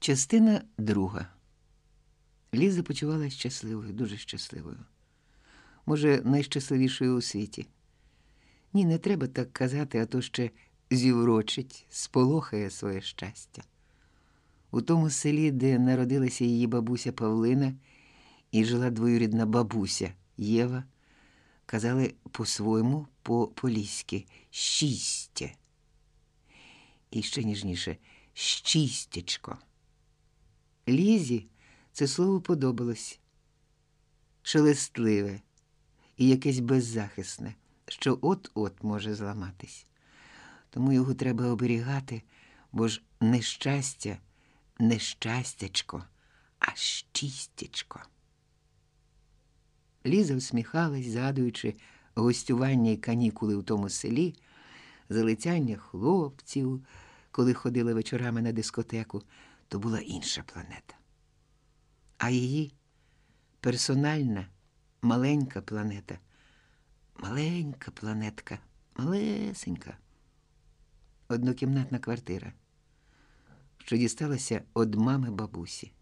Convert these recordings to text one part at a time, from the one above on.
Частина друга. Ліза почувалася щасливою, дуже щасливою. Може, найщасливішою у світі. Ні, не треба так казати, а то ще зіврочить, сполохає своє щастя. У тому селі, де народилася її бабуся Павлина і жила двоюрідна бабуся Єва, казали по-своєму, по-поліськи щістя. І ще ніжніше щістячко. Лізі це слово подобалось шелестливе і якесь беззахисне, що от-от може зламатись. Тому його треба оберігати, бо ж нещастя, не щастячко, а щістячко. Ліза всміхалась, згадуючи гостювання і канікули у тому селі, залицяння хлопців, коли ходили вечорами на дискотеку, то була інша планета. А її персональна, маленька планета, маленька планетка, малесенька, однокімнатна квартира, що дісталася од мами бабусі.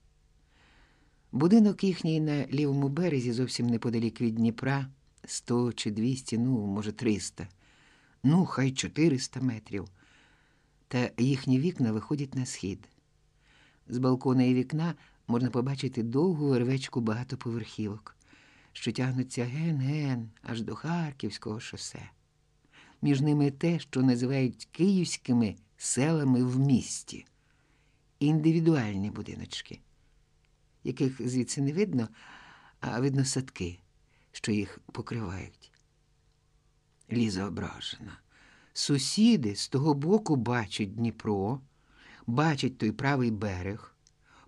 Будинок їхній на лівому березі, зовсім неподалік від Дніпра, 100 чи 200, ну, може, 300, ну, хай 400 метрів. Та їхні вікна виходять на схід. З балкона і вікна можна побачити довгу вервечку багатоповерхівок, що тягнуться ген-ген аж до Харківського шосе. Між ними те, що називають київськими селами в місті, індивідуальні будиночки, яких звідси не видно, а видно садки, що їх покривають. Ліза ображена. Сусіди з того боку бачать Дніпро, бачать той правий берег,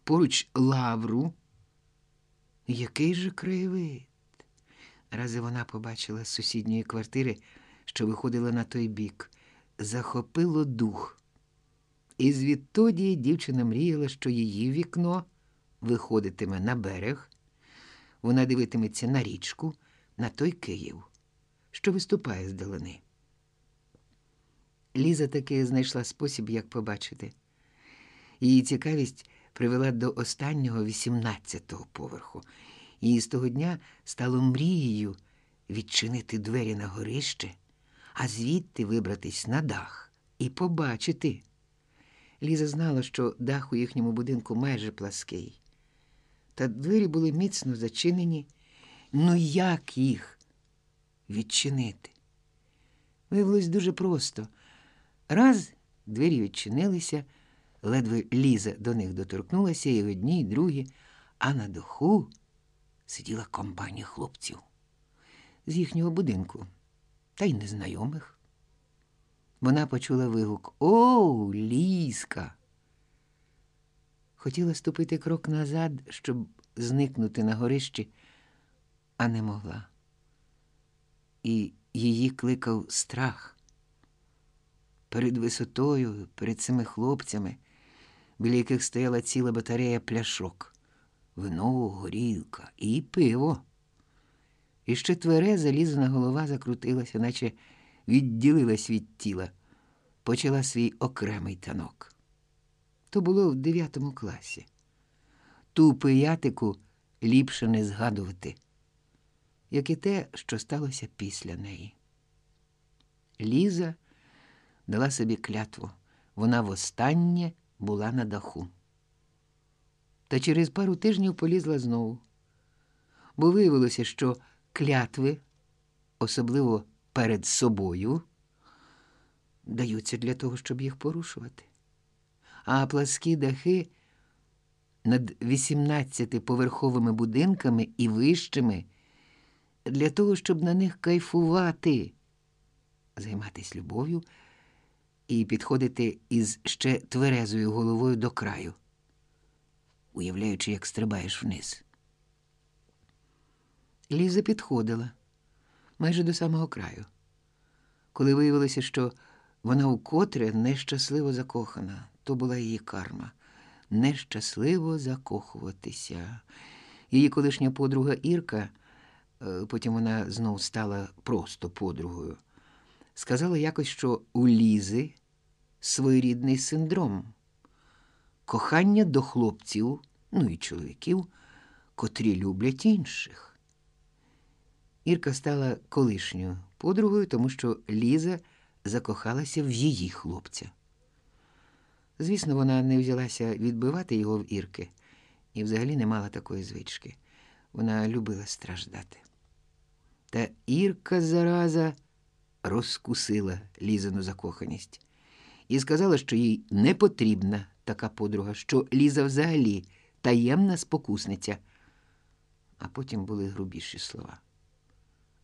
поруч лавру. Який же краєвид? Рази вона побачила з сусідньої квартири, що виходила на той бік, захопило дух. І звідтоді дівчина мріяла, що її вікно виходитиме на берег, вона дивитиметься на річку, на той Київ, що виступає здалени. Ліза таки знайшла спосіб, як побачити. Її цікавість привела до останнього 18-го поверху, і з того дня стало мрією відчинити двері на горище, а звідти вибратись на дах і побачити. Ліза знала, що дах у їхньому будинку майже плаский. Та двері були міцно зачинені. Ну як їх відчинити? Виявилось дуже просто. Раз двері відчинилися, ледве Ліза до них доторкнулася, і одні, і другі, а на даху сиділа компанія хлопців з їхнього будинку, та й незнайомих. Вона почула вигук О, Лізка! Хотіла ступити крок назад, щоб зникнути на горищі, а не могла. І її кликав страх. Перед висотою, перед цими хлопцями, біля яких стояла ціла батарея пляшок, вино, горілка і пиво. І ще твереза лізана голова закрутилася, наче відділилась від тіла, почала свій окремий танок. То було в дев'ятому класі. Ту пиятику ліпше не згадувати, як і те, що сталося після неї. Ліза дала собі клятву. Вона востаннє була на даху. Та через пару тижнів полізла знову, бо виявилося, що клятви, особливо перед собою, даються для того, щоб їх порушувати. А пласкі дахи над 18-поверховими будинками і вищими для того, щоб на них кайфувати, займатися любов'ю і підходити із ще тверезою головою до краю, уявляючи, як стрибаєш вниз. Ліза підходила майже до самого краю, коли виявилося, що вона вкотре нещасливо закохана, то була її карма. Нещасливо закохуватися. Її колишня подруга Ірка, е, потім вона знов стала просто подругою, сказала якось, що у Лізи своєрідний синдром. кохання до хлопців, ну і чоловіків, котрі люблять інших. Ірка стала колишньою подругою, тому що Ліза закохалася в її хлопця. Звісно, вона не взялася відбивати його в Ірки і взагалі не мала такої звички. Вона любила страждати. Та Ірка зараза розкусила Лізину закоханість і сказала, що їй не потрібна така подруга, що Ліза взагалі таємна спокусниця. А потім були грубіші слова.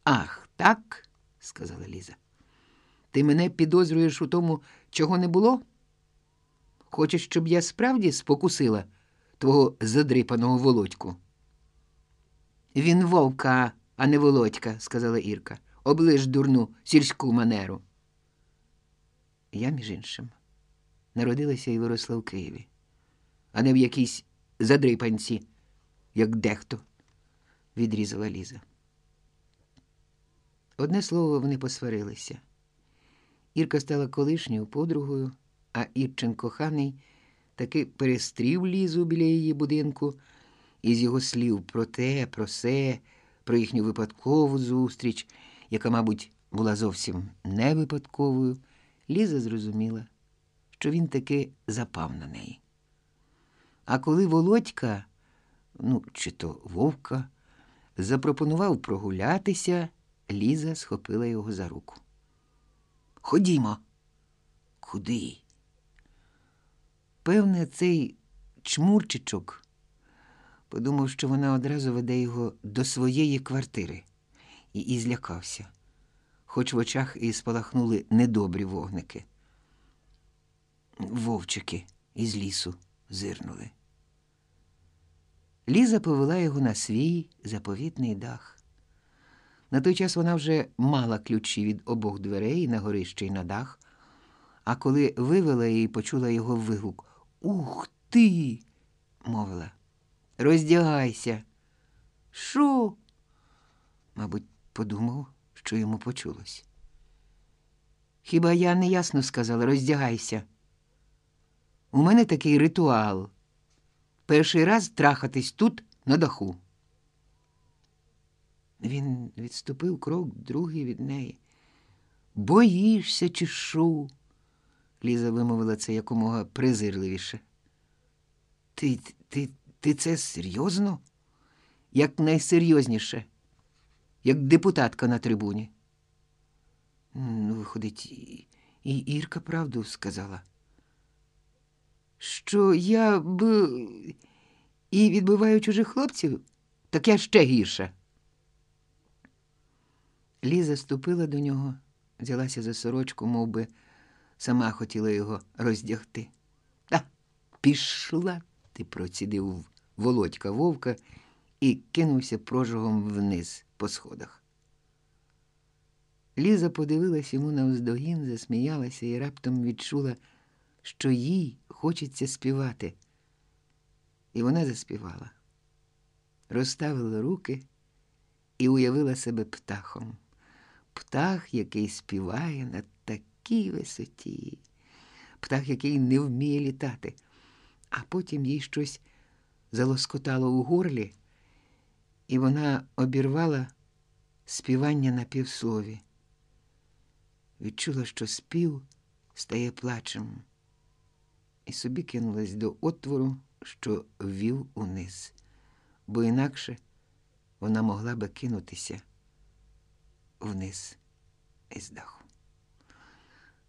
Ах, так, сказала Ліза. Ти мене підозрюєш у тому, чого не було? Хочеш, щоб я справді спокусила твого задрипаного володьку? Він вовка, а не володька, сказала Ірка. Оближ дурну сільську манеру. Я, між іншим, народилася і виросла в Києві, а не в якійсь задрипанці, як дехто, відрізала Ліза. Одне слово, вони посварилися. Ірка стала колишньою подругою, а Ірчин коханий таки перестрів лізу біля її будинку, і з його слів про те, про се, про їхню випадкову зустріч, яка, мабуть, була зовсім не випадковою, Ліза зрозуміла, що він таки запав на неї. А коли Володька, ну, чи то вовка, запропонував прогулятися, Ліза схопила його за руку. Ходімо. Куди? Певне, цей чмурчичок подумав, що вона одразу веде його до своєї квартири і, і злякався, хоч в очах і спалахнули недобрі вогники. Вовчики із лісу зирнули. Ліза повела його на свій заповітний дах. На той час вона вже мала ключі від обох дверей на горище й на дах, а коли вивела її, почула його вигук Ух ти! мовила. Роздягайся. Що? Мабуть, подумав, що йому почулось. Хіба я неясно сказала, роздягайся. У мене такий ритуал. Перший раз трахатись тут на даху. Він відступив крок другий від неї. Боїшся, чи що? Ліза вимовила це якомога презирливіше. Ти, ти, ти це серйозно? Як найсерйозніше, як депутатка на трибуні. Ну, виходить, і, Ірка правду сказала. Що я б і відбиваю чужих хлопців, так я ще гірша. Ліза ступила до нього, взялася за сорочку, мов би сама хотіла його роздягти. Та пішла ти, процідив володька вовка і кинувся прожогом вниз по сходах. Ліза подивилась йому навздогін, засміялася і раптом відчула, що їй хочеться співати. І вона заспівала, розставила руки і уявила себе птахом. Птах, який співає на такій висоті, птах, який не вміє літати, а потім їй щось залоскотало у горлі, і вона обірвала співання на півслові. Відчула, що спів стає плачем, і собі кинулась до отвору, що ввів униз, бо інакше вона могла би кинутися вниз із даху.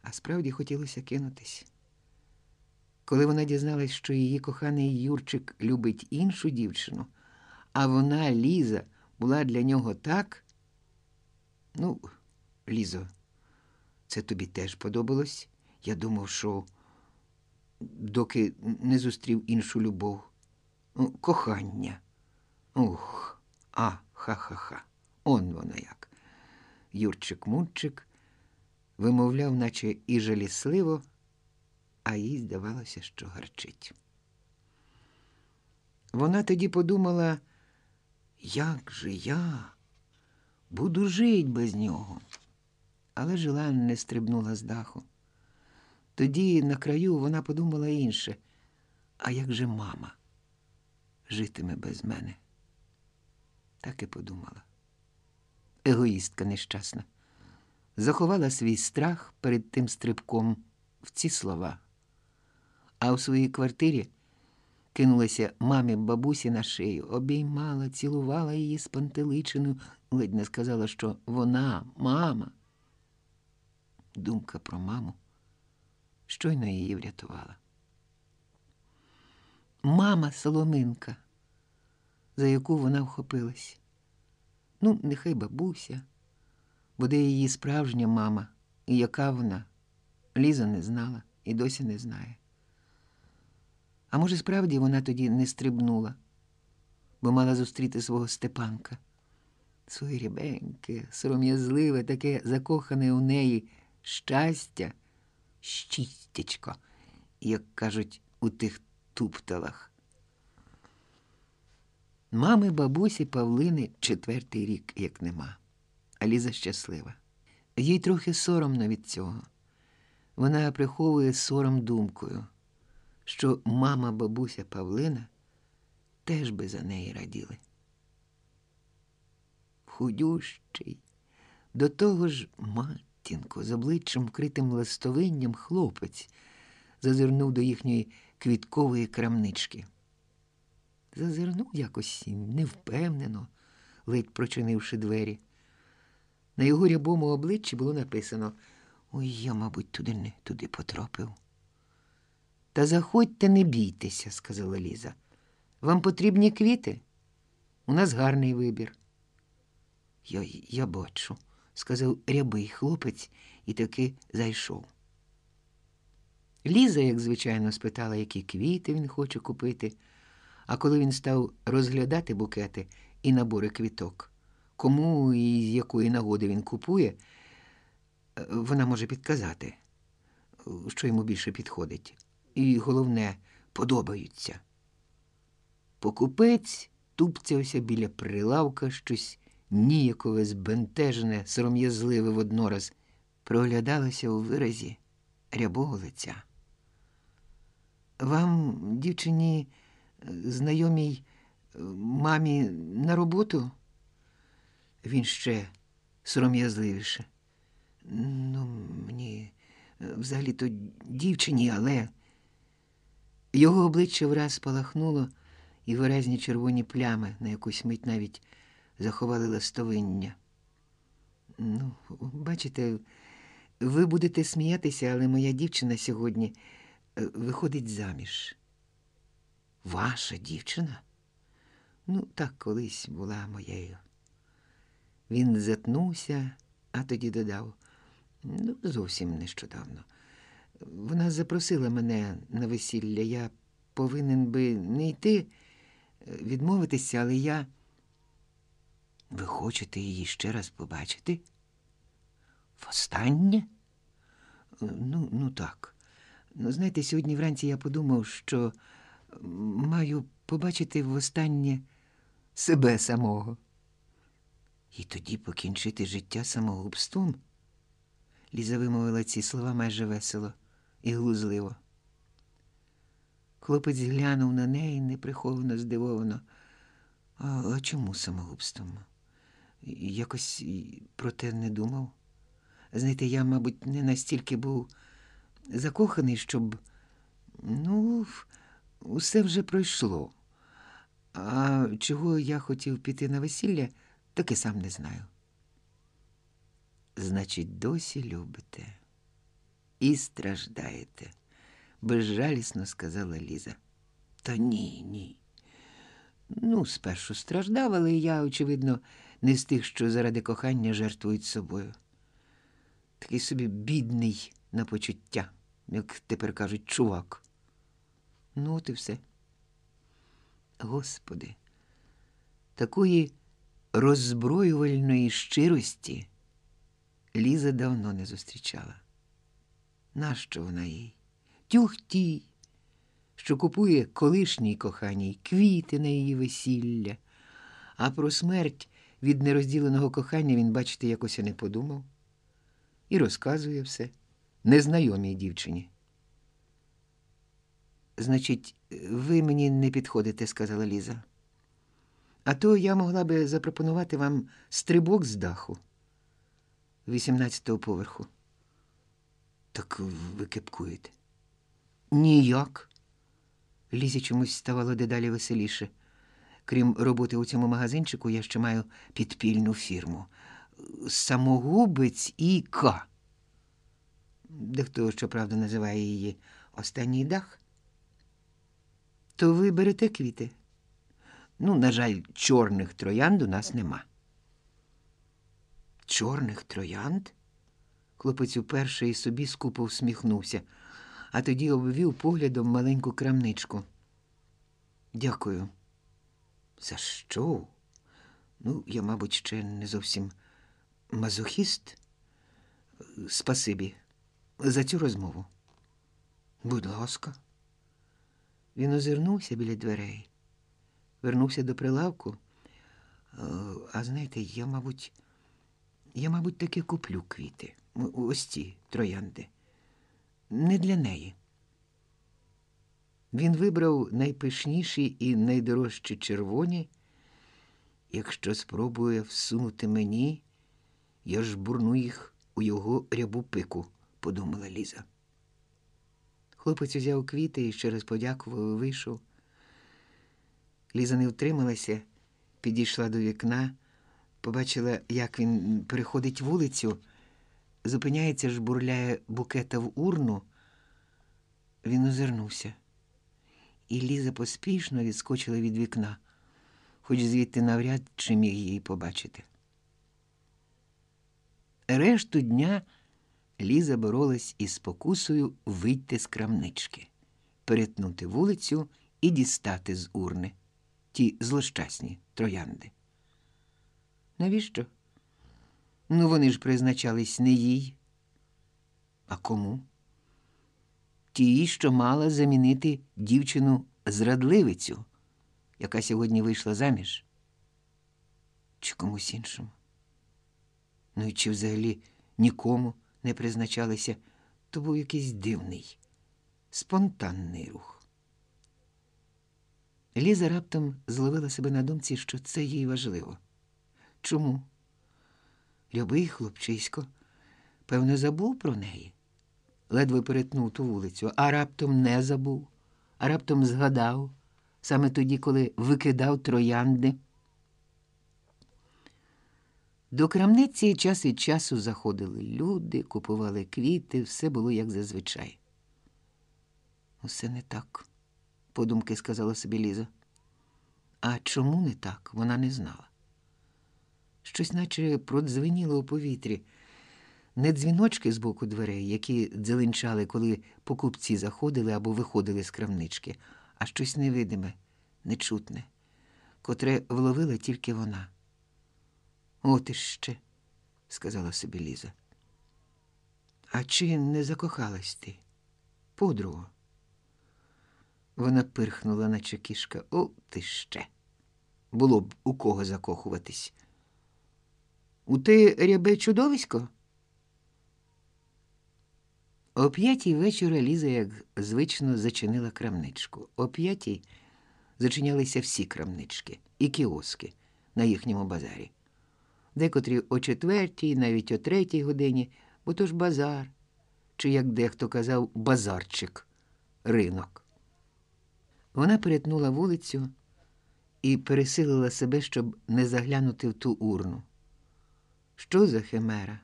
А справді хотілося кинутись. Коли вона дізналась, що її коханий Юрчик любить іншу дівчину, а вона, Ліза, була для нього так. Ну, Лізо, це тобі теж подобалось. Я думав, що доки не зустрів іншу любов. Ну, Кохання. Ух, а, ха-ха-ха. Он воно як. Юрчик-мурчик вимовляв, наче і жалісливо, а їй здавалося, що гарчить. Вона тоді подумала, як же я буду жить без нього. Але Жилан не стрибнула з даху. Тоді на краю вона подумала інше. А як же мама житиме без мене? Так і подумала. Егоїстка нещасна. Заховала свій страх перед тим стрибком в ці слова. А в своїй квартирі кинулася мамі бабусі на шию, обіймала, цілувала її спантеличину, ледь не сказала, що вона, мама. Думка про маму щойно її врятувала. Мама Соломинка, за яку вона вхопилась. Ну, нехай бабуся, бо де її справжня мама, і яка вона, Ліза не знала і досі не знає. А може, справді вона тоді не стрибнула, бо мала зустріти свого Степанка. Своє рябеньке, сором'язливе, таке закохане у неї щастя, щістячко, як кажуть у тих тупталах. Мами бабусі Павлини четвертий рік, як нема, а Ліза щаслива. Їй трохи соромно від цього. Вона приховує сором думкою, що мама бабуся Павлина теж би за неї раділи. Худющий, до того ж матінко, з обличчям вкритим ластовинням хлопець зазирнув до їхньої квіткової крамнички. Зазирнув якось невпевнено, ледь прочинивши двері. На його рябому обличчі було написано Ой, я, мабуть, туди не туди потрапив. Та заходьте, не бійтеся, сказала Ліза. Вам потрібні квіти? У нас гарний вибір. Я, я бачу, сказав рябий хлопець і таки зайшов. Ліза, як звичайно, спитала, які квіти він хоче купити, а коли він став розглядати букети і набори квіток, кому і з якої нагоди він купує, вона може підказати, що йому більше підходить. І головне, подобаються. Покупець тупцявся біля прилавка щось ніякове, збентежене, сором'язливе воднораз, проглядалося у виразі рябого лиця. Вам, дівчині, знайомій мамі на роботу? Він ще сором'язливіше. Ну, мені взагалі-то дівчині, але його обличчя враз спалахнуло, і виразні червоні плями на якусь мить навіть заховали ластовиння. Ну, бачите, ви будете сміятися, але моя дівчина сьогодні виходить заміж. Ваша дівчина? Ну, так колись була моєю. Він затнувся, а тоді додав ну, зовсім нещодавно. Вона запросила мене на весілля. Я повинен би не йти, відмовитися, але я. Ви хочете її ще раз побачити? Востаннє? Ну, ну так. Ну, знаєте, сьогодні вранці я подумав, що маю побачити востаннє себе самого. І тоді покінчити життя самогубством. Ліза вимовила ці слова майже весело і глузливо. Хлопець глянув на неї неприховано здивовано. А, а чому самогубством? Якось про те не думав. Знаєте, я, мабуть, не настільки був закоханий, щоб. Ну, усе вже пройшло. А чого я хотів піти на весілля, так і сам не знаю. Значить, досі любите і страждаєте, безжалісно сказала Ліза. Та ні, ні. Ну, спершу страждав, але я, очевидно, не з тих, що заради кохання жертвують собою. Такий собі бідний на почуття, як тепер кажуть, чувак. Ну, от і все. Господи, такої роззброювальної щирості Ліза давно не зустрічала. Нащо вона їй? Тюх тій, що купує колишній коханій квіти на її весілля, а про смерть від нерозділеного кохання він, бачите, якось і не подумав і розказує все незнайомій дівчині. Значить, ви мені не підходите, сказала Ліза. А то я могла би запропонувати вам стрибок з даху 18-го поверху. Так ви кепкуєте. Ніяк. Лізі чомусь ставало дедалі веселіше. Крім роботи у цьому магазинчику, я ще маю підпільну фірму. Самогубець і К. Дехто, щоправда, називає її останній дах. То ви берете квіти? Ну, на жаль, чорних троянд у нас нема. Чорних троянд? Хлопець уперше і собі скупо всміхнувся, а тоді обвів поглядом маленьку крамничку. Дякую. За що? Ну, я, мабуть, ще не зовсім мазохіст. Спасибі за цю розмову. Будь ласка. Він озирнувся біля дверей, вернувся до прилавку. Е, А знаєте, я, мабуть, я, мабуть, таки куплю квіти. Ось ці троянди. Не для неї. Він вибрав найпишніші і найдорожчі червоні. Якщо спробує всунути мені, я ж бурну їх у його рябу пику, подумала Ліза. Хлопець узяв квіти і ще раз подякував і вийшов. Ліза не втрималася, підійшла до вікна, побачила, як він переходить вулицю, зупиняється, жбурляє букета в урну. Він озирнувся. І Ліза поспішно відскочила від вікна, хоч звідти навряд чи міг її побачити. Решту дня Ліза боролась із спокусою вийти з крамнички, перетнути вулицю і дістати з урни ті злощасні троянди. Навіщо? Ну, вони ж призначались не їй. А кому? Тій, що мала замінити дівчину зрадливицю, яка сьогодні вийшла заміж, чи комусь іншому. Ну і чи взагалі нікому не призначалися, то був якийсь дивний, спонтанний рух. Ліза раптом зловила себе на думці, що це їй важливо. Чому? Любий хлопчисько, певно, забув про неї, ледве перетнув ту вулицю, а раптом не забув, а раптом згадав, саме тоді, коли викидав троянди. До крамниці час від часу заходили люди, купували квіти, все було як зазвичай. Усе не так, подумки сказала собі Ліза. А чому не так, вона не знала. Щось наче продзвеніло у повітрі. Не дзвіночки з боку дверей, які дзеленчали, коли покупці заходили або виходили з крамнички, а щось невидиме, нечутне, котре вловила тільки вона. От іще, сказала собі Ліза. А чи не закохалась ти? Подруго. Вона пирхнула, наче кішка. О, ти ще. Було б у кого закохуватись. У ти рябе чудовисько? О п'ятій вечора Ліза, як звично, зачинила крамничку. О п'ятій зачинялися всі крамнички і кіоски на їхньому базарі. Декотрі о четвертій, навіть о третій годині, бо то ж базар, чи, як дехто казав, базарчик, ринок. Вона перетнула вулицю і пересилила себе, щоб не заглянути в ту урну. Що за химера?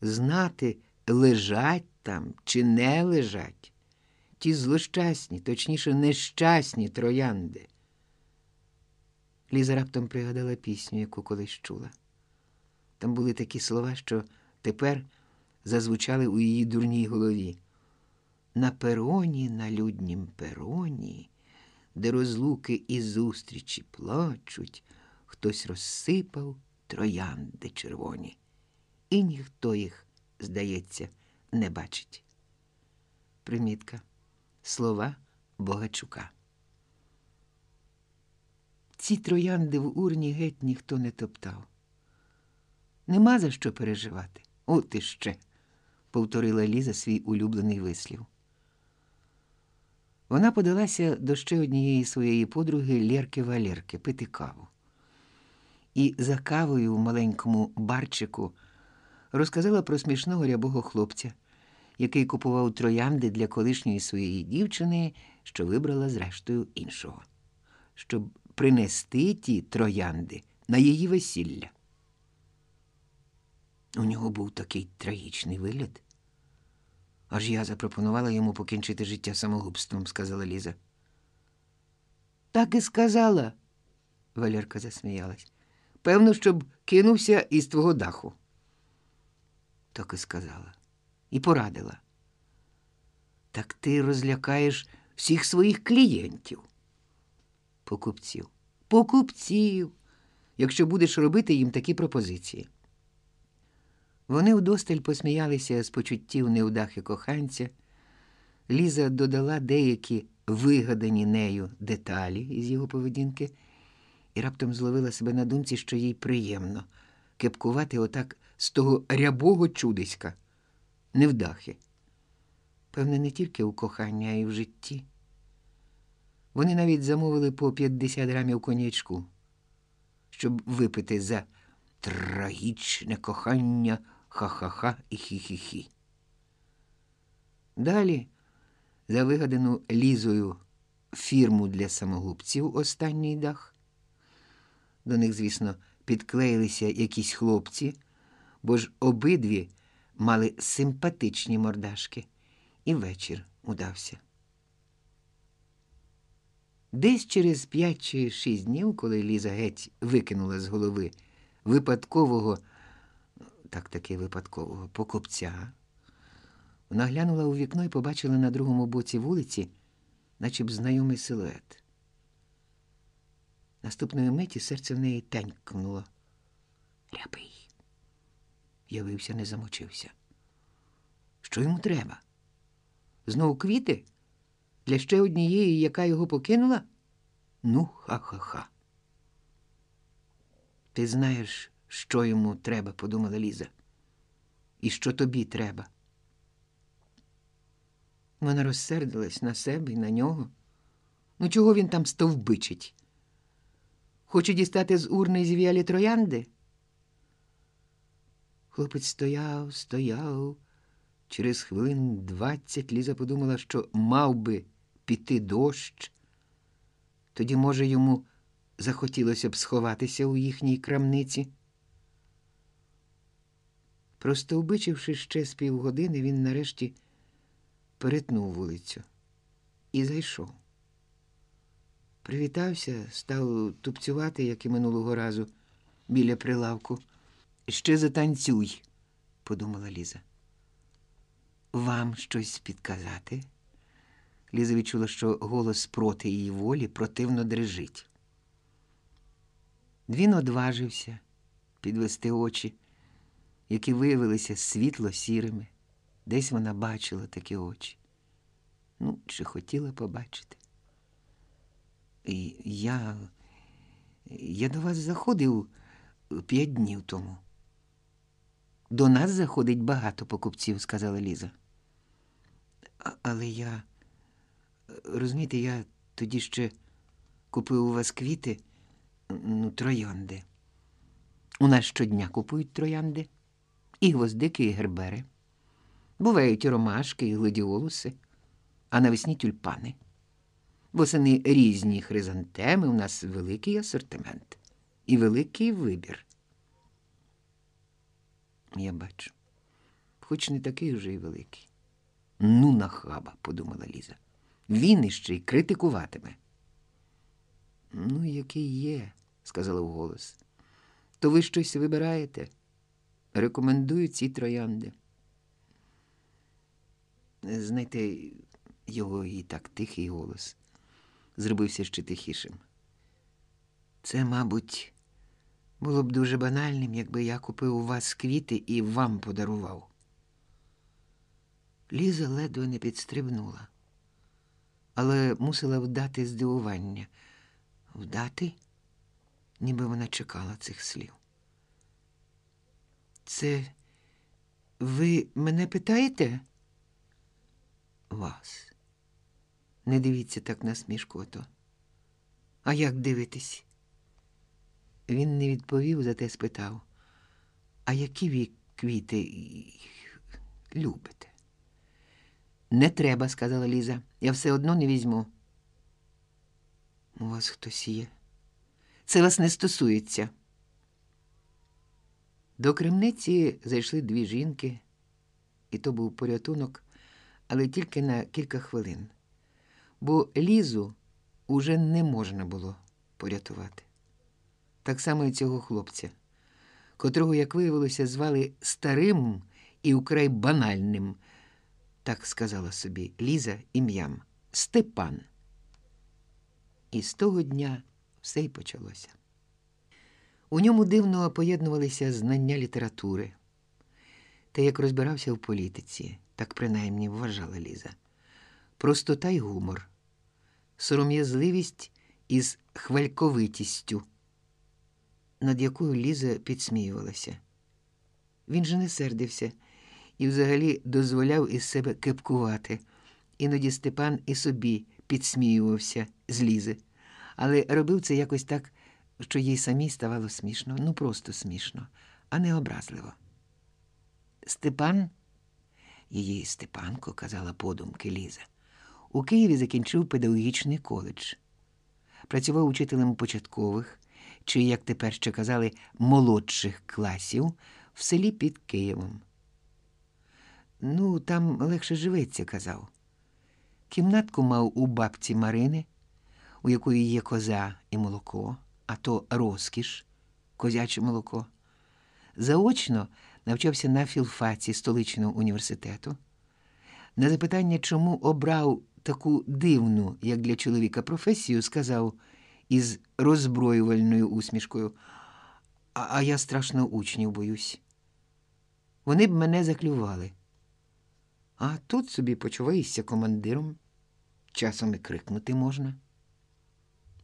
Знати, лежать там чи не лежать ті злощасні, точніше, нещасні троянди. Ліза раптом пригадала пісню, яку колись чула. Там були такі слова, що тепер зазвучали у її дурній голові. На пероні, на люднім пероні, де розлуки і зустрічі плачуть, хтось розсипав троянди червоні, і ніхто їх, здається, не бачить. Примітка. Слова Богачука. Ці троянди в урні геть ніхто не топтав. Нема за що переживати. От іще, повторила Ліза свій улюблений вислів. Вона подалася до ще однієї своєї подруги Лєрки Валєрки пити каву. І за кавою в маленькому барчику розказала про смішного рябого хлопця, який купував троянди для колишньої своєї дівчини, що вибрала зрештою іншого, щоб принести ті троянди на її весілля. У нього був такий трагічний вигляд. Аж я запропонувала йому покінчити життя самогубством, сказала Ліза. Так і сказала, Валерка засміялась. Певно, щоб кинувся із твого даху. Так і сказала. І порадила. Так ти розлякаєш всіх своїх клієнтів. Покупців. Покупців, якщо будеш робити їм такі пропозиції. Вони вдосталь посміялися з почуттів невдахи коханця. Ліза додала деякі вигадані нею деталі із його поведінки і раптом зловила себе на думці, що їй приємно кепкувати отак з того рябого чудиська, невдахи. Певне, не тільки у коханні, а й в житті. Вони навіть замовили по 50 грамів конячку, щоб випити за трагічне кохання ха-ха-ха і хі-хі-хі. Далі, за вигадану лізою фірму для самогубців останній дах. До них, звісно, підклеїлися якісь хлопці, бо ж обидві мали симпатичні мордашки, і вечір удався. Десь через п'ять чи шість днів, коли Ліза геть викинула з голови випадкового, так таки випадкового покупця, вона глянула у вікно і побачила на другому боці вулиці, наче б знайомий силует. Наступної миті серце в неї тенькнуло. Рябий. Явився, не замочився. Що йому треба? Знову квіти? Для ще однієї, яка його покинула? Ну, ха-ха-ха. Ти знаєш, що йому треба, подумала Ліза. І що тобі треба. Вона розсердилась на себе і на нього. Ну, чого він там стовбичить? Хоче дістати з урни зів'ялі троянди? Хлопець стояв, стояв. Через хвилин двадцять Ліза подумала, що мав би піти дощ. Тоді, може, йому захотілося б сховатися у їхній крамниці. Просто вбичивши ще з півгодини, він нарешті перетнув вулицю і зайшов. Привітався, став тупцювати, як і минулого разу, біля прилавку. Ще затанцюй, подумала Ліза. Вам щось підказати? Ліза відчула, що голос проти її волі противно дрижить. Він одважився підвести очі, які виявилися світло сірими. Десь вона бачила такі очі. Ну, чи хотіла побачити. І Я я до вас заходив п'ять днів тому. До нас заходить багато покупців, сказала Ліза. Але я, розумієте, я тоді ще купив у вас квіти, ну, троянди. У нас щодня купують троянди, і гвоздики, і гербери. Бувають і ромашки, і гладіолуси, а навесні тюльпани. Восени різні хризантеми, у нас великий асортимент і великий вибір. Я бачу, хоч не такий вже й великий. Ну, нахаба, подумала Ліза. Він іще й критикуватиме. Ну, який є, сказала вголос. То ви щось вибираєте? Рекомендую ці троянди. Знаєте, його і так тихий голос зробився ще тихішим. Це, мабуть, було б дуже банальним, якби я купив у вас квіти і вам подарував. Ліза ледве не підстрибнула, але мусила вдати здивування. Вдати, ніби вона чекала цих слів. Це ви мене питаєте? Вас. Не дивіться так на смішкото. А як дивитись? Він не відповів, зате спитав. А які ви квіти любите? Не треба, сказала Ліза. Я все одно не візьму. У вас хтось є. Це вас не стосується. До крамниці зайшли дві жінки, і то був порятунок, але тільки на кілька хвилин, бо Лізу уже не можна було порятувати. Так само і цього хлопця, котрого, як виявилося, звали старим і украй банальним, так сказала собі Ліза ім'ям Степан. І з того дня все й почалося. У ньому дивно поєднувалися знання літератури. Та як розбирався в політиці, так принаймні вважала Ліза. Простота й гумор, сором'язливість із хвальковитістю, над якою Ліза підсміювалася. Він же не сердився і взагалі дозволяв із себе кепкувати. Іноді Степан і собі підсміювався з Лізи, але робив це якось так, що їй самій ставало смішно, ну просто смішно, а не образливо. Степан, її Степанко, казала подумки Ліза, у Києві закінчив педагогічний коледж, працював учителем початкових, чи, як тепер ще казали, молодших класів в селі під Києвом. Ну, там легше живеться, казав. Кімнатку мав у бабці Марини, у якої є коза і молоко, а то розкіш, козяче молоко. Заочно навчався на філфаці столичного університету. На запитання, чому обрав таку дивну, як для чоловіка, професію, сказав із роззброювальною усмішкою, а, а я страшно учнів боюсь. Вони б мене заклювали. А тут собі почуваєшся командиром. Часом і крикнути можна.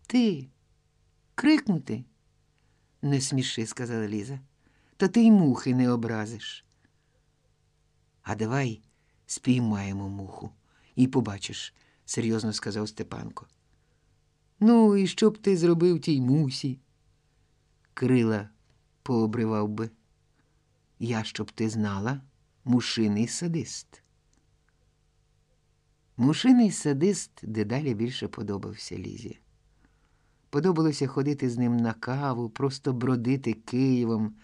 Ти крикнути? Не сміши, сказала Ліза. Та ти й мухи не образиш. А давай спіймаємо муху і побачиш, серйозно сказав Степанко. Ну, і що б ти зробив тій мусі? Крила пообривав би. Я, щоб ти знала, мушиний садист. Мушиний садист дедалі більше подобався Лізі. Подобалося ходити з ним на каву, просто бродити Києвом,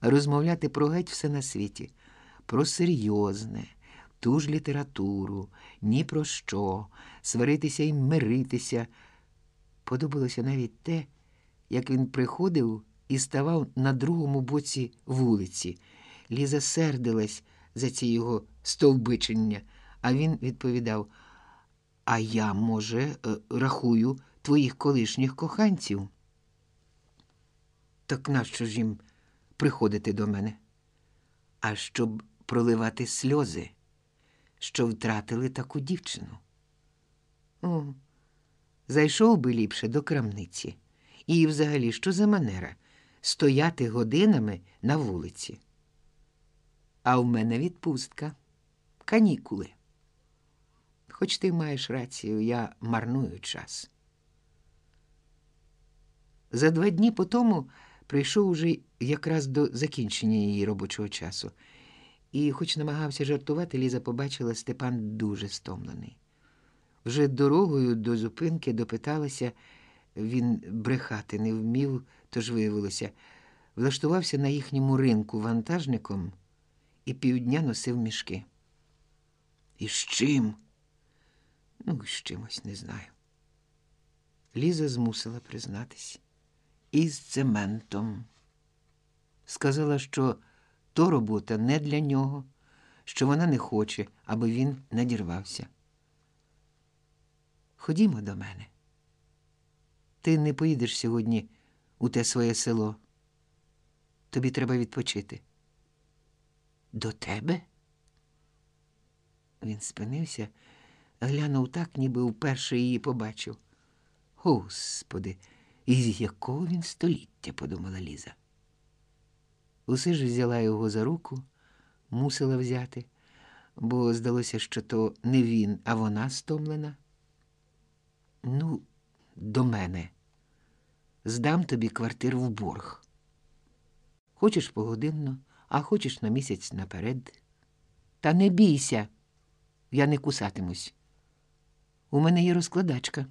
розмовляти про геть все на світі, про серйозне, ту ж літературу, ні про що, сваритися і миритися. Подобалося навіть те, як він приходив і ставав на другому боці вулиці. Ліза сердилась за ці його стовбичення, а він відповідав: А я, може, е, рахую твоїх колишніх коханців. Так нащо ж їм приходити до мене? А щоб проливати сльози, що втратили таку дівчину. О, зайшов би ліпше до крамниці. І взагалі, що за манера стояти годинами на вулиці. А в мене відпустка, канікули. Хоч ти маєш рацію, я марную час. За два дні по тому прийшов уже якраз до закінчення її робочого часу. І, хоч намагався жартувати, Ліза побачила, Степан дуже стомлений. Вже дорогою до зупинки допиталася, він брехати не вмів, тож виявилося, влаштувався на їхньому ринку вантажником і півдня носив мішки. І з чим? Ну, з чимось не знаю. Ліза змусила признатись. Із цементом. Сказала, що то робота не для нього, що вона не хоче, аби він надірвався. Ходімо до мене. Ти не поїдеш сьогодні у те своє село. Тобі треба відпочити. До тебе? Він спинився, глянув так, ніби вперше її побачив. Господи, із якого він століття, подумала Ліза. Усе ж взяла його за руку, мусила взяти, бо здалося, що то не він, а вона стомлена. Ну, до мене. Здам тобі квартиру в борг. Хочеш погодинно, а хочеш на місяць наперед. Та не бійся, я не кусатимусь. У мене є розкладачка.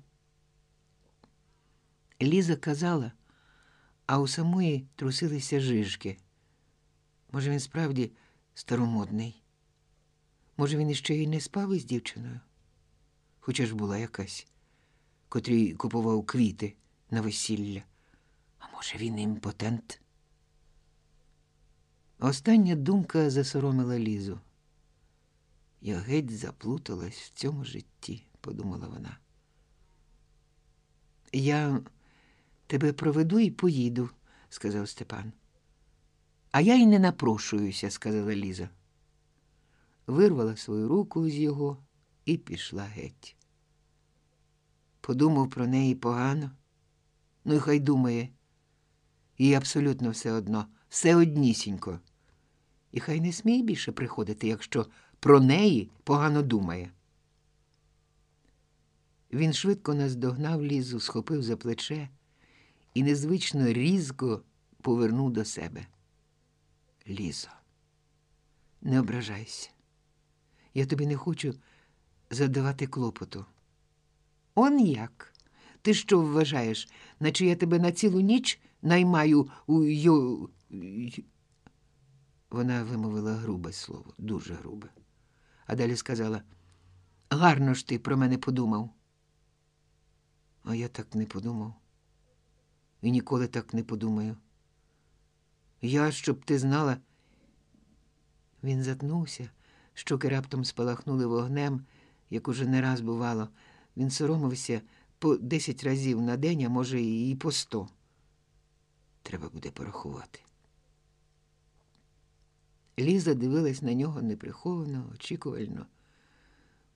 Ліза казала, а у самої трусилися жижки. Може, він справді старомодний. Може, він іще й не спав із дівчиною, хоча ж була якась, котрій купував квіти на весілля. А може, він імпотент? Остання думка засоромила Лізу. Я геть заплуталась в цьому житті, подумала вона. Я тебе проведу і поїду, сказав Степан. А я й не напрошуюся, сказала Ліза. Вирвала свою руку з його і пішла геть. Подумав про неї погано. Ну і хай думає. Їй абсолютно все одно, все однісінько. І хай не сміє більше приходити, якщо про неї погано думає. Він швидко наздогнав лізу, схопив за плече і незвично різко повернув до себе. Лізо, не ображайся. Я тобі не хочу задавати клопоту. Он як? Ти що вважаєш, наче я тебе на цілу ніч наймаю у йо. Вона вимовила грубе слово, дуже грубе. А далі сказала: гарно ж ти про мене подумав. А я так не подумав. І ніколи так не подумаю. Я, щоб ти знала. Він затнувся, щоки раптом спалахнули вогнем, як уже не раз бувало. Він соромився по десять разів на день, а може, і по сто. Треба буде порахувати. Ліза дивилась на нього неприховано, очікувально.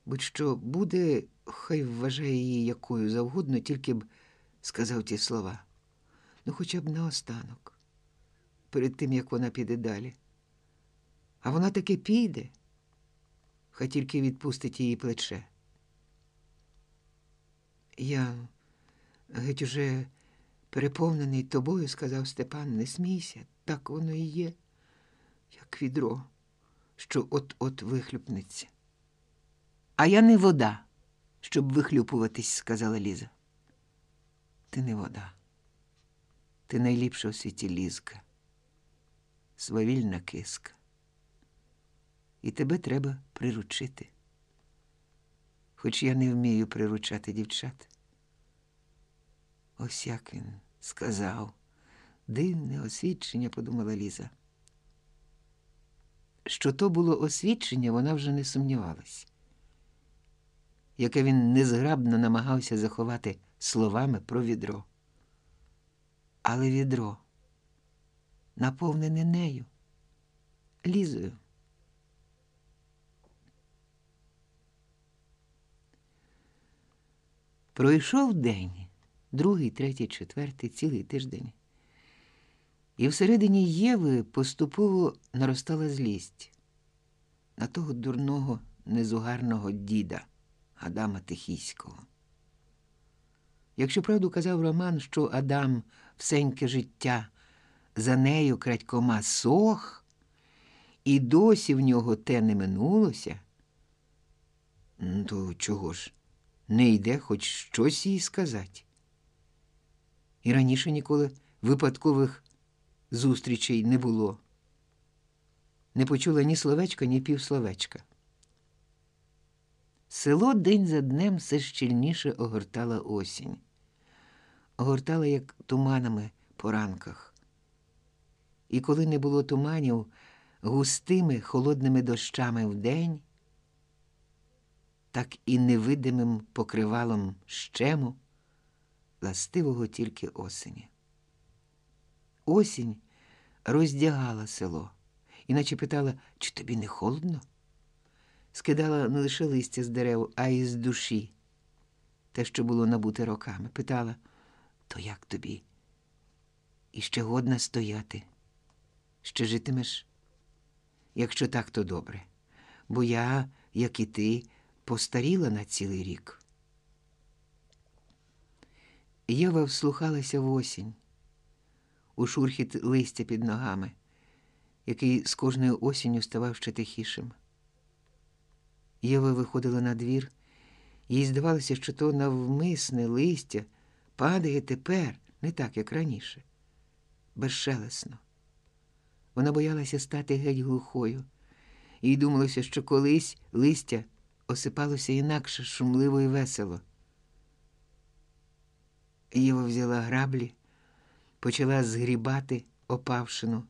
Будь-що буде, хай вважає її якою завгодно, тільки б сказав ті слова. Ну, хоча б наостанок, перед тим, як вона піде далі. А вона таки піде, хай тільки відпустить її плече. Я геть уже переповнений тобою, сказав Степан, не смійся, так воно і є, як відро, що от-от вихлюпнеться. А я не вода, щоб вихлюпуватись, сказала Ліза. Ти не вода. Ти найліпша у світі лізка, свавільна киска. І тебе треба приручити. Хоч я не вмію приручати дівчат. Ось як він сказав. Дивне освідчення, подумала Ліза. Що то було освідчення, вона вже не сумнівалась, яке він незграбно намагався заховати словами про відро. Але відро наповнене нею, лізою. Пройшов день, другий, третій, четвертий, цілий тиждень. І всередині Єви поступово наростала злість на того дурного, незугарного діда Адама Тихійського. Якщо правду казав Роман, що Адам всеньке життя за нею крадькома сох, і досі в нього те не минулося, ну, то чого ж? Не йде хоч щось їй сказати. І раніше ніколи випадкових зустрічей не було. Не почула ні словечка, ні півсловечка. Село день за днем все щільніше огортала осінь, огортала, як туманами по ранках. І коли не було туманів, густими холодними дощами вдень, так і невидимим покривалом щему, ластивого тільки осені. Осінь роздягала село, іначе питала, чи тобі не холодно? Скидала не лише листя з дерев, а й з душі, те, що було набуте роками. Питала, то як тобі? І ще годна стояти. Ще житимеш? Якщо так, то добре. Бо я, як і ти, постаріла на цілий рік. Єва вслухалася в осінь, у шурхіт листя під ногами, який з кожною осінню ставав ще тихішим. Єва виходила на двір, їй здавалося, що то навмисне листя падає тепер, не так, як раніше, безшелесно. Вона боялася стати геть глухою, їй думалося, що колись листя осипалося інакше, шумливо і весело. Єва взяла граблі, почала згрібати опавшину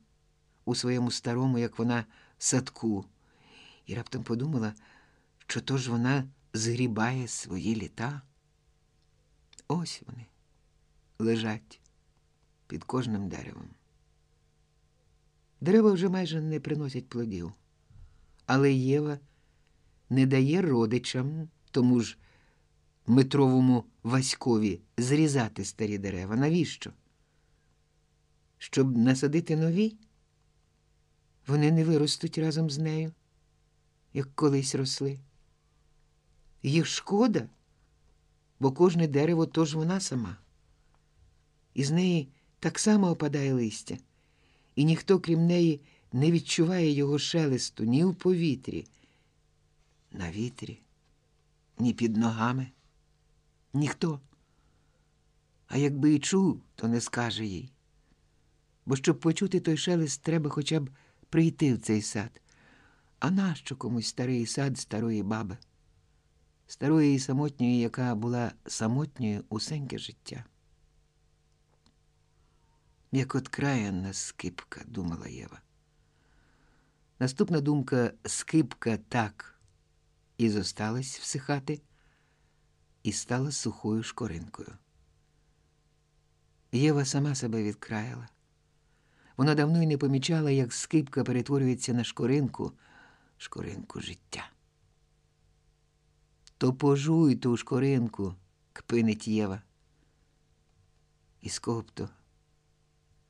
у своєму старому, як вона, садку, і раптом подумала, що то ж вона згрібає свої літа. Ось вони лежать під кожним деревом. Дерева вже майже не приносять плодів, але Єва не дає родичам, тому ж метровому Васькові зрізати старі дерева. Навіщо? Щоб насадити нові? Вони не виростуть разом з нею, як колись росли. Їх шкода, бо кожне дерево то ж вона сама. Із неї так само опадає листя, і ніхто, крім неї, не відчуває його шелесту ні в повітрі, на вітрі, ні під ногами. Ніхто. А якби і чув, то не скаже їй. Бо щоб почути той шелест, треба хоча б прийти в цей сад. А нащо комусь старий сад старої баби? Старої і самотньої, яка була самотньою усеньке життя. Як от краянна скипка, думала Єва. Наступна думка скипка так і зосталась всихати і стала сухою шкоринкою. Єва сама себе відкраяла. Вона давно й не помічала, як скипка перетворюється на шкоринку, шкоринку життя. То пожуй ту шкоринку, кпинить Єва. І з кого б то?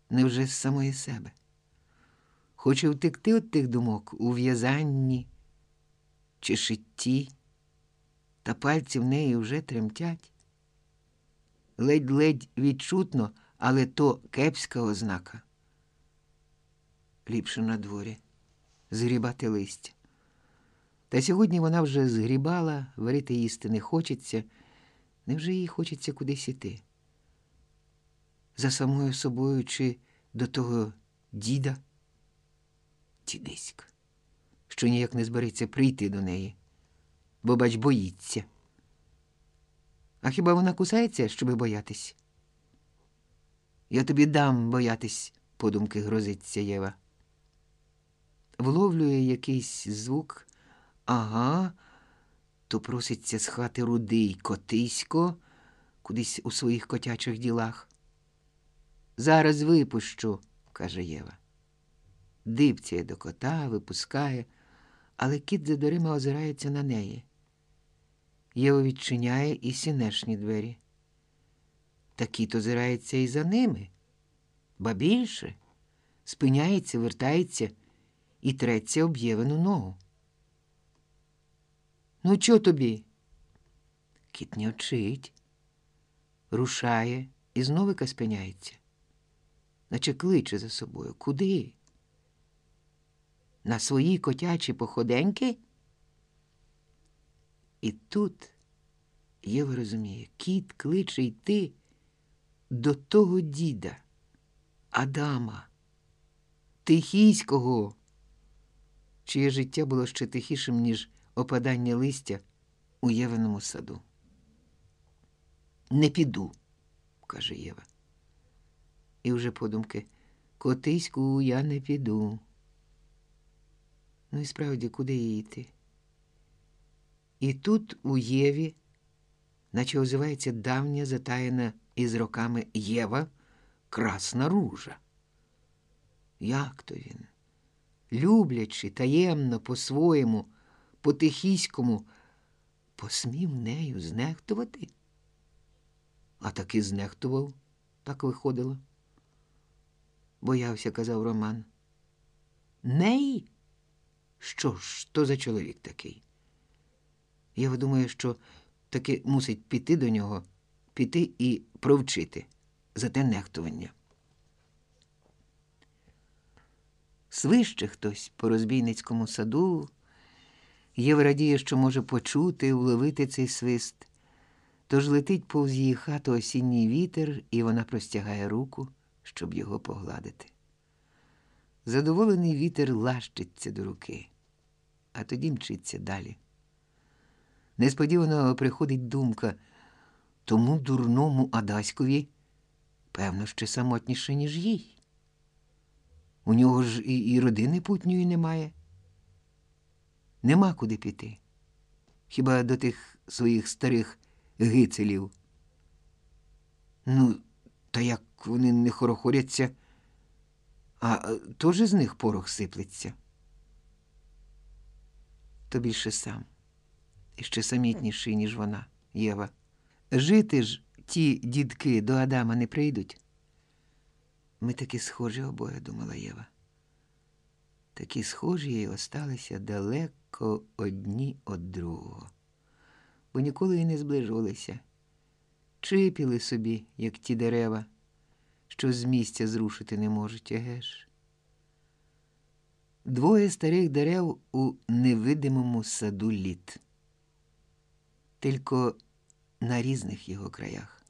Невже з самої себе? Хоче втекти від тих думок у в'язанні чи шитті, та пальці в неї вже тремтять. Ледь-ледь відчутно, але то кепська ознака. Ліпше на дворі згрібати листя. Та сьогодні вона вже згрібала, варити їсти не хочеться, невже їй хочеться кудись іти? За самою собою чи до того діда? Дідиська, що ніяк не збереться прийти до неї, бо бач боїться. А хіба вона кусається, щоби боятись? Я тобі дам боятись, подумки грозиться Єва. Вловлює якийсь звук, ага, то проситься з хати рудий котисько кудись у своїх котячих ділах. Зараз випущу, каже Єва. Дивцяє до кота, випускає, але кіт за дверима озирається на неї. Єва відчиняє і сінешні двері. Та кіт озирається і за ними, ба більше спиняється, вертається і треться об Євину ногу. Ну, чо тобі? Кіт не очить, рушає і знову спиняється, наче кличе за собою. Куди? На свої котячі походеньки? І тут Єва розуміє, кіт кличе йти до того діда, Адама, Тихійського, чиє життя було ще тихішим, ніж опадання листя у Євиному саду. Не піду, каже Єва. І вже подумки, котиську я не піду. Ну і справді, куди їй йти? І тут у Єві, наче озивається давня затаєна із роками Єва, красна ружа. Як то він? Люблячи, таємно, по-своєму, по-тихіському, посмів нею знехтувати? А таки знехтував, так виходило. Боявся, казав Роман. Неї? Що ж, то за чоловік такий? Я думаю, що таки мусить піти до нього піти і провчити за те нехтування. Свище хтось по розбійницькому саду. Єва радіє, що може почути, вловити цей свист. Тож летить повз її хату осінній вітер, і вона простягає руку, щоб його погладити. Задоволений вітер лащиться до руки, а тоді мчиться далі. Несподівано приходить думка тому дурному Адаськові, певно, ще самотніше, ніж їй. У нього ж і, і родини путньої немає. Нема куди піти. Хіба до тих своїх старих гицелів. Ну, та як вони не хорохоряться, а теж з них порох сиплеться. То більше сам, і ще самітніший, ніж вона, Єва. Жити ж ті дідки до Адама не прийдуть. Ми такі схожі обоє, думала Єва. Такі схожі і осталися далеко одні від другого, бо ніколи і не зближувалися, чипіли собі, як ті дерева, що з місця зрушити не можуть, еге ж. Двоє старих дерев у невидимому саду літ, тільки на різних його краях.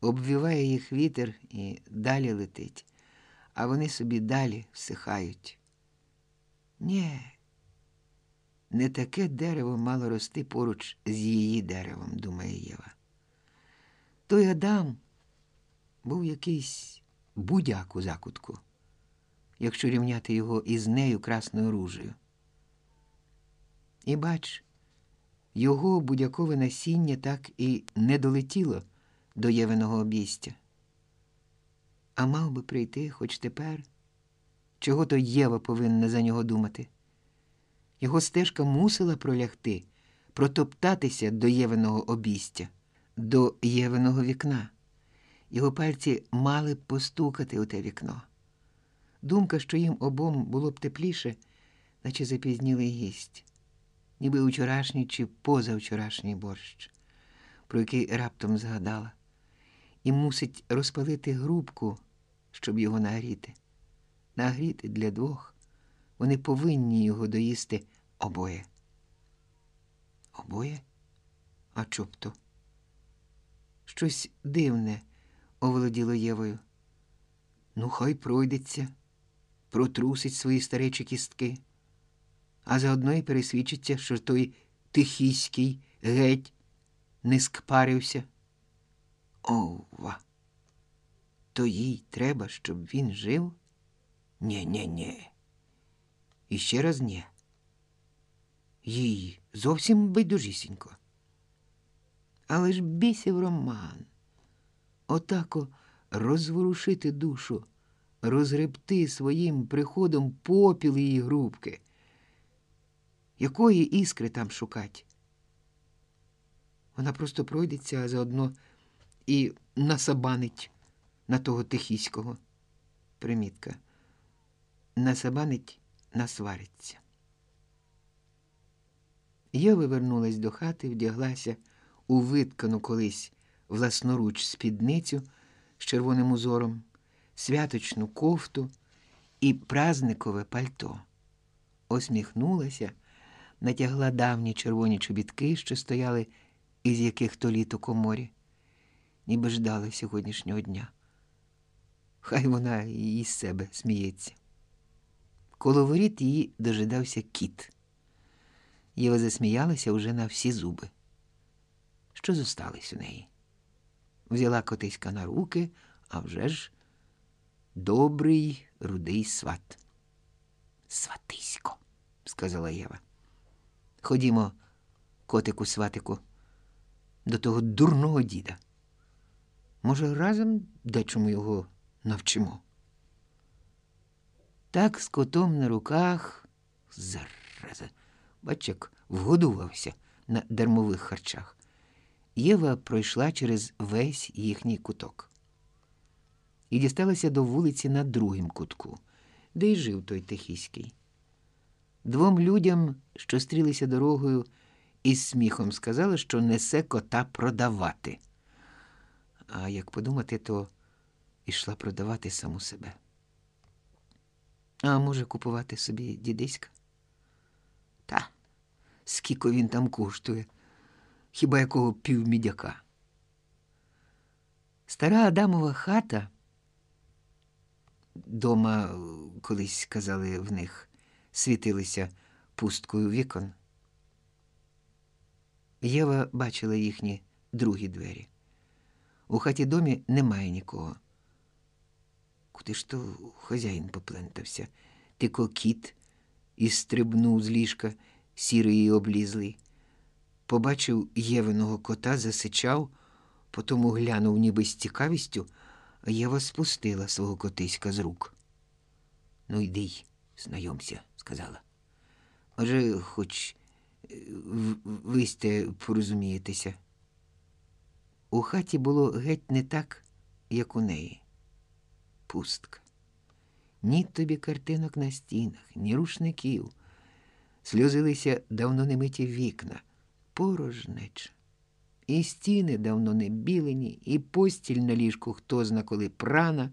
Обвіває їх вітер і далі летить, а вони собі далі всихають. Нє, не таке дерево мало рости поруч з її деревом, думає Єва. Той Адам був якийсь будяк у закутку, якщо рівняти його із нею красною ружею. І бач, його будякове насіння так і не долетіло до Євиного обійстя. А мав би прийти хоч тепер, чого то Єва повинна за нього думати. Його стежка мусила пролягти, протоптатися до Євиного обійстя, до Євиного вікна. Його пальці мали б постукати у те вікно. Думка, що їм обом було б тепліше, наче запізнілий гість, ніби вчорашній чи позавчорашній борщ, про який раптом згадала, і мусить розпалити грубку, щоб його нагріти. Нагріти для двох. Вони повинні його доїсти обоє. Обоє? А чоб то? Щось дивне оволоділо Євою. Ну, хай пройдеться, протрусить свої старечі кістки, а заодно й пересвідчиться, що той тихіський геть не скпарився. Ова! То їй треба, щоб він жив? Нє-нє-нє. І ще раз ні. Їй зовсім байдужісінько. Але ж бісів роман. Отако розворушити душу, розгребти своїм приходом попіл її грубки. Якої іскри там шукать? Вона просто пройдеться, заодно і насабанить на того тихіського. Примітка. Насабанить, насвариться. Єва вернулась до хати, вдяглася у виткану колись власноруч спідницю з червоним узором, святочну кофту і празникове пальто. Осміхнулася, натягла давні червоні чобітки, що стояли із яких то літ у коморі, ніби ждали сьогоднішнього дня. Хай вона і з себе сміється. Коло воріт її дожидався кіт. Єва засміялася уже на всі зуби. Що зосталось у неї? Взяла котиська на руки, а вже ж добрий рудий сват. Сватисько, сказала Єва. Ходімо, котику сватику, до того дурного діда. Може, разом дечому його навчимо. Так з котом на руках зараза, бач, як вгодувався на дармових харчах. Єва пройшла через весь їхній куток і дісталася до вулиці на другім кутку, де й жив той Тихіський. Двом людям, що стрілися дорогою, із сміхом сказали, що несе кота продавати. а як подумати, то ішла продавати саму себе. А може купувати собі дідиська? Та, скільки він там коштує, хіба якого півмідяка. Стара Адамова хата. Дома, е, колись казали в них, світилися пусткою вікон. Єва бачила їхні другі двері. У хаті домі немає нікого. Куди ж то хазяїн поплентався? Тико кіт і стрибнув з ліжка, сірий і облізлий. Побачив Євиного кота, засичав, потому глянув ніби з цікавістю, Єва спустила свого котиська з рук. Ну, йди, знайомся, сказала. Може, хоч е, в- ви сте порозумієтеся. У хаті було геть не так, як у неї. Пустка. Ні тобі картинок на стінах, ні рушників. Сльозилися давно не миті вікна, порожнеча. І стіни давно не білені, і постіль на ліжку хто зна коли прана,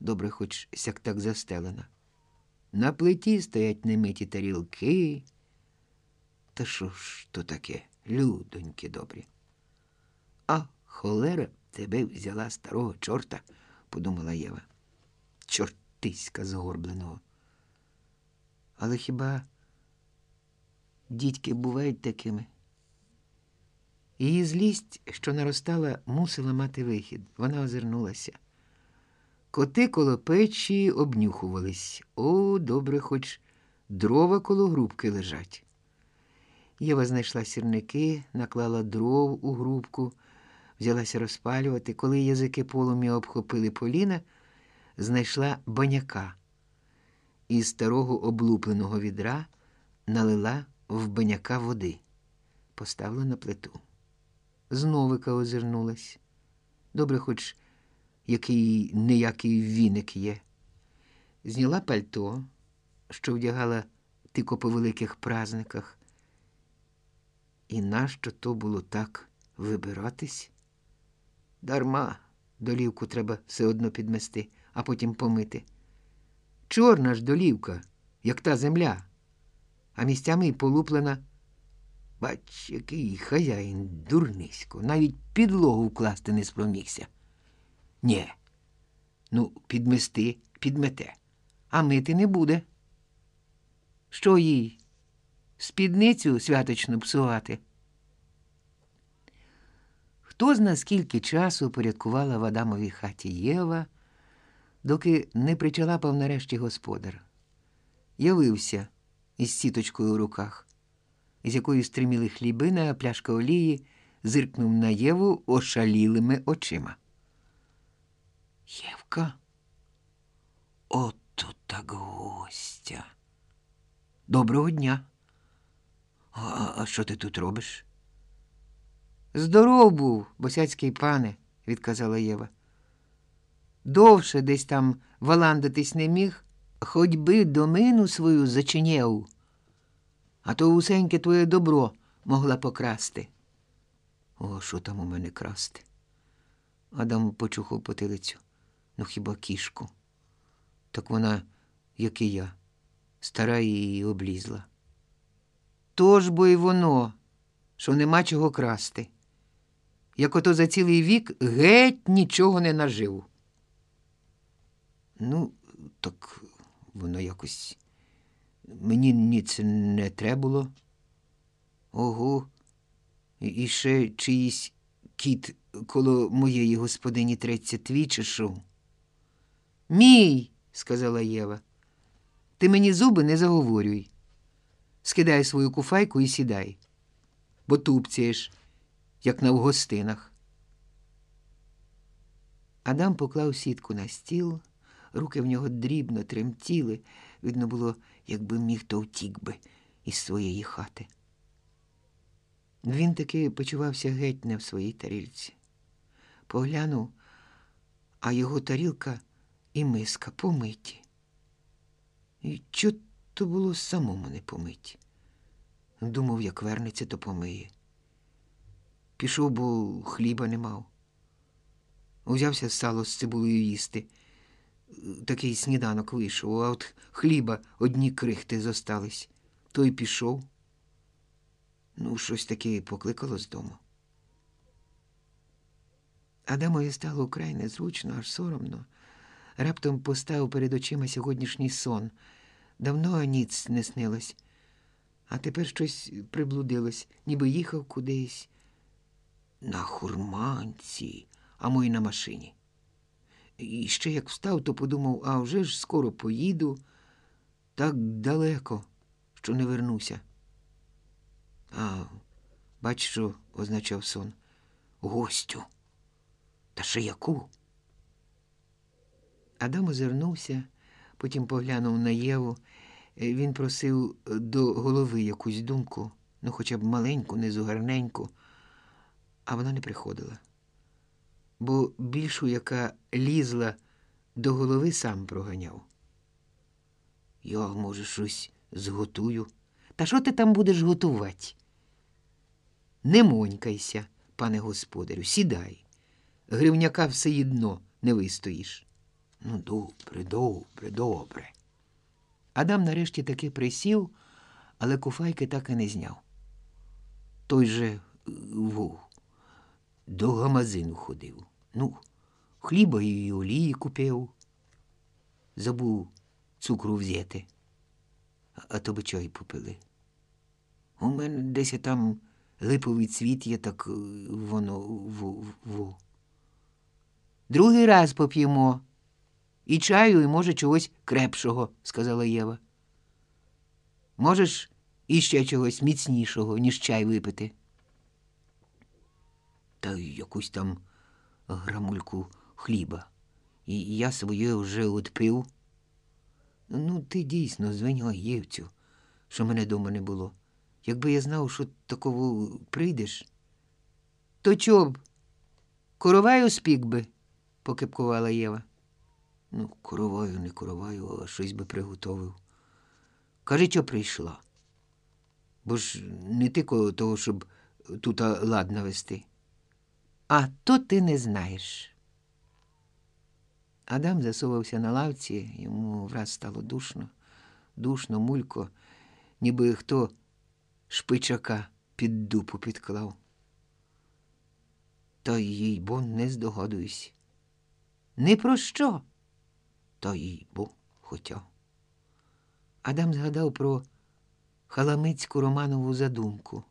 добре хоч сяк так застелена. На плиті стоять немиті тарілки. Та що ж то таке, людоньки добрі? А холера тебе взяла старого чорта, подумала Єва. Чортиська згорбленого. Але хіба дідьки бувають такими? Її злість, що наростала, мусила мати вихід. Вона озирнулася. Коти коло печі обнюхувались. О, добре, хоч дрова коло грубки лежать. Єва знайшла сірники, наклала дров у грубку, взялася розпалювати. Коли язики полум'я обхопили поліна, знайшла баняка. Із старого облупленого відра налила в баняка води, поставила на плиту. Зновика озирнулась. Добре, хоч який неякий віник є. Зняла пальто, що вдягала тико по великих празниках. І нащо то було так вибиратись? Дарма долівку треба все одно підмести, а потім помити. Чорна ж долівка, як та земля, а місцями й полуплена. Бач, який хазяїн дурнисько, навіть підлогу вкласти не спромігся. Нє. Ну, підмести, підмете, а мити не буде. Що їй? Спідницю святочно псувати? Хто зна скільки часу порядкувала в Адамовій хаті Єва, доки не причалапав нарешті господар. Явився із сіточкою у руках, із якою стриміли хлібина, пляшка олії зиркнув на Єву ошалілими очима. Євка? Ото так гостя. Доброго дня. А, а що ти тут робиш? Здоров був, босяцький пане, відказала Єва. Довше десь там валандитись не міг, хоч би домину свою зачиняв, а то усеньке твоє добро могла покрасти. О, що там у мене красти? Адам почухав потилицю. Ну хіба кішку? Так вона, як і я, стара і облізла. Тож бо й воно, що нема чого красти. Як ото за цілий вік геть нічого не нажив. Ну, так воно якось. Мені ніц не треба було. Ого. І- ще чиїсь кіт коло моєї господині треться твій чи? Мій, сказала Єва. Ти мені зуби не заговорюй. Скидай свою куфайку і сідай, бо тупцієш, як на в гостинах. Адам поклав сітку на стіл, руки в нього дрібно тремтіли. Видно було, якби міг, то втік би із своєї хати. Він таки почувався геть не в своїй тарілці. Поглянув, а його тарілка і миска помиті. І чого то було самому не помиті? Думав, як вернеться, то помиє. Пішов, бо хліба не мав. Узявся сало з цибулею їсти. Такий сніданок вийшов, а от хліба одні крихти зостались. Той пішов. Ну, щось таке покликало з дому. Адамові стало вкрай незручно, аж соромно. Раптом поставив перед очима сьогоднішній сон. Давно ніц не снилось, а тепер щось приблудилось, ніби їхав кудись. На хурманці, а мо й на машині. І ще як встав, то подумав, а вже ж скоро поїду. Так далеко, що не вернуся. А, бач, що означав сон. Гостю. Та ще яку? Адам озирнувся, потім поглянув на Єву. Е, Він просив до голови якусь думку, ну хоча б маленьку, незугарненьку, а вона не приходила. Бо більшу, яка лізла до голови, сам проганяв. Я, може, щось зготую. Та що ти там будеш готувати? Не монькайся, пане господарю, сідай. Гривняка все єдно не вистоїш. Ну, добре, добре, добре. Адам нарешті таки присів, але куфайки так і не зняв. Той же е, вов до гамазину ходив. Ну, хліба і олії купив. Забув цукру взяти, а- то би чай попили. У мене десь там липовий цвіт є, так е, воно во. во. Другий раз поп'ємо. І чаю, і, може, чогось крепшого, сказала Єва. Можеш іще чогось міцнішого, ніж чай випити. Та якусь там грамульку хліба. І я своє вже отпив. Ну, ти дійсно звиняй Євцю, що мене дома не було. Якби я знав, що такого прийдеш. То чо б? Короваю спік би, покипкувала Єва. Ну, короваю, не короваю, а щось би приготовив. Кажи, що прийшла. Бо ж не коло того, щоб тут лад навести. А то ти не знаєш. Адам засовався на лавці, йому враз стало душно, душно, мулько, ніби хто шпичака під дупу підклав. Та їй бо не здогадуюсь. Ні про що? Та їй бо хотів. Адам згадав про халамицьку Романову задумку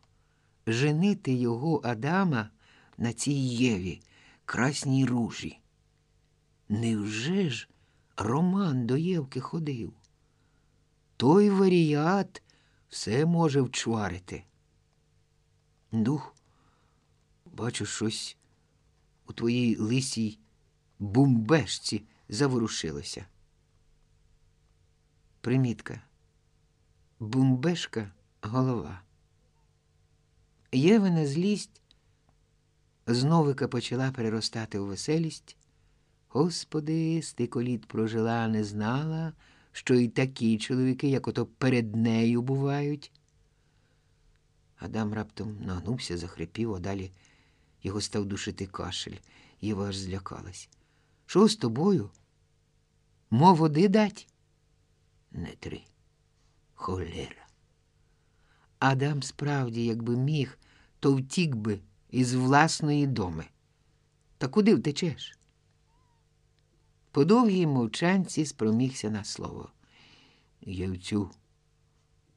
женити його Адама на цій Єві, красній ружі. Невже ж Роман до Євки ходив? Той варіат все може вчварити. Дух, бачу, щось у твоїй лисій бумбешці заворушилося. Примітка. Бумбешка голова. Євина злість зновика почала переростати у веселість. Господи, стико літ прожила, не знала, що і такі чоловіки, як ото перед нею бувають. Адам раптом нагнувся, захрипів, а далі його став душити кашель. Єва аж злякалась. Що з тобою? Мо води дать? Не три. Холера. Адам справді, якби міг, то втік би із власної доми. Та куди втечеш? По довгій мовчанці спромігся на слово. Євцю,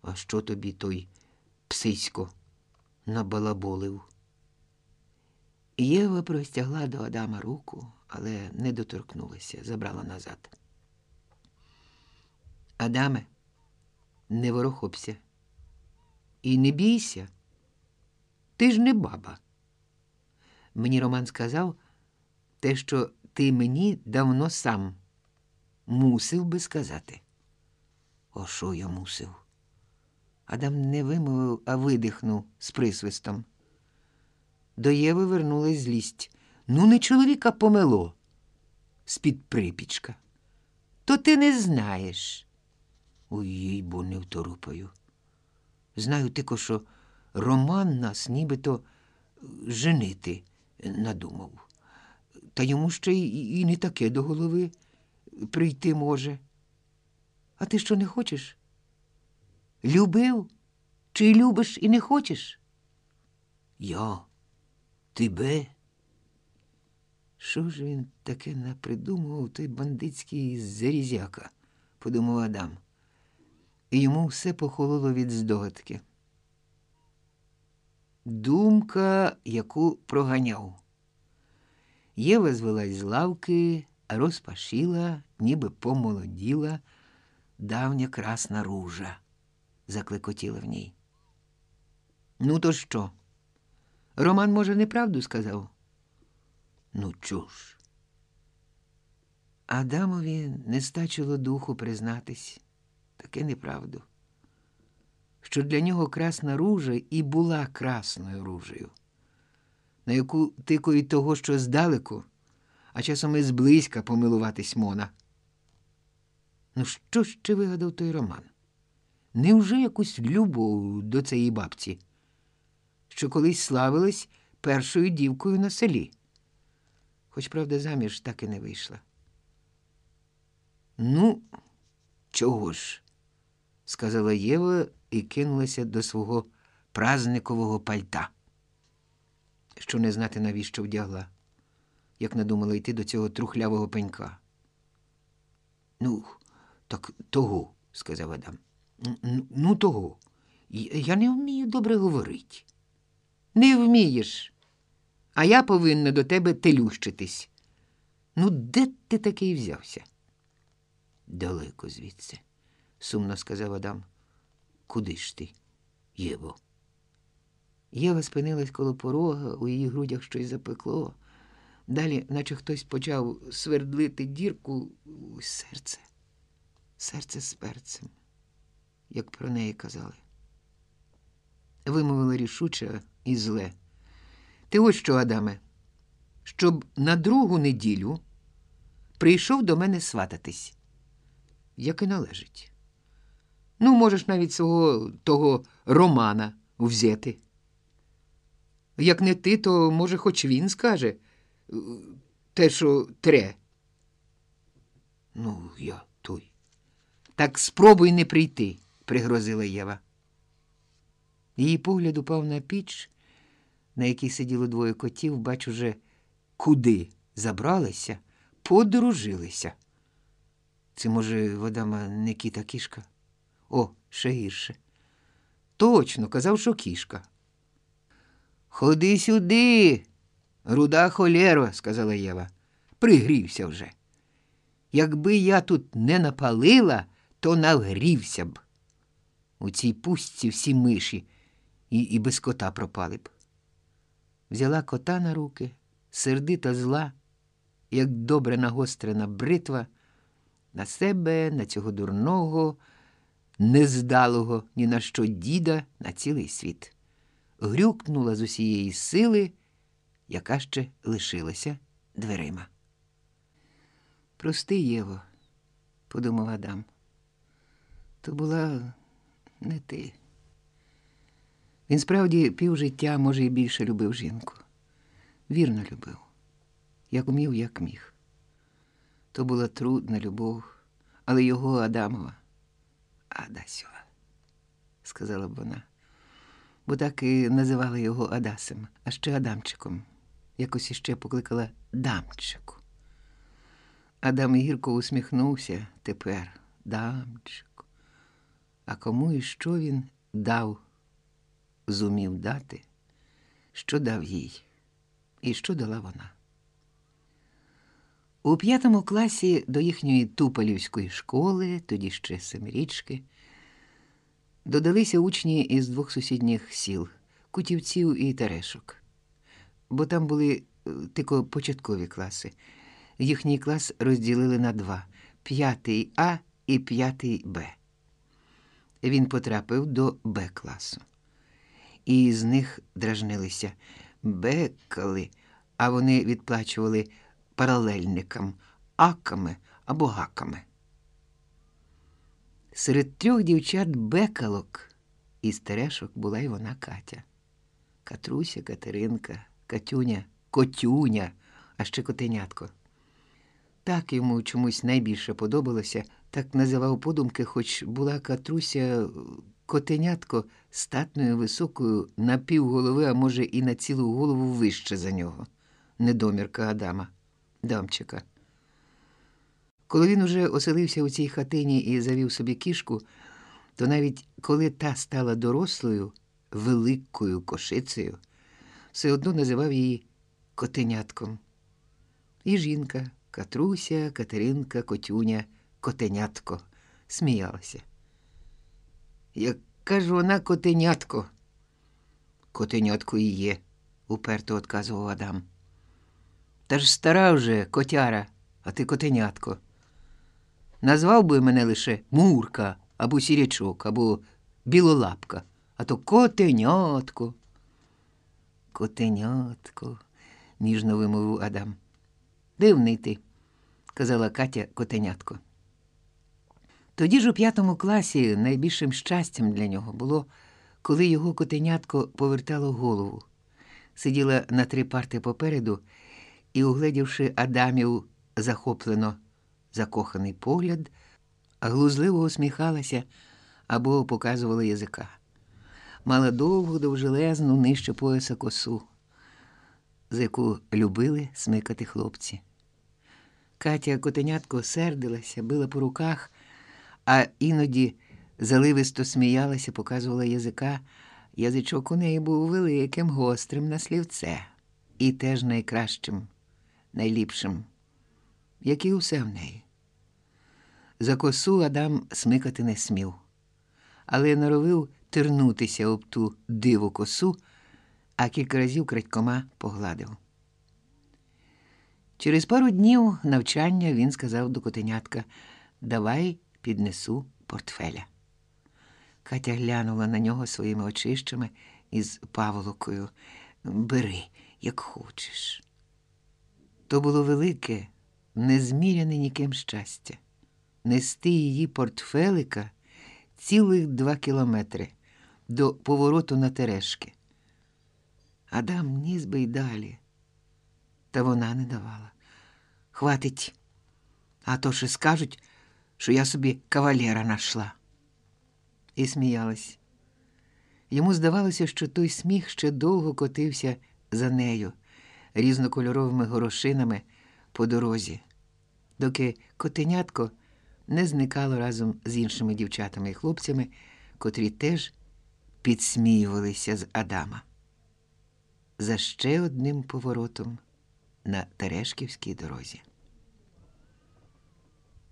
а що тобі той псисько набалаболив? Єва простягла до Адама руку, але не доторкнулася, забрала назад. Адаме, не ворохопся. І не бійся. Ти ж не баба. Мені Роман сказав те, що ти мені давно сам мусив би сказати. О, що я мусив? Адам не вимовив, а видихнув з присвистом. До Єви вернулась злість. Ну, не чоловіка помело з-під припічка. То ти не знаєш. Ой, їй бо не вторупаю. Знаю тільки, що Роман нас нібито женити надумав. Та йому ще й, і не таке до голови прийти може. А ти що не хочеш? Любив? Чи любиш і не хочеш? Я? Тебе? Що ж він таке напридумував той бандитський зарізяка, подумав Адам. І йому все похололо від здогадки. Думка, яку проганяв. Єва звелась з лавки, розпашіла, ніби помолоділа давня красна ружа, заклекотіла в ній. Ну, то що? Роман, може, неправду сказав? Ну, чуж. Адамові не стачило духу признатись, таке неправду, що для нього красна ружа і була красною ружею, на яку тикають того, що здалеку, а часом і зблизька помилуватись мона. Ну, що ще вигадав той Роман? Невже якусь любов до цієї бабці, що колись славилась першою дівкою на селі? Хоч, правда, заміж так і не вийшла. Ну, чого ж? сказала Єва і кинулася до свого празникового пальта, що не знати, навіщо вдягла, як надумала йти до цього трухлявого пенька. Ну, так того, сказав Адам. Ну, того. Я не вмію добре говорити. Не вмієш. А я повинна до тебе телющитись. Ну, де ти такий взявся? Далеко звідси, сумно сказав Адам. Куди ж ти, Єво? Єва спинилась коло порога, у її грудях щось запекло. Далі, наче хтось почав свердлити дірку серце. Серце з перцем, як про неї казали. Вимовила рішуче і зле. Ти ось що, Адаме, щоб на другу неділю прийшов до мене свататись, як і належить. Ну, можеш навіть свого того Романа взяти. Як не ти, то, може, хоч він скаже е, те, що тре. Ну, я той. Так спробуй не прийти, пригрозила Єва. Її погляд упав на піч, на якій сиділо двоє котів, бач уже, куди забралися, подружилися. Це, може, Вадама не кішка? О, ще гірше. Точно, казав, що кішка. Ходи сюди, руда холєро, сказала Єва. Пригрівся вже. Якби я тут не напалила, то нагрівся б. У цій пустці всі миші і, і без кота пропали б. Взяла кота на руки, сердита зла, як добре нагострена бритва, на себе, на цього дурного, нездалого ні на що діда на цілий світ. Грюкнула з усієї сили, яка ще лишилася дверима. Прости, Єво, подумав Адам. То була не ти. Він справді півжиття, може, і більше любив жінку. Вірно любив, як умів, як міг. То була трудна любов, але його Адамова. Адасьова, сказала б вона, бо так і називала його Адасем, а ще Адамчиком. Якось іще покликала Дамчику. Адам гірко усміхнувся тепер, Дамчику. А кому і що він дав, зумів дати, що дав їй, і що дала вона. У п'ятому класі до їхньої Туполівської школи, тоді ще семирічки, додалися учні із двох сусідніх сіл Кутівців і Терешок, бо там були е, тільки початкові класи. Їхній клас розділили на два п'ятий А і п'ятий Б. Він потрапив до Б класу. І з них дражнилися, бекали, а вони відплачували паралельникам, аками або гаками. Серед трьох дівчат бекалок із терешок була й вона Катя. Катруся, Катеринка, Катюня, Котюня, а ще котенятко. Так йому чомусь найбільше подобалося, так називав подумки, хоч була Катруся котенятко статною високою на пів голови, а може, і на цілу голову вище за нього, недомірка Адама, дамчика. Коли він уже оселився у цій хатині і завів собі кішку, то навіть коли та стала дорослою, великою кошицею, все одно називав її котенятком. І жінка, Катруся, Катеринка, Котюня, котенятко сміялася. Яка ж вона котенятко? Котенятко і є, уперто отказував Адам. Та ж стара вже котяра, а ти котенятко. Назвав би мене лише Мурка або сірячок, або білолапка, а то котенятко. Котенятко, ніжно вимовив Адам. Дивний ти, казала Катя котенятко. Тоді ж у п'ятому класі найбільшим щастям для нього було, коли його котенятко повертало голову, сиділа на три парти попереду і, угледівши Адамів захоплено закоханий погляд, глузливо усміхалася або показувала язика. Мала довгу, довжелезну нижче пояса косу, за яку любили смикати хлопці. Катя котенятко сердилася, била по руках, а іноді заливисто сміялася, показувала язика. Язичок у неї був великим, гострим на слівце, і теж найкращим, найліпшим, як і усе в неї. За косу Адам смикати не смів, але норовив тернутися об ту диву косу, а кілька разів крадькома погладив. Через пару днів навчання він сказав до котенятка Давай піднесу портфеля. Катя глянула на нього своїми очищами із паволокою. Бери, як хочеш. То було велике, незміряне ніким щастя. Нести її портфелика цілих два кілометри до повороту на терешки. Адам ніс би й далі, та вона не давала. Хватить, а то ще скажуть, що я собі кавалера нашла. І сміялась. Йому здавалося, що той сміх ще довго котився за нею різнокольоровими горошинами по дорозі, доки котенятко не зникало разом з іншими дівчатами і хлопцями, котрі теж підсміювалися з Адама. За ще одним поворотом на Терешківській дорозі.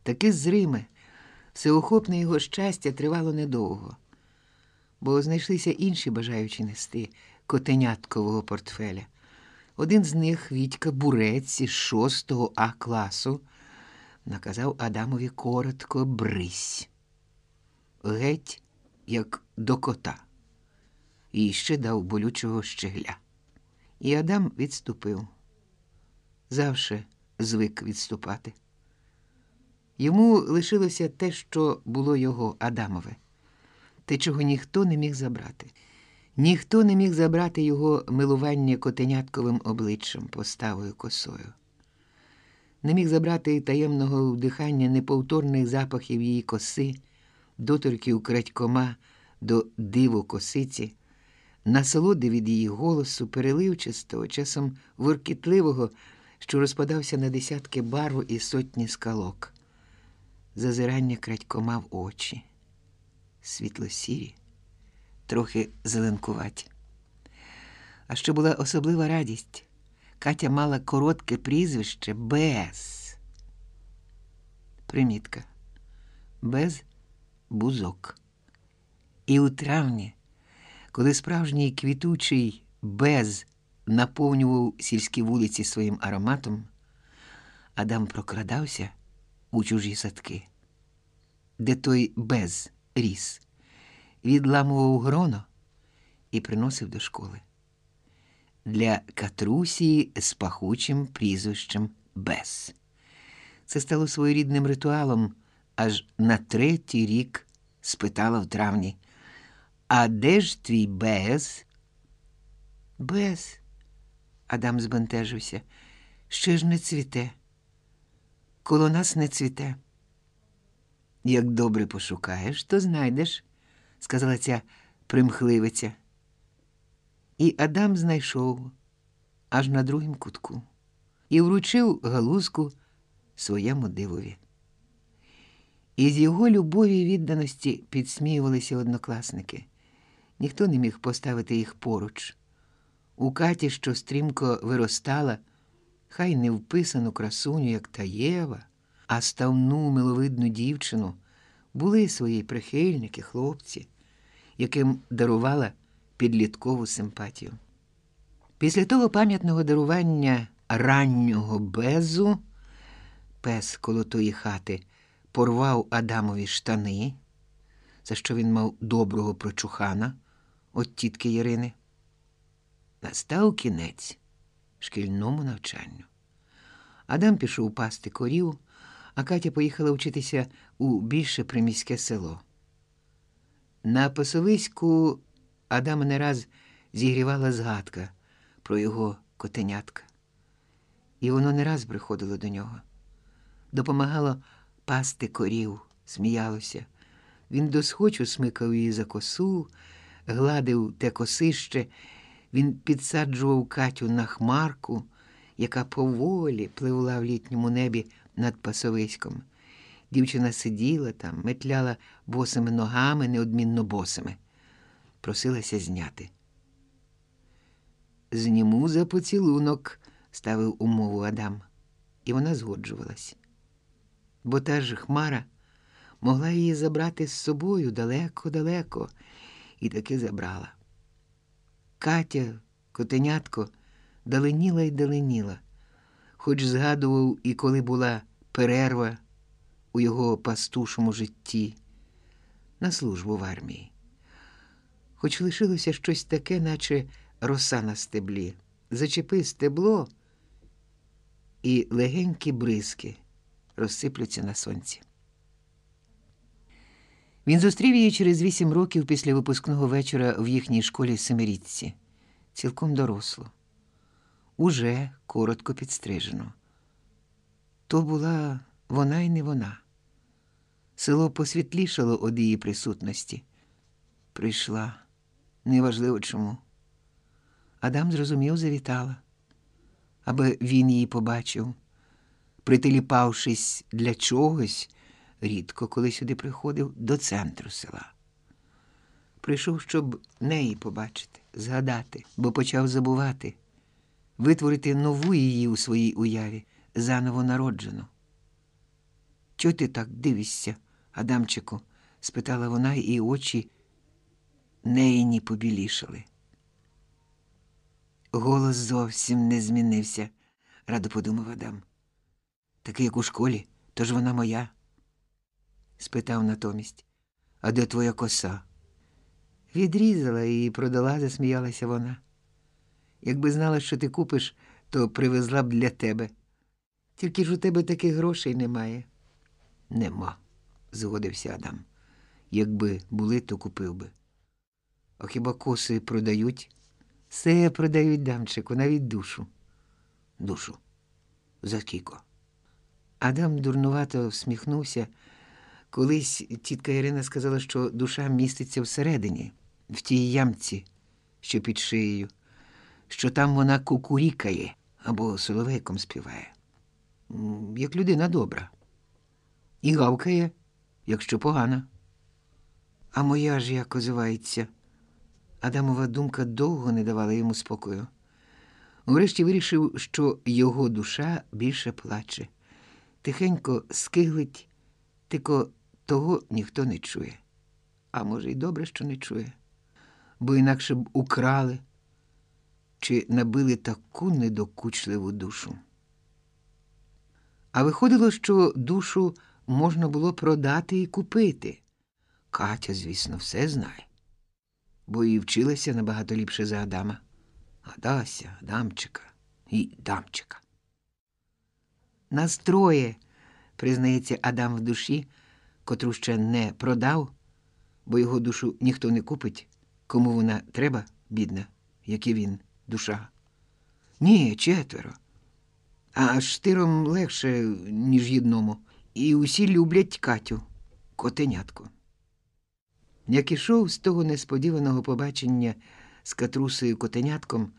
Таке зриме, всеохопне його щастя тривало недовго, бо знайшлися інші бажаючі нести котеняткового портфеля. Один з них, Вітька Бурець із 6 А класу, наказав Адамові коротко брись, геть, як до кота, і ще дав болючого щегля. І Адам відступив. Завше звик відступати. Йому лишилося те, що було його Адамове, те, чого ніхто не міг забрати. Ніхто не міг забрати його милування котенятковим обличчям, поставою косою. Не міг забрати таємного вдихання неповторних запахів її коси, доторків крадькома до диву косиці, насолоди від її голосу, переливчастого, часом воркітливого, що розпадався на десятки барв і сотні скалок. Зазирання крадькома в очі, світло-сірі, трохи зеленкуваті. А що була особлива радість, Катя мала коротке прізвище без. Примітка. Без бузок. І у травні, коли справжній квітучий без наповнював сільські вулиці своїм ароматом, Адам прокрадався у чужі садки, де той без ріс, відламував гроно і приносив до школи. Для Катрусії з пахучим прізвищем без. Це стало своєрідним ритуалом, аж на третій рік спитала в травні. А де ж твій без? Без. Адам збентежився. ще ж не цвіте. Коло нас не цвіте. Як добре пошукаєш, то знайдеш, сказала ця примхливиця. І Адам знайшов аж на другім кутку і вручив галузку своєму дивові. Із його любові і відданості підсміювалися однокласники. Ніхто не міг поставити їх поруч. У Каті, що стрімко виростала, хай не вписану красуню, як Таєва, а ставну миловидну дівчину, були свої прихильники, хлопці, яким дарувала підліткову симпатію. Після того пам'ятного дарування раннього безу пес коло тої хати порвав Адамові штани, за що він мав доброго прочухана от тітки Ірини. Настав кінець шкільному навчанню. Адам пішов пасти корів, а Катя поїхала вчитися у більше приміське село. На пасовиську Адама не раз зігрівала згадка про його котенятка. І воно не раз приходило до нього. Допомагало пасти корів, сміялося. Він досхочу смикав її за косу, гладив те косище, він підсаджував Катю на хмарку, яка поволі пливла в літньому небі над пасовиськом. Дівчина сиділа там, метляла босими ногами, неодмінно босими, просилася зняти. Зніму за поцілунок, ставив умову Адам, і вона згоджувалась. Бо та ж Хмара могла її забрати з собою далеко-далеко, і таки забрала. Катя, котенятко, даленіла й даленіла, хоч згадував і коли була перерва у його пастушому житті на службу в армії. Хоч лишилося щось таке, наче роса на стеблі. Зачепи стебло, і легенькі бризки розсиплються на сонці. Він зустрів її через вісім років після випускного вечора в їхній школі Семирічці, цілком доросло, уже коротко підстрижено. То була вона й не вона. Село посвітлішало од її присутності. Прийшла, неважливо чому. Адам зрозумів, завітала, аби він її побачив, притиліпавшись для чогось, рідко коли сюди приходив до центру села. Прийшов, щоб неї побачити, згадати, бо почав забувати, витворити нову її у своїй уяві, заново народжену. Чого ти так дивишся, Адамчику? спитала вона, і очі неїні побілішали. Голос зовсім не змінився, радо подумав Адам. Такий, як у школі, то ж вона моя? спитав натомість. А де твоя коса? Відрізала і продала, засміялася вона. Якби знала, що ти купиш, то привезла б для тебе. Тільки ж у тебе таких грошей немає. Нема, згодився Адам. Якби були, то купив би. А хіба коси продають? Все продають дамчику, навіть душу. Душу. За кіко. Адам дурнувато всміхнувся. Колись тітка Ірина сказала, що душа міститься всередині, в тій ямці, що під шиєю, що там вона кукурікає або соловейком співає, як людина добра. І гавкає, якщо погана. А моя ж як озивається. Адамова думка довго не давала йому спокою. Врешті вирішив, що його душа більше плаче. Тихенько скиглить, тільки того ніхто не чує. А може, й добре, що не чує, бо інакше б украли чи набили таку недокучливу душу. А виходило, що душу можна було продати і купити. Катя, звісно, все знає бо і вчилася набагато ліпше за Адама. Адася, Адамчика і дамчика. Нас троє, признається Адам в душі, котру ще не продав, бо його душу ніхто не купить, кому вона треба, бідна, як і він, душа. Ні, четверо. А штиром легше, ніж єдному. І усі люблять Катю, котенятку. Як ішов з того несподіваного побачення з катрусею котенятком,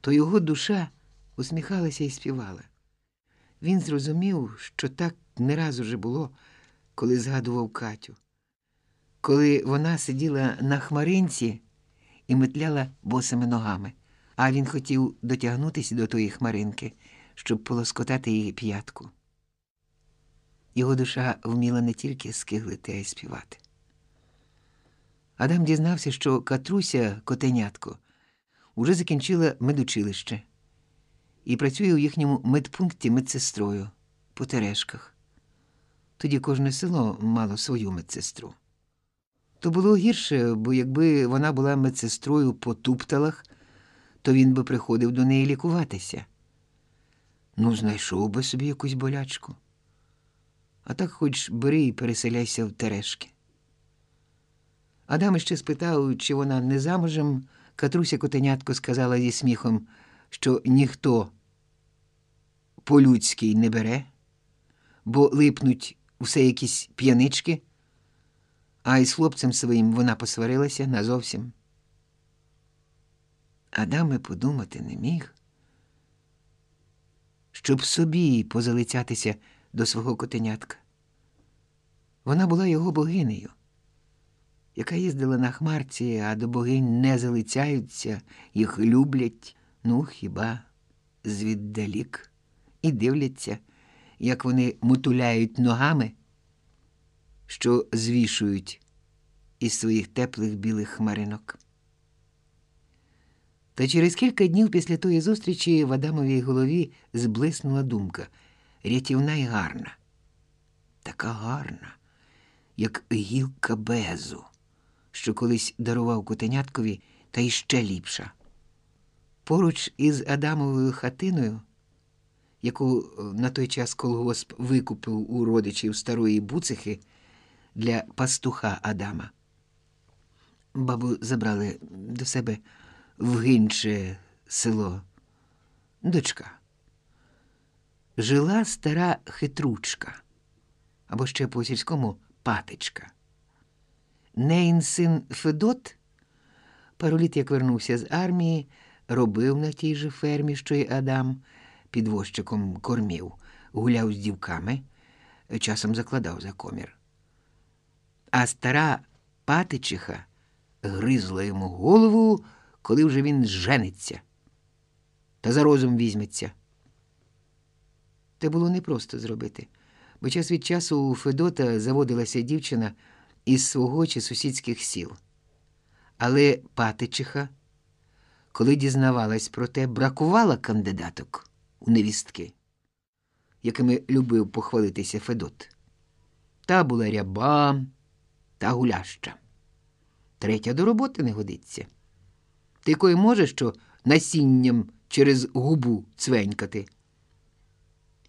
то його душа усміхалася і співала. Він зрозумів, що так не раз уже було, коли згадував Катю, коли вона сиділа на хмаринці і метляла босими ногами, а він хотів дотягнутися до тої хмаринки, щоб полоскотати її п'ятку. Його душа вміла не тільки скиглити, а й співати. Адам дізнався, що Катруся котенятко уже закінчила медучилище і працює у їхньому медпункті медсестрою по терешках. Тоді кожне село мало свою медсестру. То було гірше, бо якби вона була медсестрою по тупталах, то він би приходив до неї лікуватися. Ну, знайшов би собі якусь болячку. А так хоч бери і переселяйся в терешки. Адам ще спитав, чи вона не замужем. Катруся котенятко сказала зі сміхом, що ніхто по-людськи не бере, бо липнуть усе якісь п'янички, а із хлопцем своїм вона посварилася назовсім. Адам і подумати не міг, щоб собі позалицятися до свого котенятка. Вона була його богинею яка їздила на хмарці, а до богинь не залицяються, їх люблять, ну хіба звіддалік, і дивляться, як вони мутуляють ногами, що звішують із своїх теплих білих хмаринок. Та через кілька днів після тої зустрічі в Адамовій голові зблиснула думка. Рятівна й гарна, така гарна, як гілка безу що колись дарував котеняткові, та іще ліпша. Поруч із Адамовою хатиною, яку е, на той час колгосп викупив у родичів старої буцихи для пастуха Адама. Бабу забрали до себе в гинче село дочка. Жила стара хитручка або ще по сільському патичка. Нейн син Федот, пароліт, як вернувся з армії, робив на тій же фермі, що й Адам, підвозчиком кормів, гуляв з дівками, часом закладав за комір. А стара патичиха гризла йому голову, коли вже він жениться та за розум візьметься. Те було непросто зробити, бо час від часу у Федота заводилася дівчина із свого чи сусідських сіл. Але Патичиха, коли дізнавалась про те, бракувала кандидаток у невістки, якими любив похвалитися Федот. Та була ряба та гуляща. Третя до роботи не годиться. Ти кої може, що насінням через губу цвенькати.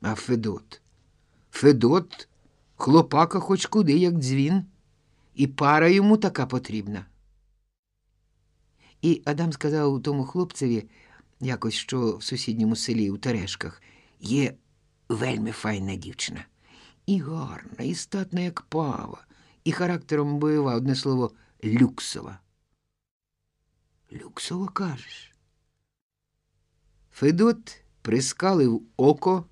А Федот. Федот хлопака хоч куди, як дзвін і пара йому така потрібна. І Адам сказав тому хлопцеві якось, що в сусідньому селі у Терешках є вельми файна дівчина. І гарна, і статна, як пава, і характером бойова, одне слово, люксова. Люксова кажеш. Федот прискалив око,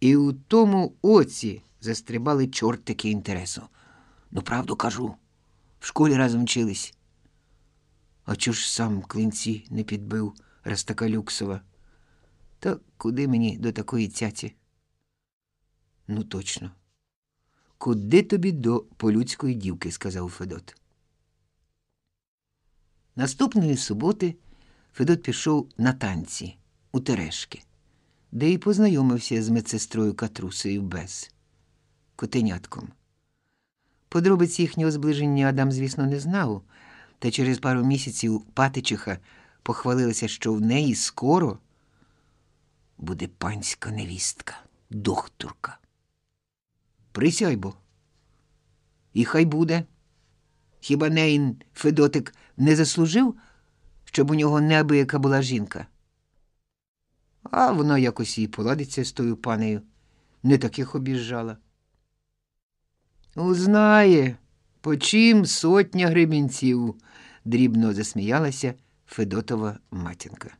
і у тому оці застрибали чортики інтересу. Ну, правду кажу, в школі разом вчились. А чого ж сам клинці не підбив, раз така люксова? Та куди мені до такої цяці? Ну, точно. Куди тобі до полюдської дівки? сказав Федот. Наступної суботи Федот пішов на танці у Терешки, де й познайомився з медсестрою Катрусею Без, котенятком. Подробиць їхнього зближення Адам, звісно, не знав, та через пару місяців Патичиха похвалилася, що в неї скоро буде панська невістка, докторка. Присяй бо. І хай буде. Хіба Нейн Федотик не заслужив, щоб у нього неабияка була жінка? А вона якось і поладиться з тою панею. Не таких обіжжала. Узнає, по чим сотня гребінців, дрібно засміялася Федотова матінка.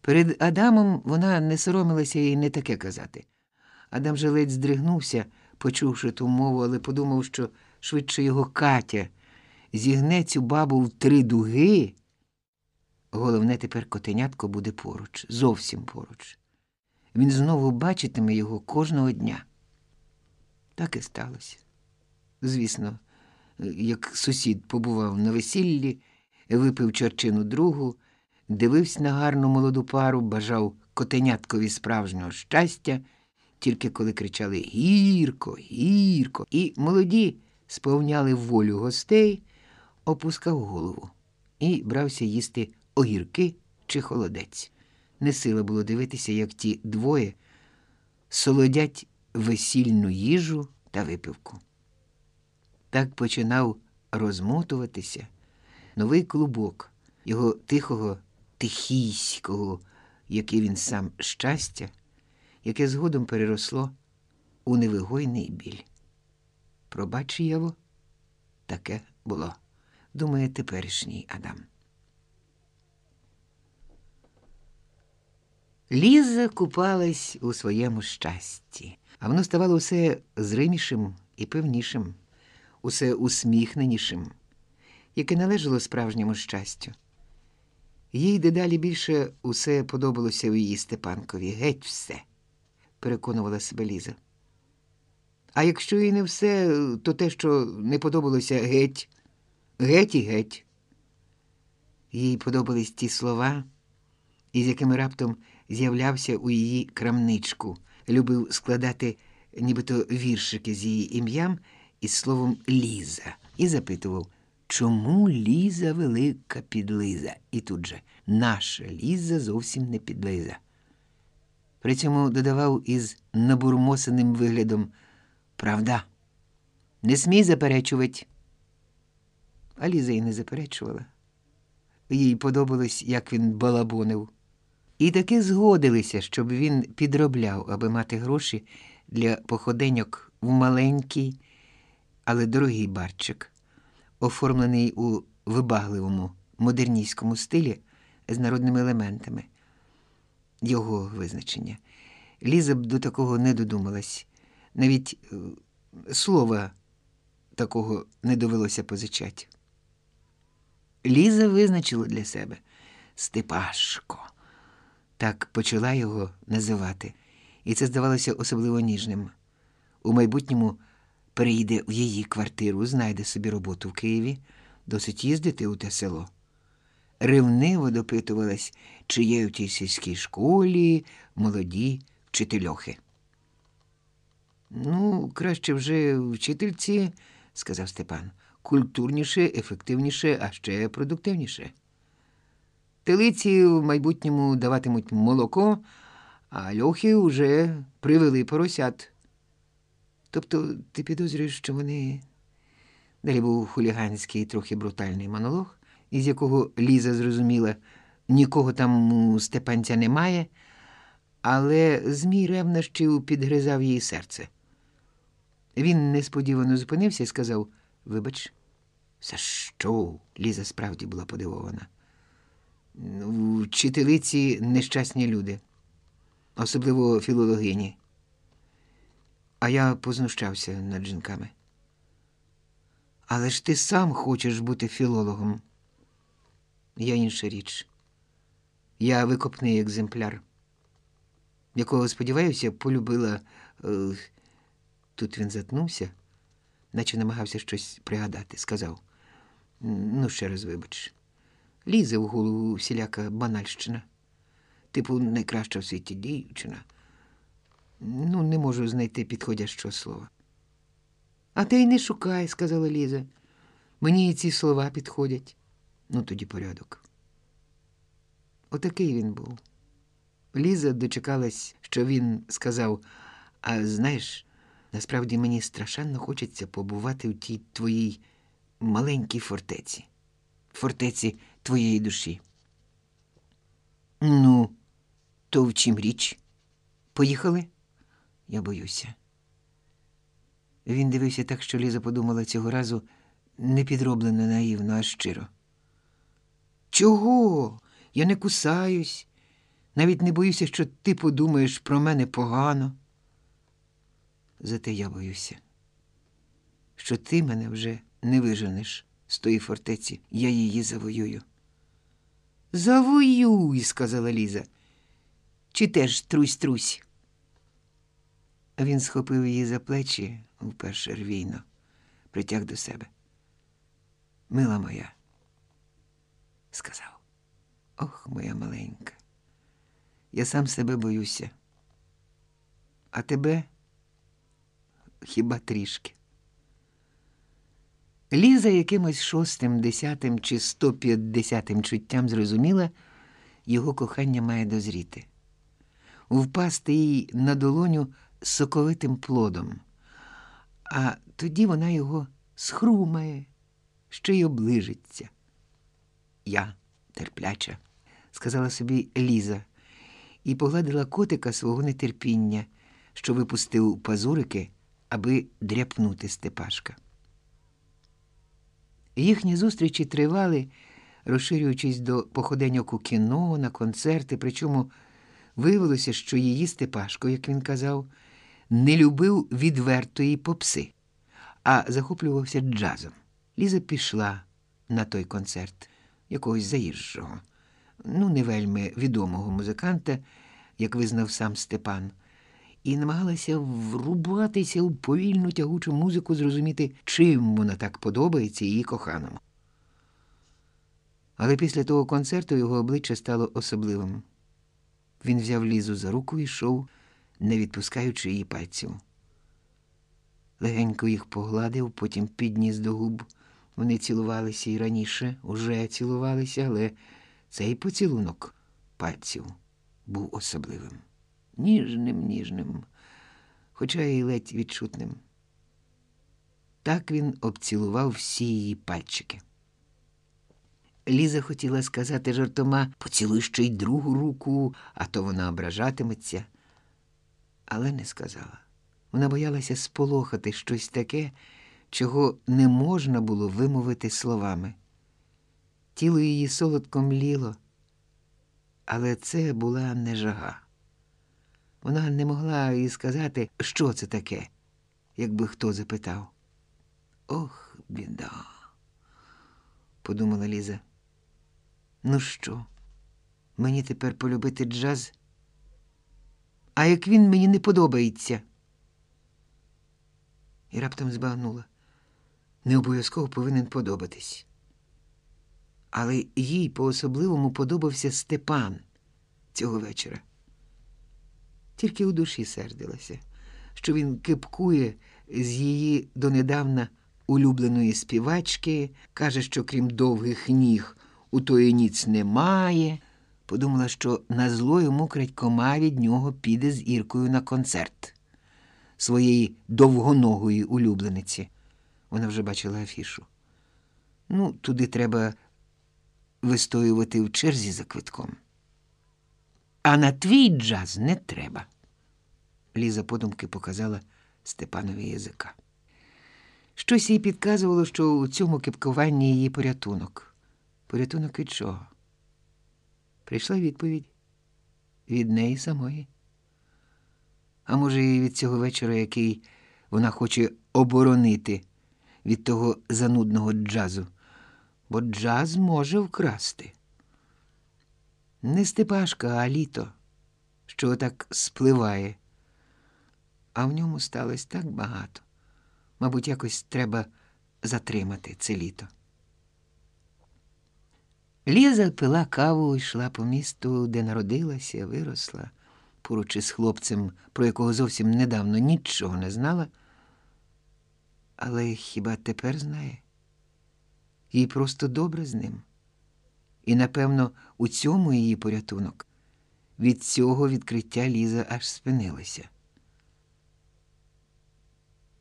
Перед Адамом вона не соромилася і не таке казати. Адам же ледь здригнувся, почувши ту мову, але подумав, що швидше його Катя зігне цю бабу в три дуги. Головне, тепер котенятко буде поруч, зовсім поруч. Він знову бачитиме його кожного дня. Так і сталося. Звісно, як сусід побував на весіллі, випив чарчину другу, дивився на гарну молоду пару, бажав котеняткові справжнього щастя, тільки коли кричали гірко, гірко, і молоді сповняли волю гостей, опускав голову і брався їсти огірки чи холодець. Не сила було дивитися, як ті двоє солодять весільну їжу та випивку. Так починав розмотуватися новий клубок його тихого, тихійського, який він сам щастя, яке згодом переросло у невигойний біль. Пробач, Єво, таке було, думає теперішній Адам. Ліза купалась у своєму щасті, а воно ставало усе зримішим і певнішим, усе усміхненішим, яке належало справжньому щастю. Їй дедалі більше усе подобалося у її Степанкові, геть все, переконувала себе Ліза. А якщо і не все, то те, що не подобалося геть, геть і геть. Їй подобались ті слова, із якими раптом з'являвся у її крамничку, любив складати нібито віршики з її ім'ям із словом Ліза і запитував, чому Ліза велика підлиза? І тут же наша Ліза зовсім не підлиза. При цьому додавав із набурмосеним виглядом Правда, не смій заперечувати. А Ліза й не заперечувала. Їй подобалось, як він балабонив. І таки згодилися, щоб він підробляв, аби мати гроші для походеньок в маленький, але дорогий барчик, оформлений у вибагливому модерністському стилі з народними елементами. Його визначення. Ліза б до такого не додумалась. Навіть е, слова такого не довелося позичати. Ліза визначила для себе Степашко. Так почала його називати, і це здавалося особливо ніжним. У майбутньому переїде в її квартиру, знайде собі роботу в Києві, досить їздити у те село. Ревниво допитувалась, чи є у тій сільській школі молоді вчительохи. Ну, краще вже вчительці, сказав Степан, культурніше, ефективніше, а ще продуктивніше. Телиці в майбутньому даватимуть молоко, а льохи вже привели поросят. Тобто ти підозрюєш, що вони. Далі був хуліганський, трохи брутальний монолог, із якого Ліза зрозуміла, нікого там у Степанця немає, але змій ревнощів підгризав її серце. Він несподівано зупинився і сказав: Вибач, за що? Ліза справді була подивована. Вчителиці нещасні люди, особливо філологині. А я познущався над жінками. Але ж ти сам хочеш бути філологом. Я інша річ. Я викопний екземпляр, якого, сподіваюся, полюбила. Е, Тут він затнувся, наче намагався щось пригадати, сказав: Ну, ще раз вибач. Лізе в голову всіляка банальщина. Типу, найкраща в світі дівчина. Ну, не можу знайти підходящого слова. А ти й не шукай, сказала Ліза. Мені і ці слова підходять. Ну, тоді порядок. Отакий він був. Ліза дочекалась, що він сказав: А знаєш, насправді мені страшенно хочеться побувати в тій твоїй маленькій фортеці, фортеці твоєї душі. Ну, То в чим річ? Поїхали? Я боюся. Він дивився так, що Ліза подумала цього разу не підроблено наївно, а щиро. Чого? Я не кусаюсь. Навіть не боюся, що ти подумаєш про мене погано. Зате я боюся, що ти мене вже не виженеш з тої фортеці, я її завоюю. Завоюй, сказала Ліза. Чи теж трусь-трусь? А Він схопив її за плечі вперше рвійно, притяг до себе. Мила моя, сказав. Ох, моя маленька. Я сам себе боюся. А тебе хіба трішки. Ліза якимось шостим, десятим чи сто п'ятдесятим чуттям зрозуміла, його кохання має дозріти, впасти їй на долоню соковитим плодом, а тоді вона його схрумає, ще й оближиться. Я терпляча, сказала собі Ліза, і погладила котика свого нетерпіння, що випустив пазурики, аби дряпнути Степашка. Їхні зустрічі тривали, розширюючись до походеньок у кіно, на концерти, причому виявилося, що її Степашко, як він казав, не любив відвертої попси, а захоплювався джазом. Ліза пішла на той концерт якогось заїжджого, ну, не вельми відомого музиканта, як визнав сам Степан, і намагалася врубатися у повільну тягучу музику, зрозуміти, чим вона так подобається її коханому. Але після того концерту його обличчя стало особливим. Він взяв лізу за руку і йшов, не відпускаючи її пальців. Легенько їх погладив, потім підніс до губ. Вони цілувалися і раніше уже цілувалися, але цей поцілунок пальців був особливим, ніжним, ніжним, хоча й ледь відчутним. Так він обцілував всі її пальчики. Ліза хотіла сказати жартома поцілуй ще й другу руку, а то вона ображатиметься, але не сказала. Вона боялася сполохати щось таке, чого не можна було вимовити словами. Тіло її солодко мліло, але це була не жага. Вона не могла і сказати, що це таке, якби хто запитав. Ох, біда, подумала Ліза. Ну що, мені тепер полюбити джаз? А як він мені не подобається? І раптом збагнула. Не обов'язково повинен подобатись. Але їй по-особливому подобався Степан цього вечора. Тільки у душі сердилася, що він кипкує з її донедавна улюбленої співачки, каже, що крім довгих ніг у тої ніц немає. Подумала, що на зло йому крадькома від нього піде з Іркою на концерт своєї довгоногої улюблениці. Вона вже бачила афішу. Ну, туди треба вистоювати в черзі за квитком. А на твій джаз не треба. Ліза подумки показала Степанові язика. Щось їй підказувало, що у цьому кипкуванні її порятунок. Порятунок від чого? Прийшла відповідь від неї самої. А може, і від цього вечора, який вона хоче оборонити від того занудного джазу, бо джаз може вкрасти. Не Степашка, а літо, що так спливає, а в ньому сталося так багато. Мабуть, якось треба затримати це літо. Ліза пила каву і йшла по місту, де народилася, виросла, поруч із хлопцем, про якого зовсім недавно нічого не знала. Але хіба тепер знає? Їй просто добре з ним. І, напевно, у цьому її порятунок. Від цього відкриття Ліза аж спинилася.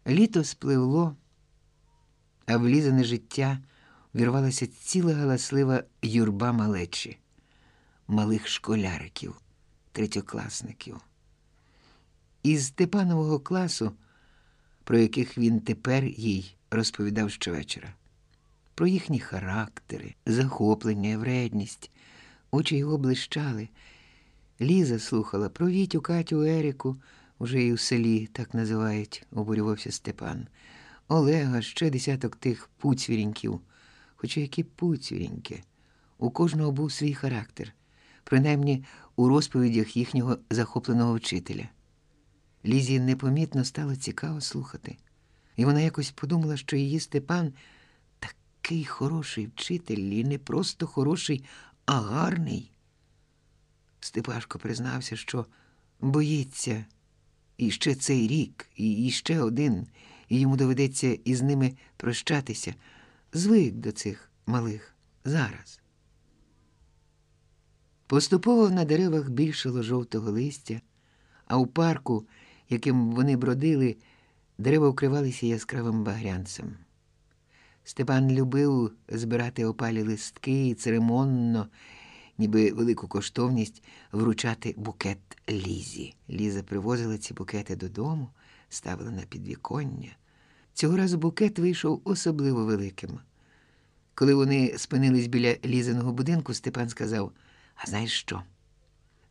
Літо спливло, а в лізане життя вірвалася ціла галаслива юрба малечі, малих школяриків, третьокласників. Із Степанового класу, про яких він тепер їй розповідав щовечора, про їхні характери, захоплення, вредність, очі його блищали. Ліза слухала про Вітю, Катю, Еріку, уже і у селі так називають, обурювався Степан. Олега, ще десяток тих пуцвіріньків. Хоча які пуцвіріньки. У кожного був свій характер, принаймні у розповідях їхнього захопленого вчителя. Лізі непомітно стало цікаво слухати, і вона якось подумала, що її Степан такий хороший вчитель, і не просто хороший, а гарний. Степашко признався, що боїться і ще цей рік, і ще один, і йому доведеться із ними прощатися. Звик до цих малих зараз. Поступово на деревах більшало жовтого листя, а у парку, яким вони бродили, дерева вкривалися яскравим багрянцем. Степан любив збирати опалі листки і церемонно, ніби велику коштовність, вручати букет Лізі. Ліза привозила ці букети додому, ставила на підвіконня. Цього разу букет вийшов особливо великим. Коли вони спинились біля лізаного будинку, Степан сказав: А знаєш що?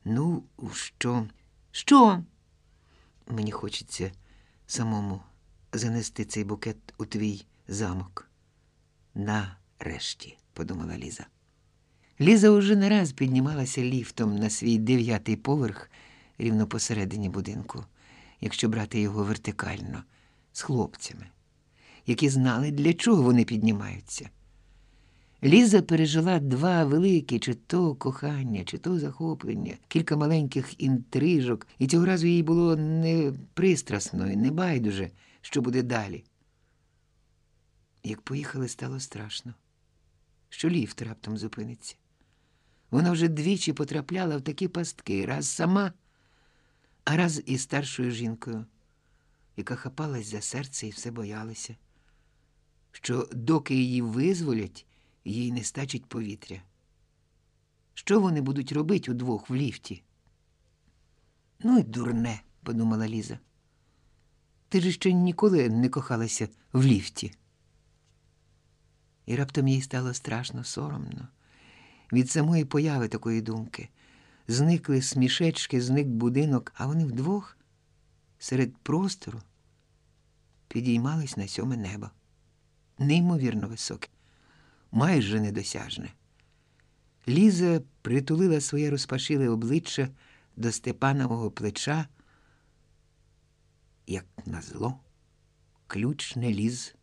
Ну, що? Що? Мені хочеться самому занести цей букет у твій замок. Нарешті, подумала Ліза. Ліза уже не раз піднімалася ліфтом на свій дев'ятий поверх рівно посередині будинку, якщо брати його вертикально, з хлопцями, які знали, для чого вони піднімаються. Ліза пережила два великі, чи то кохання, чи то захоплення, кілька маленьких інтрижок, і цього разу їй було не пристрасно і не байдуже, що буде далі. Як поїхали, стало страшно, що ліфт раптом зупиниться. Вона вже двічі потрапляла в такі пастки, раз сама, а раз із старшою жінкою, яка хапалась за серце і все боялася, що доки її визволять, їй не стачить повітря. Що вони будуть робити удвох в ліфті? Ну й дурне, подумала Ліза. Ти ж ще ніколи не кохалася в ліфті. І раптом їй стало страшно соромно. Від самої появи такої думки. Зникли смішечки, зник будинок, а вони вдвох серед простору підіймались на сьоме небо. Неймовірно високе, майже недосяжне. Ліза притулила своє розпашиле обличчя до Степанового плеча, як назло, ключ не ліз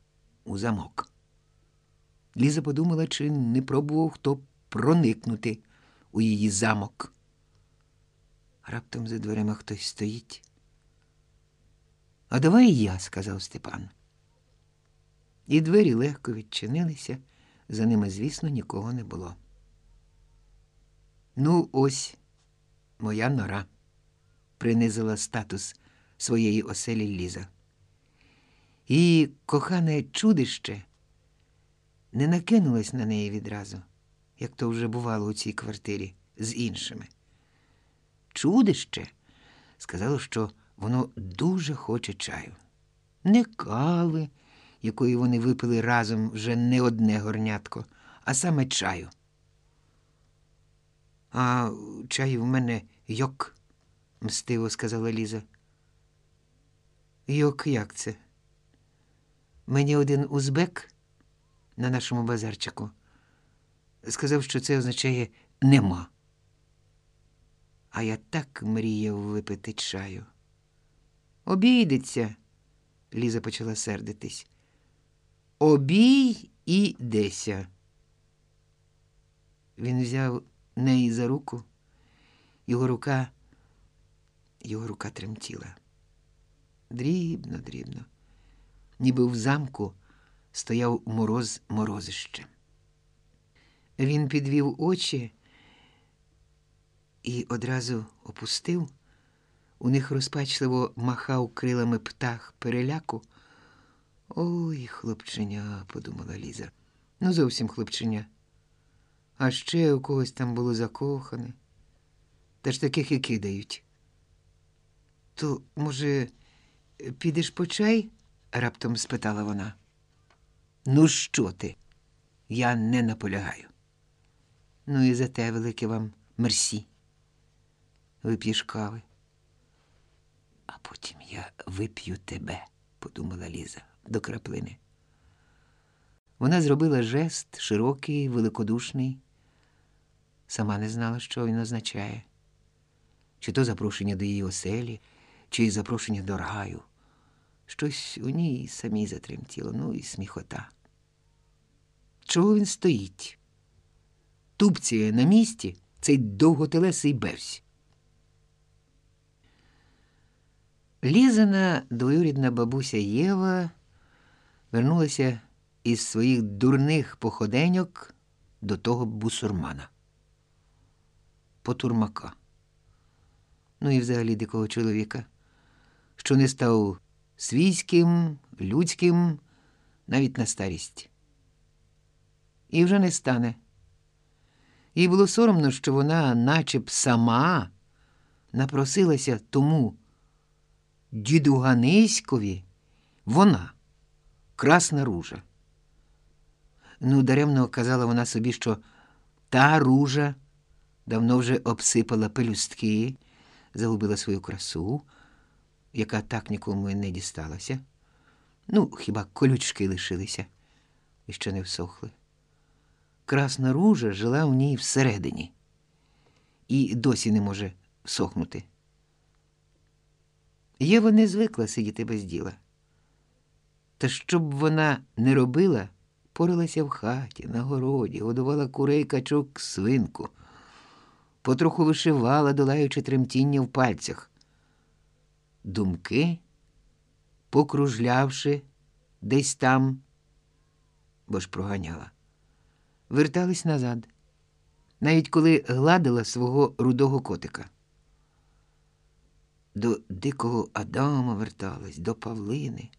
у замок. Ліза подумала, чи не пробував хто проникнути у її замок. Раптом за дверима хтось стоїть. А давай я, сказав Степан. І двері легко відчинилися, за ними, звісно, нікого не було. Ну, ось моя нора, принизила статус своєї оселі Ліза. І кохане чудище не накинулась на неї відразу, як то вже бувало у цій квартирі з іншими. Чудище сказало, що воно дуже хоче чаю, не кави, якої вони випили разом вже не одне горнятко, а саме чаю. А чай в мене йок, мстиво сказала Ліза. Йок, як це? Мені один узбек на нашому базарчику сказав, що це означає нема. А я так мріяв випити чаю. Обійдеться, Ліза почала сердитись. Обій і деся. Він взяв неї за руку, його рука, його рука тремтіла. Дрібно, дрібно, ніби в замку стояв мороз морозище. Він підвів очі і одразу опустив. У них розпачливо махав крилами птах переляку. Ой, хлопченя, подумала Ліза. Ну, зовсім хлопченя. А ще у когось там було закохане. Та ж таких і кидають. То, може, підеш по чай? раптом спитала вона. Ну, що ти? Я не наполягаю. Ну і за те велике вам мерсі. Вип'єш кави. А потім я вип'ю тебе, подумала Ліза до краплини. Вона зробила жест широкий, великодушний. Сама не знала, що він означає. Чи то запрошення до її оселі, чи запрошення до раю. Щось у ній самій затремтіло, ну і сміхота. Чого він стоїть? Тупціє на місці цей довготелесий бевсь. Лізана двоюрідна бабуся Єва вернулася із своїх дурних походеньок до того бусурмана. Потурмака. Ну і взагалі дикого чоловіка, що не став свійським, людським, навіть на старість. І вже не стане. Їй було соромно, що вона, наче б сама, напросилася тому діду Ганиськові, вона, красна ружа. Ну, даремно казала вона собі, що та ружа давно вже обсипала пелюстки, загубила свою красу, яка так нікому і не дісталася. Ну, хіба колючки лишилися і ще не всохли. Красна ружа жила у ній всередині і досі не може всохнути. Єва не звикла сидіти без діла. Та щоб вона не робила, поралася в хаті, на городі, годувала курей качок свинку, потроху вишивала, долаючи тремтіння в пальцях. Думки, покружлявши десь там, бо ж проганяла, вертались назад, навіть коли гладила свого рудого котика. До дикого Адама верталась, до Павлини.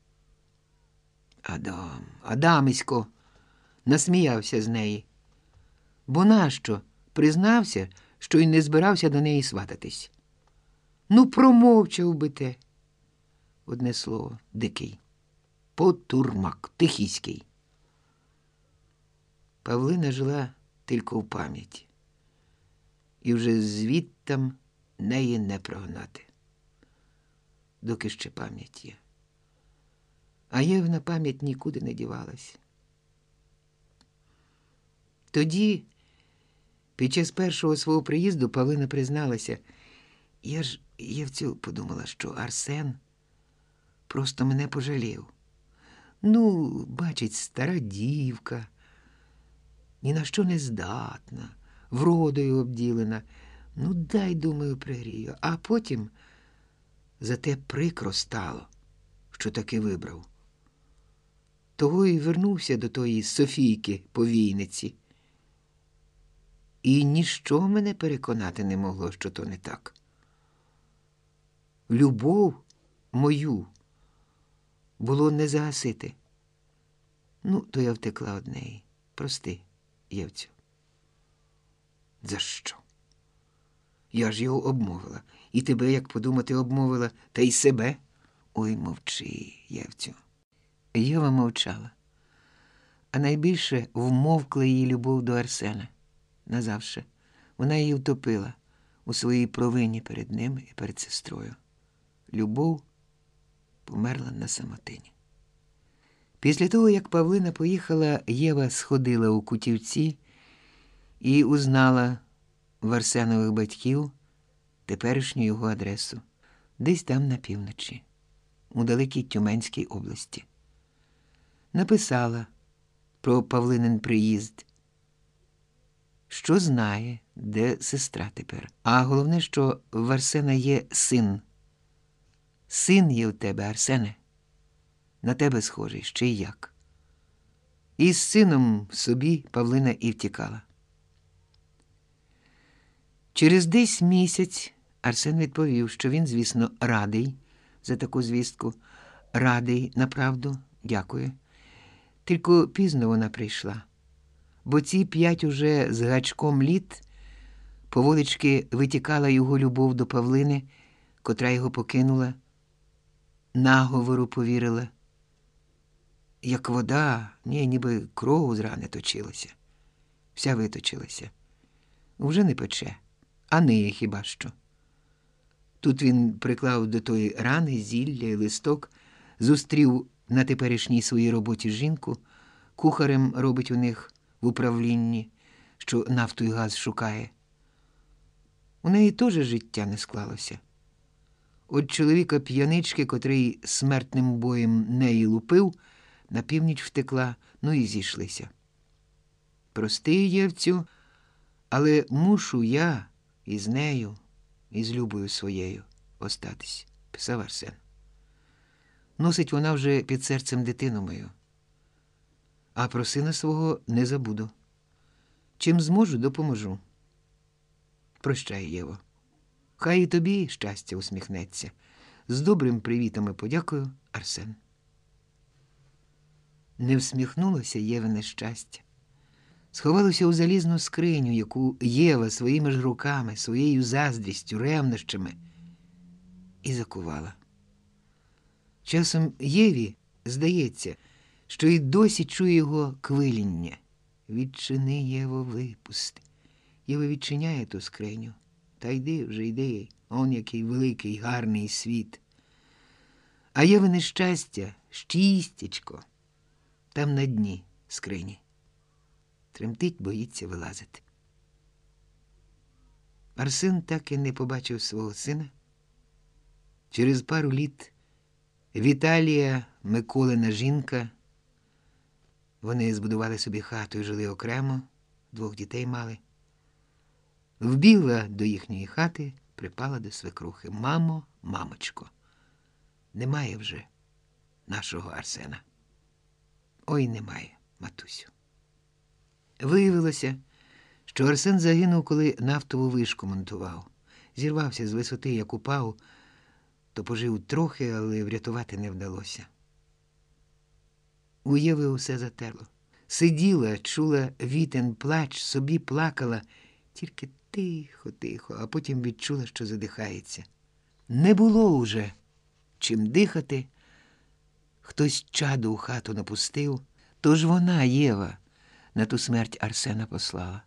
Адам, Адамисько, насміявся з неї. Бо нащо признався, що й не збирався до неї свататись? Ну, промовчав би те. Одне слово, дикий. Потурмак, тихіський. Павлина жила тільки в пам'яті, і вже звідтам неї не прогнати доки ще пам'ять є. А Євна пам'ять нікуди не дівалась. Тоді, під час першого свого приїзду, Павлина призналася, я ж Євцю подумала, що Арсен просто мене пожалів. Ну, бачить, стара дівка, ні на що не здатна, вродою обділена. Ну, дай, думаю, пригрію, а потім. Зате прикро стало, що таки вибрав. Того й вернувся до тої Софійки повійниці. І ніщо мене переконати не могло, що то не так. Любов мою було не загасити. Ну, то я втекла од неї. Прости, Євцю. За що? Я ж його обмовила. І тебе, як подумати, обмовила, та й себе. Ой, мовчи, Євцю. Єва мовчала, а найбільше вмовкла її любов до Арсена назавше. Вона її втопила у своїй провині перед ним і перед сестрою. Любов померла на самотині. Після того, як Павлина поїхала, Єва сходила у кутівці і узнала в Арсенових батьків теперішню його адресу, десь там на півночі, у далекій Тюменській області. Написала про Павлинин приїзд, що знає, де сестра тепер. А головне, що в Арсена є син. Син є у тебе, Арсене, на тебе схожий ще й як. І з сином собі Павлина і втікала. Через десь місяць Арсен відповів, що він, звісно, радий за таку звістку. Радий, направду, дякую. Тільки пізно вона прийшла, бо ці п'ять уже з гачком літ Поволички витікала його любов до Павлини, котра його покинула, наговору повірила. Як вода, ні, ніби кров з рани точилася, вся виточилася. Вже не пече, а ниє хіба що. Тут він приклав до тої рани зілля і листок, зустрів на теперішній своїй роботі жінку, кухарем робить у них в управлінні, що нафту і газ шукає. У неї теж життя не склалося. От чоловіка п'янички, котрий смертним боєм неї лупив, на північ втекла, ну і зійшлися. Простий Євцю, але мушу я із нею, із любою своєю остатись, писав Арсен. Носить вона вже під серцем дитину мою. А про сина свого не забуду. Чим зможу, допоможу. Прощай, Єво. Хай і тобі щастя усміхнеться. З добрим привітом і подякою, Арсен. Не всміхнулося Євине щастя. Сховалося у залізну скриню, яку Єва своїми ж руками, своєю заздрістю, ревнощами і закувала. Часом Єві здається, що й досі чує його квиління. Відчини Єво, випусти. Єва відчиняє ту скриню. Та йди вже йди, он який великий, гарний світ. А Євине щастя, щістячко, там на дні скрині. Тремтить, боїться вилазити. Арсен так і не побачив свого сина. Через пару літ Віталія, Миколина жінка. Вони збудували собі хату і жили окремо, двох дітей мали. Вбігла до їхньої хати, припала до свекрухи. Мамо, мамочко, немає вже нашого Арсена. Ой, немає, матусю. Виявилося, що Арсен загинув, коли нафтову вишку монтував. Зірвався з висоти, як упав, то пожив трохи, але врятувати не вдалося. У Єви усе затерло. Сиділа, чула вітен плач, собі плакала, тільки тихо, тихо, а потім відчула, що задихається. Не було уже чим дихати. Хтось чаду у хату напустив, тож вона, Єва, на ту смерть Арсена послала.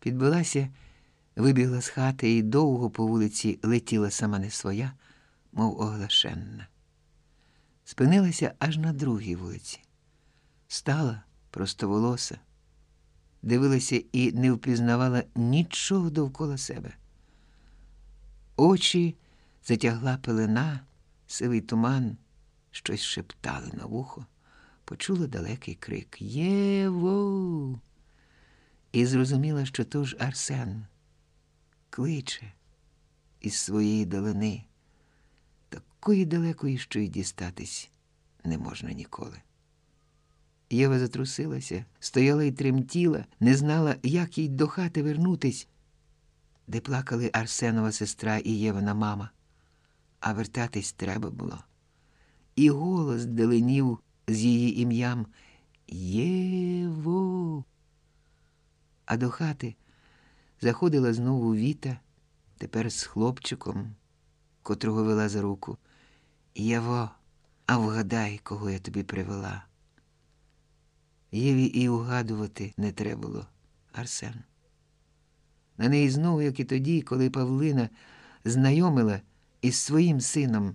Підбилася, вибігла з хати і довго по вулиці летіла сама не своя, мов оглашенна. Спинилася аж на другій вулиці. Стала простоволоса, дивилася і не впізнавала нічого довкола себе. Очі затягла пелена, сивий туман, щось шептали на вухо, почула далекий крик Єво. І зрозуміла, що то ж Арсен кличе із своєї долини, такої далекої, що й дістатись не можна ніколи. Єва затрусилася, стояла й тремтіла, не знала, як їй до хати вернутись, де плакали Арсенова сестра і Євина мама. А вертатись треба було. І голос деленів з її ім'ям Єво. А до хати заходила знову Віта, тепер з хлопчиком, котрого вела за руку. Єво, а вгадай, кого я тобі привела. Єві і угадувати не треба було Арсен. На неї знову, як і тоді, коли Павлина знайомила із своїм сином,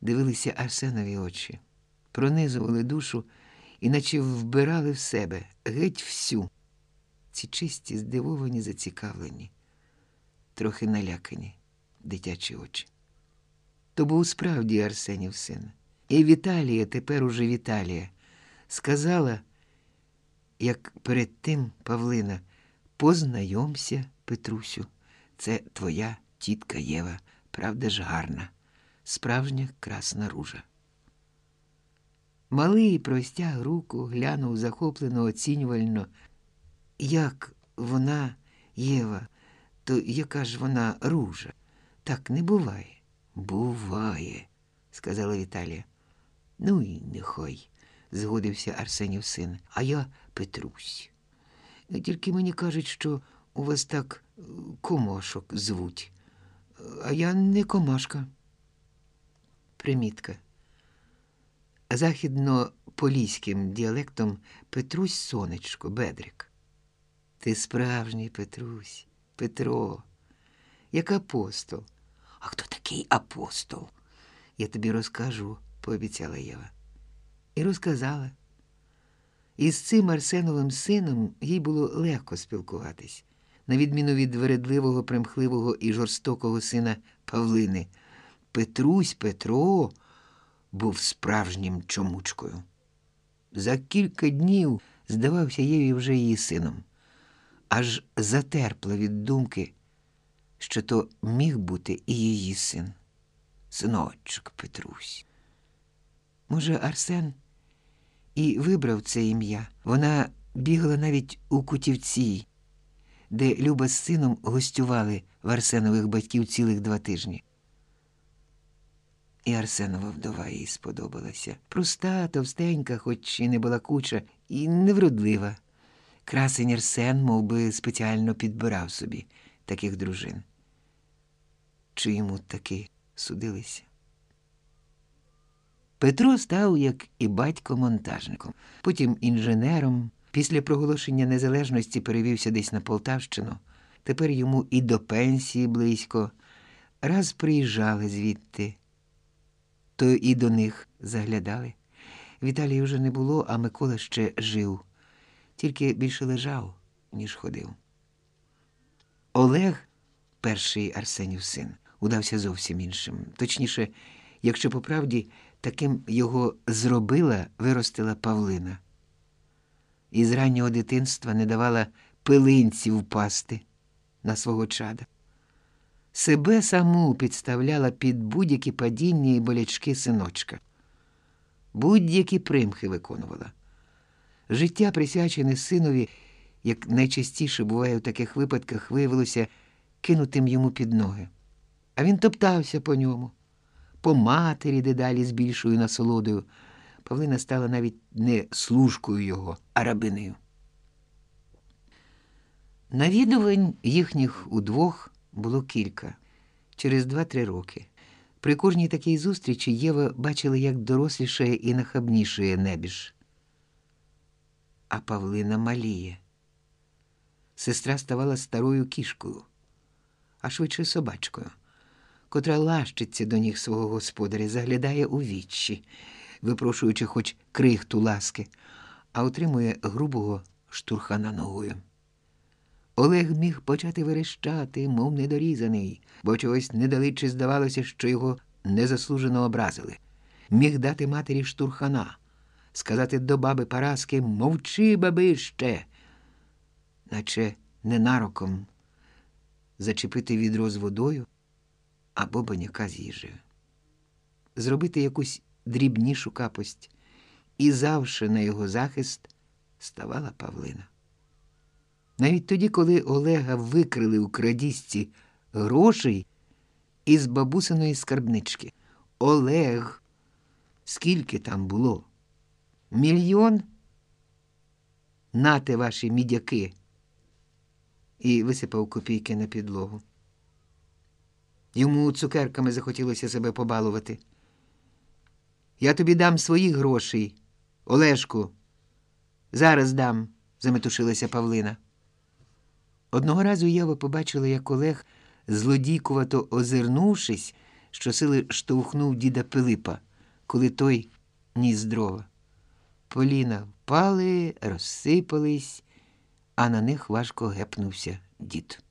дивилися Арсенові очі, пронизували душу і наче вбирали в себе геть всю. Ці чисті, здивовані, зацікавлені, трохи налякані дитячі очі. То був справді Арсенів син. І Віталія, тепер уже Віталія, сказала, як перед тим Павлина, познайомся, Петрусю, це твоя тітка Єва, правда ж гарна, справжня красна ружа. Малий простяг руку, глянув захоплено, оцінювально. Як вона, Єва, то яка ж вона ружа? Так не буває. Буває, сказала Віталія. Ну і нехай, згодився Арсенів син, а я Петрусь. Тільки мені кажуть, що у вас так е, комошок звуть. А я не комашка. Примітка. Західно-поліським діалектом Петрусь сонечко, Бедрик. Ти справжній Петрусь, Петро, як апостол. А хто такий апостол? Я тобі розкажу, пообіцяла Єва. І розказала. І з цим Арсеновим сином їй було легко спілкуватись, на відміну від вередливого, примхливого і жорстокого сина Павлини. Петрусь Петро був справжнім чомучкою. За кілька днів здавався Єві вже її сином, аж затерпла від думки, що то міг бути і її син, синочок Петрусь. Може, Арсен і вибрав це ім'я. Вона бігала навіть у кутівці, де Люба з сином гостювали в Арсенових батьків цілих два тижні. І Арсенова вдова їй сподобалася. Проста, товстенька, хоч і не була куча, і невродлива. Красень Арсен мов би, спеціально підбирав собі таких дружин. Чи йому таки судилися? Петро став, як і батько, монтажником, потім інженером. Після проголошення незалежності перевівся десь на Полтавщину. Тепер йому і до пенсії близько. Раз приїжджали звідти, то і до них заглядали. Віталії вже не було, а Микола ще жив, тільки більше лежав, ніж ходив. Олег, перший Арсенів син, удався зовсім іншим. Точніше, якщо по правді, таким його зробила, виростила Павлина. І з раннього дитинства не давала пилинці впасти на свого чада. Себе саму підставляла під будь-які падіння і болячки синочка, будь-які примхи виконувала. Життя, присвячене синові, як найчастіше буває в таких випадках, виявилося кинутим йому під ноги. А він топтався по ньому, по матері дедалі з більшою насолодою. Павлина стала навіть не служкою його, а рабинею. Навідувань їхніх удвох було кілька через два-три роки. При кожній такій зустрічі Єва бачила, як дорослішає і нахабнішає небіж. А Павлина маліє. Сестра ставала старою кішкою, а швидше собачкою, котра лащиться до ніг свого господаря, заглядає у вічі, випрошуючи хоч крихту ласки, а отримує грубого штурхана ногою. Олег міг почати верещати, мов недорізаний, бо чогось недалече здавалося, що його незаслужено образили. Міг дати матері штурхана, сказати до баби Параски мовчи, бабище, наче ненароком зачепити відро з водою або баняка з їжею, зробити якусь дрібнішу капость, і завше на його захист ставала Павлина. Навіть тоді, коли Олега викрили у крадісці грошей із бабусиної скарбнички. Олег, скільки там було? Мільйон? Нате ваші мідяки. І висипав копійки на підлогу. Йому цукерками захотілося себе побалувати. Я тобі дам своїх грошей, Олешку. Зараз дам, заметушилася Павлина. Одного разу Єва побачила, як Олег, злодійкувато озирнувшись, щосили штовхнув діда Пилипа, коли той ніс дрова. Поліна впали, розсипались, а на них важко гепнувся дід.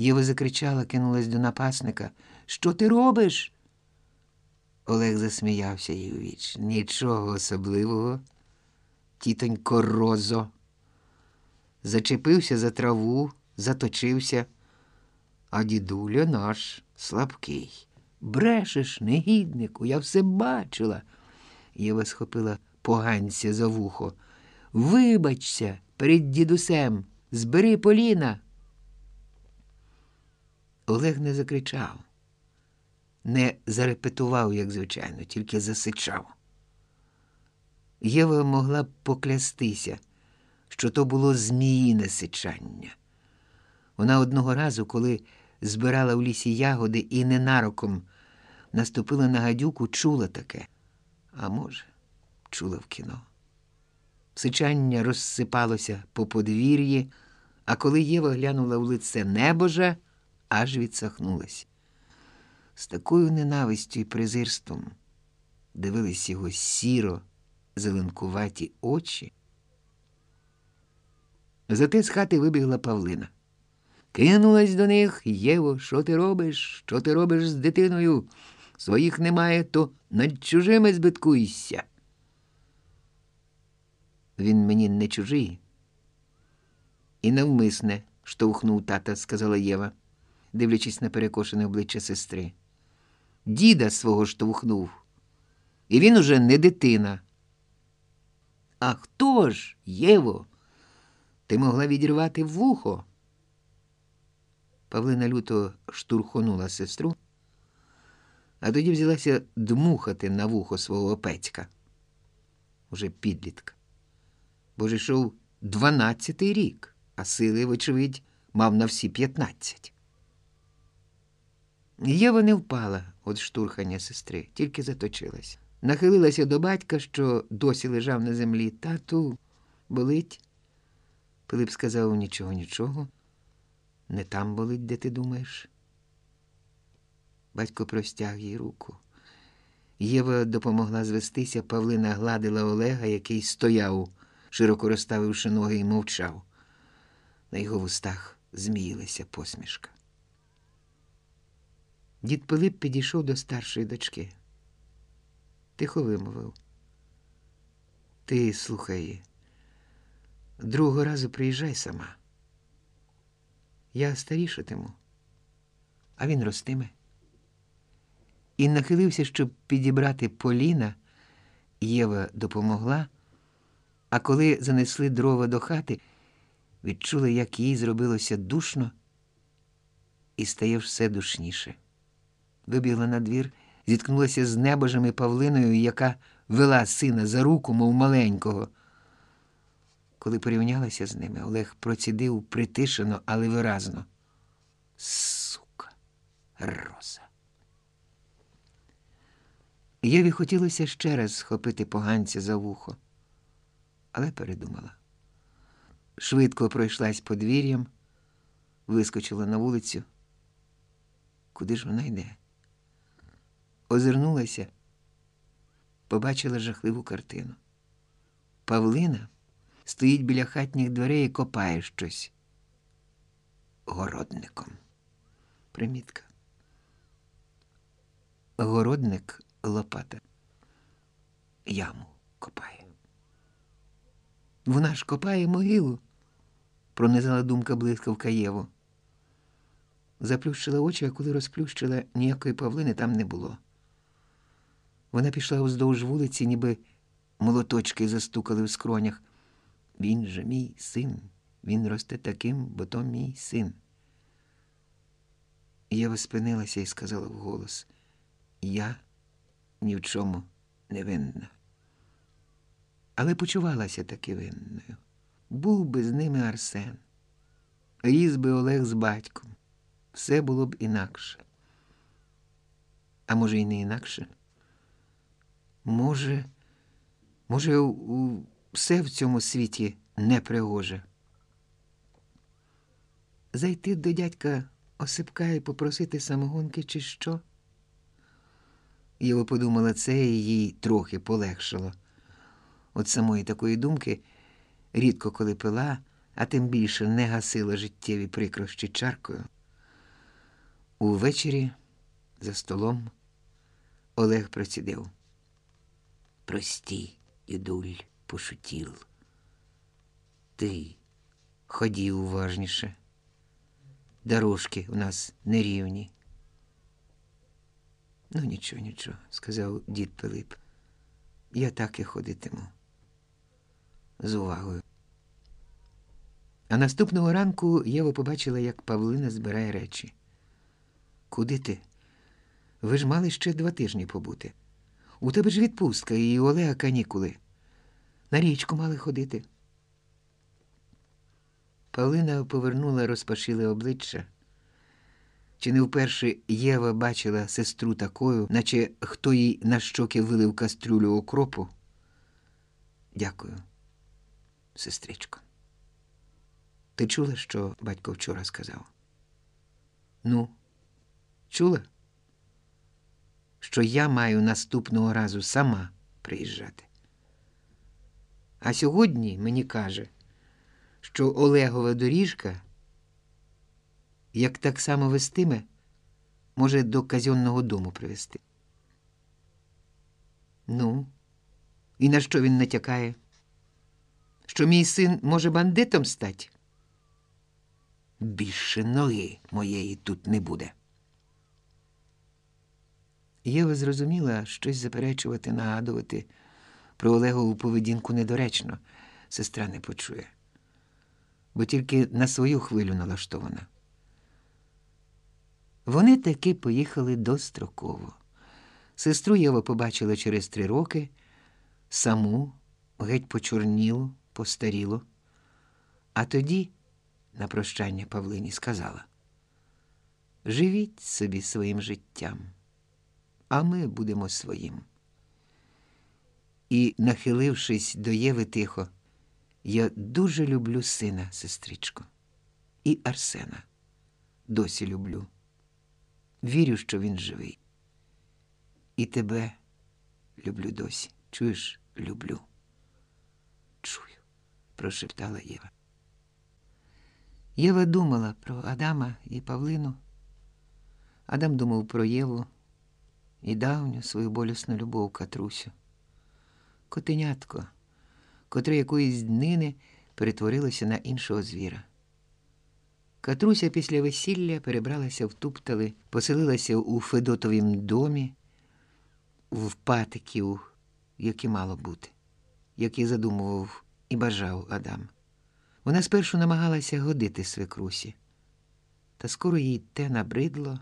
Єва закричала, кинулась до напасника. Що ти робиш? Олег засміявся їй у віч. Нічого особливого, тітонько Розо зачепився за траву, заточився, а дідуля наш слабкий. Брешеш, негіднику, я все бачила. Єва схопила поганця за вухо. Вибачся перед дідусем, збери поліна. Олег не закричав, не зарепетував, як звичайно, тільки засичав. Єва могла б поклястися що то було зміїне сичання, Вона одного разу, коли збирала в лісі ягоди і ненароком наступила на гадюку, чула таке. А може, чула в кіно. Сичання розсипалося по подвір'ї, а коли Єва глянула в лице небожа, аж відсахнулась. З такою ненавистю і презирством дивились його сіро, зеленкуваті очі. Зате з хати вибігла Павлина. Кинулась до них, Єво, що ти робиш? Що ти робиш з дитиною? Своїх немає, то над чужими збиткуйся. Він мені не чужий. І навмисне штовхнув тата, сказала Єва, дивлячись на перекошене обличчя сестри. Діда свого штовхнув. І він уже не дитина. А хто ж, Єво? Ти могла відірвати вухо? Павлина люто штурхонула сестру, а тоді взялася дмухати на вухо свого пецька. Уже підлітка. Бо ж йшов дванадцятий рік, а сили, вочевидь, мав на всі п'ятнадцять. Єва не впала від штурхання сестри, тільки заточилась. Нахилилася до батька, що досі лежав на землі. Тату, болить. Пилип сказав нічого, нічого. Не там болить, де ти думаєш. Батько простяг їй руку. Єва допомогла звестися, Павлина гладила Олега, який стояв, широко розставивши ноги, і мовчав. На його вустах зміїлася посмішка. Дід Пилип підійшов до старшої дочки. Тихо вимовив. Ти слухай, другого разу приїжджай сама. Я старішатиму, а він ростиме. І нахилився, щоб підібрати поліна. Єва допомогла, а коли занесли дрова до хати, відчула, як їй зробилося душно і стає все душніше. Вибігла на двір, зіткнулася з небожем Павлиною, яка вела сина за руку, мов маленького. Коли порівнялася з ними, Олег процідив притишено, але виразно. Сука, роза. Єві хотілося ще раз схопити поганця за вухо, але передумала. Швидко пройшлась подвір'ям, вискочила на вулицю. Куди ж вона йде? Озирнулася, побачила жахливу картину. Павлина стоїть біля хатніх дверей і копає щось городником. Примітка. Городник лопата. Яму копає. Вона ж копає могилу, пронизала думка блискавка Єву. Заплющила очі, а коли розплющила, ніякої павлини там не було. Вона пішла уздовж вулиці, ніби молоточки застукали в скронях. Він же мій син, він росте таким, бо то мій син. Єва спинилася і сказала вголос Я ні в чому не винна. Але почувалася таки винною. Був би з ними Арсен, ріс би Олег з батьком. Все було б інакше. А може, і не інакше? Може, може, все в цьому світі непригоже. Зайти до дядька Осипка і попросити самогонки, чи що? Єва подумала це і їй трохи полегшало. От самої такої думки рідко коли пила, а тим більше не гасила життєві прикрощі чаркою. Увечері за столом Олег процідив. Прості, дідуль пошутіл. Ти ході уважніше. Дорожки у нас нерівні. Ну, нічого, нічого, сказав дід Пилип. Я так і ходитиму. З увагою. А наступного ранку Єва побачила, як Павлина збирає речі. Куди ти? Ви ж мали ще два тижні побути. У тебе ж відпустка і у Олега канікули. На річку мали ходити. Павлина повернула розпашиле обличчя. Чи не вперше Єва бачила сестру такою, наче хто їй на щоки вилив кастрюлю окропу? Дякую, сестричко. Ти чула, що батько вчора сказав? Ну, чула? Що я маю наступного разу сама приїжджати. А сьогодні мені каже, що Олегова доріжка, як так само вестиме, може до казенного дому привезти. Ну, і на що він натякає? Що мій син може бандитом стати? Більше ноги моєї тут не буде. Єва зрозуміла, щось заперечувати, нагадувати. Про Олегову поведінку недоречно, сестра не почує, бо тільки на свою хвилю налаштована. Вони таки поїхали достроково. Сестру Єва побачила через три роки, саму геть почорніло, постаріло, а тоді на прощання Павлині сказала: Живіть собі своїм життям, а ми будемо своїм. І, нахилившись до Єви тихо, я дуже люблю сина, сестричко, і Арсена. Досі люблю. Вірю, що він живий. І тебе люблю досі. Чуєш, люблю. Чую, прошептала Єва. Єва думала про Адама і Павлину. Адам думав про Єву і давню свою болісну любов Катрусю. Котенятко, котре якоїсь днини перетворилося на іншого звіра. Катруся після весілля перебралася в Туптали, поселилася у Федотовім домі, в патиків, як мало бути, як і задумував і бажав Адам. Вона спершу намагалася годити свекрусі, та скоро їй те набридло,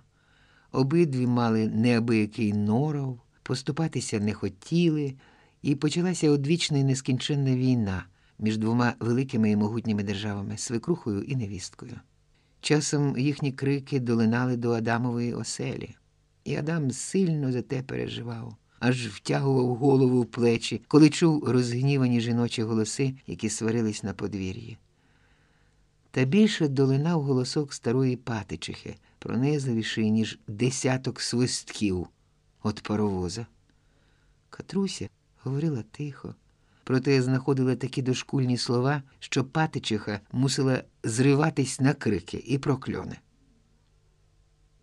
обидві мали неабиякий норов, поступатися не хотіли, і почалася одвічна і нескінченна війна між двома великими і могутніми державами свекрухою і невісткою. Часом їхні крики долинали до Адамової оселі, і Адам сильно за те переживав, аж втягував голову в плечі, коли чув розгнівані жіночі голоси, які сварились на подвір'ї. Та більше долинав голосок старої патичихи, пронизливіший, ніж десяток свистків від паровоза. Катруся говорила тихо, проте знаходила такі дошкульні слова, що патичиха мусила зриватись на крики і прокльони.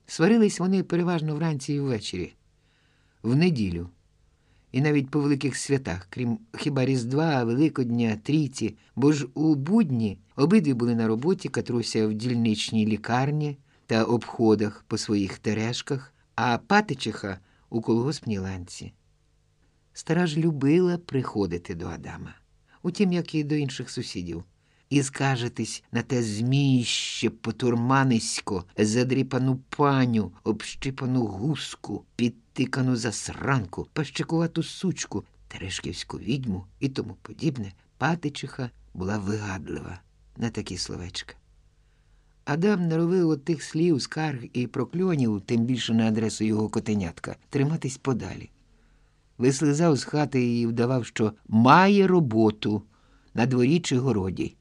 Сварились вони переважно вранці і ввечері, в неділю, і навіть по великих святах, крім хіба Різдва, Великодня, Трійці, бо ж у будні обидві були на роботі, Катруся в дільничній лікарні та обходах по своїх терешках, а патичиха у колгоспній ланці. Стара ж любила приходити до Адама, утім, як і до інших сусідів, і скажетесь на те зміще потурманисько, задріпану паню, общипану гуску, підтикану засранку, пащикувату сучку, терешківську відьму і тому подібне, патичиха була вигадлива на такі словечка. Адам наровив от тих слів, скарг і прокльонів, тим більше на адресу його котенятка, триматись подалі вислизав з хати і вдавав, що має роботу на дворі чи городі,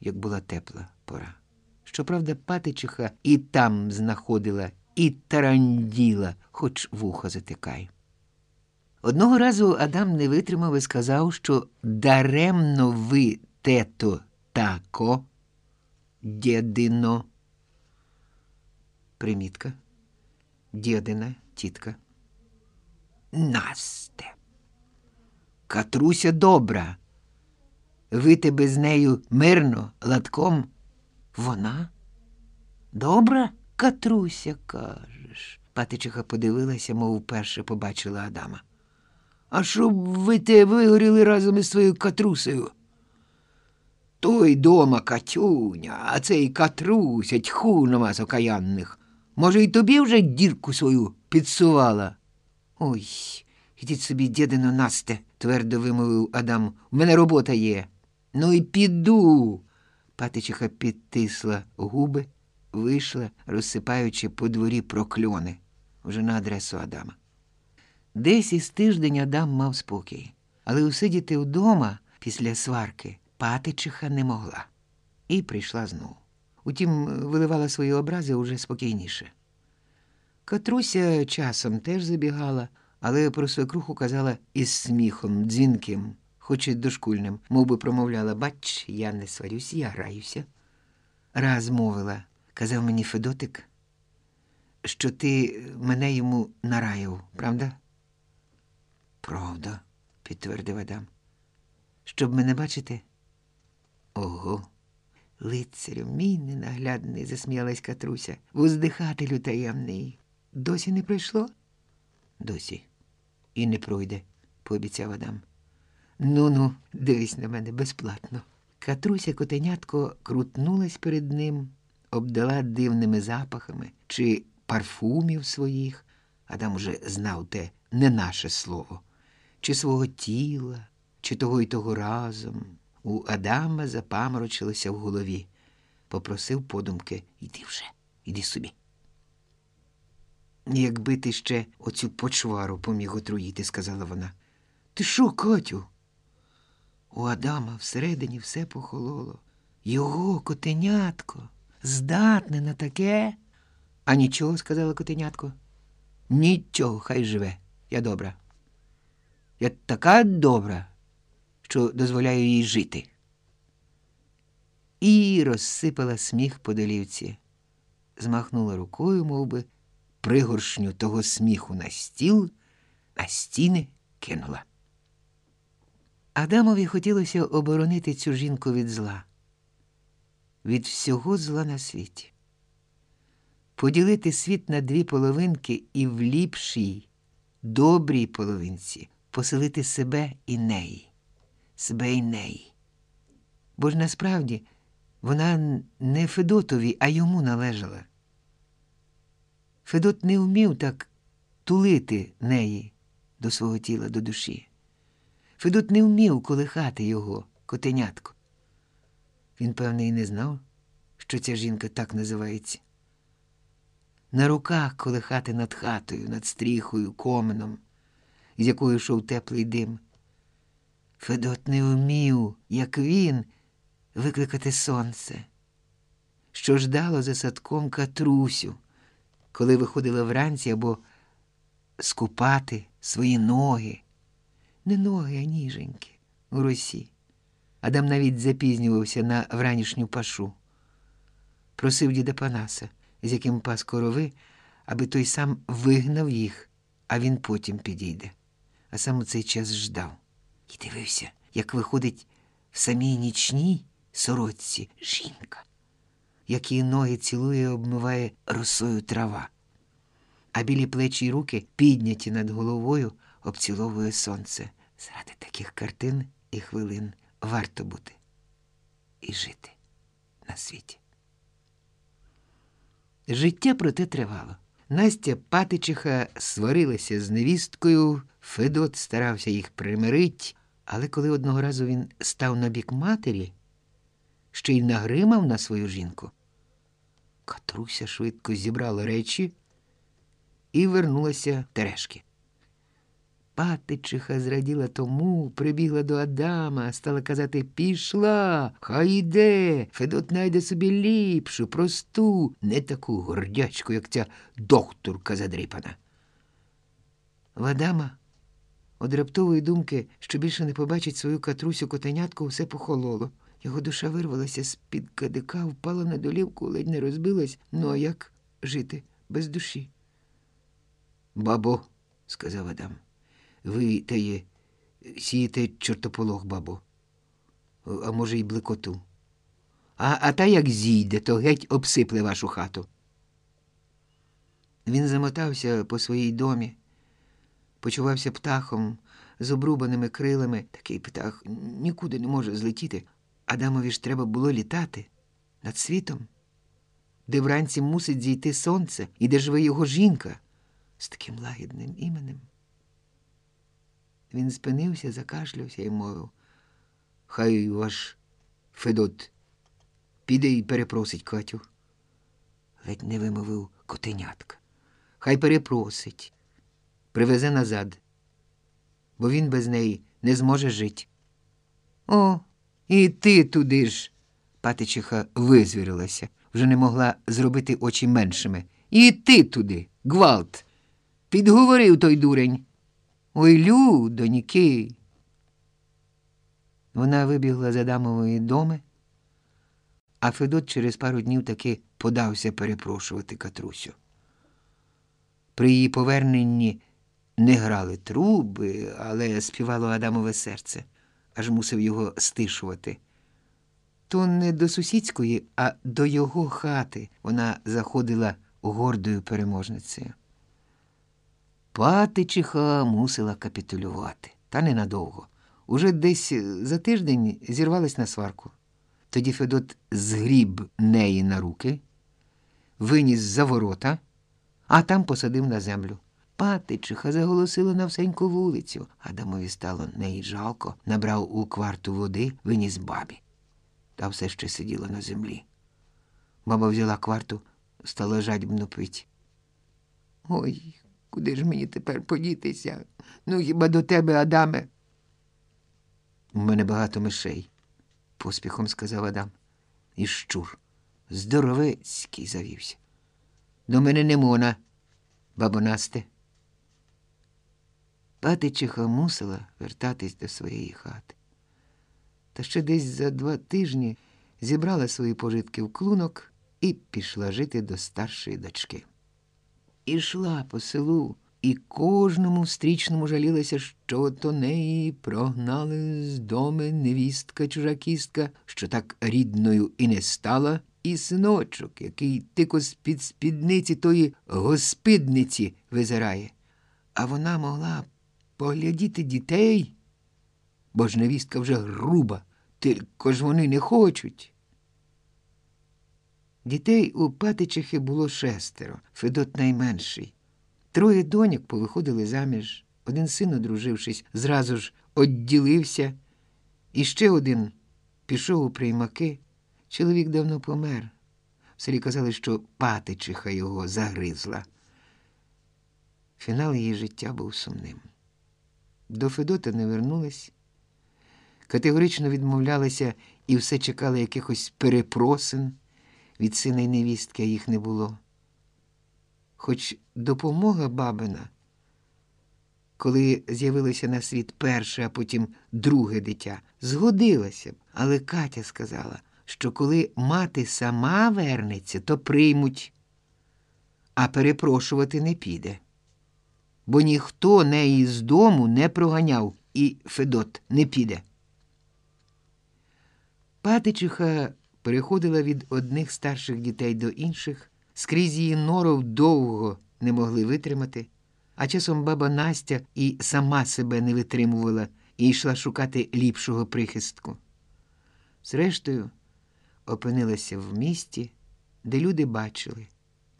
як була тепла пора. Щоправда, патичиха і там знаходила, і таранділа, хоч вухо затикай. Одного разу Адам не витримав і сказав, що даремно ви тето тако, дєдино. Примітка. Дєдина, тітка. Насте. Катруся добра. Вити без нею мирно, латком. Вона? Добра, Катруся, кажеш. Патичиха подивилася, мов вперше побачила Адама. А щоб ви те вигоріли разом із своєю катрусею? Той дома Катюня, а цей Катруся, тьху на вас окаянних. Може, й тобі вже дірку свою підсувала? Ой, ідіть собі, дєдино, Насте, твердо вимовив Адам. У мене робота є. Ну і піду. Патичиха підтисла губи, вийшла, розсипаючи по дворі прокльони вже на адресу Адама. Десь із тиждень Адам мав спокій, але усидіти вдома після сварки патичиха не могла і прийшла знову. Утім, виливала свої образи уже спокійніше. Катруся часом теж забігала, але про свекруху казала із сміхом, дзвінким, хоч і дошкульним, мов би промовляла Бач, я не сварюсь, я граюся. Раз мовила, казав мені Федотик, що ти мене йому нараяв, правда? Правда, підтвердив Адам. Щоб мене бачити? Ого. Лицарю, мій ненаглядний, засміялась Катруся. Воздихателю таємний. Досі не пройшло? Досі. І не пройде, пообіцяв Адам. Ну ну, дивись на мене безплатно. Катруся котенятко крутнулась перед ним, обдала дивними запахами чи парфумів своїх. Адам уже знав те не наше слово, чи свого тіла, чи того й того разом. У Адама запаморочилося в голові. Попросив подумки Іди вже, іди собі. Якби ти ще оцю почвару поміг отруїти, сказала вона. Ти що, Катю? У Адама всередині все похололо. Його котенятко здатне на таке. А нічого, сказала котенятко. Нічого, хай живе. Я добра. Я така добра, що дозволяю їй жити. І розсипала сміх по долівці, змахнула рукою, мов би, пригоршню того сміху на стіл, а стіни кинула. Адамові хотілося оборонити цю жінку від зла, від всього зла на світі, поділити світ на дві половинки і в ліпшій, добрій половинці поселити себе і неї, неї. Бо ж насправді вона не Федотові, а йому належала. Федот не вмів так тулити неї до свого тіла, до душі. Федот не вмів колихати його, котенятко. Він, певне, і не знав, що ця жінка так називається. На руках колихати над хатою, над стріхою, коменом, з якою йшов теплий дим. Федот не вмів, як він, викликати сонце, що ждало за садком катрусю, коли виходила вранці або скупати свої ноги не ноги, а ніженьки у росі. Адам навіть запізнювався на вранішню пашу. Просив діда Панаса, з яким пас корови, аби той сам вигнав їх, а він потім підійде. А сам у цей час ждав і дивився, як виходить в самій нічній сорочці жінка, як її ноги цілує і обмиває росою трава, а білі плечі й руки підняті над головою обціловує сонце. Заради таких картин і хвилин варто бути і жити на світі. Життя проте тривало. Настя Патичиха сварилася з невісткою, Федот старався їх примирить, але коли одного разу він став на бік матері, ще й нагримав на свою жінку, Катруся швидко зібрала речі і вернулася Терешки. Патичиха зраділа тому, прибігла до Адама, стала казати Пішла, хай іде, Федот найде собі ліпшу, просту, не таку гордячку, як ця докторка задрипана. В Адама од раптової думки, що більше не побачить свою катрусю котенятку, все похололо. Його душа вирвалася з-під кадика, впала на долівку, ледь не розбилась. Ну, а як жити без душі? Бабо, сказав Адам. Ви теє сієте чортополох, бабо, а може, й блекоту. А, а та як зійде, то геть обсипле вашу хату. Він замотався по своїй домі, почувався птахом з обрубаними крилами. Такий птах нікуди не може злетіти. Адамові ж треба було літати над світом, де вранці мусить зійти сонце, і де живе його жінка з таким лагідним іменем. Він спинився, закашлявся і мовив. Хай ваш Федот піде і перепросить Катю. Ледь не вимовив котенятка. Хай перепросить, привезе назад, бо він без неї не зможе жити. О, і ти туди ж. Патичиха визвірилася, вже не могла зробити очі меншими. І ти туди, гвалт. Підговорив той дурень. Ой, людоніки. Вона вибігла з Адамової доми, а Федот через пару днів таки подався перепрошувати Катрусю. При її поверненні не грали труби, але співало Адамове серце, аж мусив його стишувати. То не до сусідської, а до його хати вона заходила гордою переможницею. Патичиха мусила капітулювати, та ненадовго. Уже десь за тиждень зірвалась на сварку. Тоді Федот згріб неї на руки, виніс за ворота, а там посадив на землю. Патичиха заголосила на всеньку вулицю. Адамові стало неї жалко, набрав у кварту води, виніс бабі. Та все ще сиділа на землі. Баба взяла кварту, стала жадібно пить. Ой, куди ж мені тепер подітися? Ну, хіба до тебе, Адаме? У мене багато мишей, поспіхом сказав Адам. І щур. Здоровецький завівся. До мене не мона, бабо Насте. Патичиха мусила вертатись до своєї хати. Та ще десь за два тижні зібрала свої пожитки в клунок і пішла жити до старшої дочки. Ішла по селу, і кожному встрічному жалілася, що то неї прогнали з доми невістка чужакістка, що так рідною і не стала, і синочок, який тико з-під спідниці тої господниці визирає. А вона могла поглядіти дітей, бо ж невістка вже груба, тільки ж вони не хочуть. Дітей у Патичихи було шестеро, Федот найменший. Троє доньок повиходили заміж. Один син, одружившись, зразу ж одділився, і ще один пішов у приймаки. Чоловік давно помер. В селі казали, що патичиха його загризла. Фінал її життя був сумним. До Федота не вернулась, категорично відмовлялася і все чекали якихось перепросин від сина й невістки, а їх не було. Хоч допомога бабина, коли з'явилося на світ перше, а потім друге дитя, згодилася б, але Катя сказала, що коли мати сама вернеться, то приймуть, а перепрошувати не піде. Бо ніхто неї з дому не проганяв, і Федот не піде. Патичиха переходила від одних старших дітей до інших, скрізь її норов довго не могли витримати, а часом баба Настя і сама себе не витримувала і йшла шукати ліпшого прихистку. Зрештою, опинилася в місті, де люди бачили,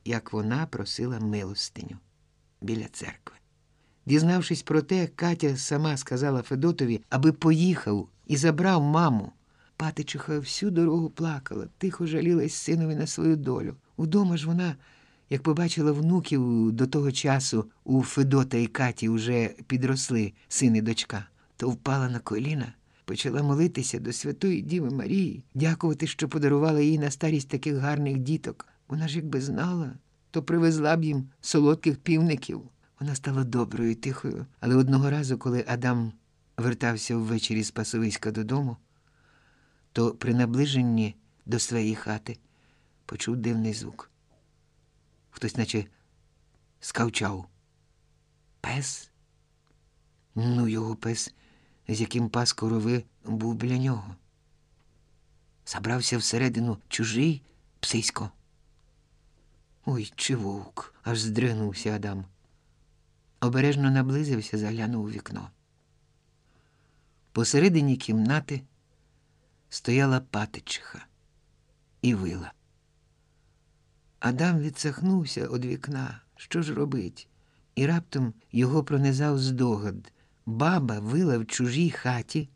як вона просила милостиню біля церкви. Дізнавшись про те, Катя сама сказала Федотові, аби поїхав і забрав маму. Патичиха всю дорогу плакала, тихо жалілась синові на свою долю. Удома ж вона, як побачила внуків до того часу, у Федота і Каті вже підросли син і дочка, то впала на коліна, почала молитися до Святої Діви Марії, дякувати, що подарувала їй на старість таких гарних діток. Вона ж якби знала, то привезла б їм солодких півників. Вона стала доброю і тихою, але одного разу, коли Адам вертався ввечері з пасовиська додому, то при наближенні до своєї хати почув дивний звук. Хтось, наче скавчав. Пес? Ну, його пес, з яким пас корови був біля нього. Забрався всередину чужий псисько. Ой, чи вовк, аж здригнувся Адам. Обережно наблизився, заглянув у вікно. Посередині кімнати стояла патичиха і вила. Адам відсахнувся від вікна. Що ж робить? І раптом його пронизав здогад. Баба вила в чужій хаті,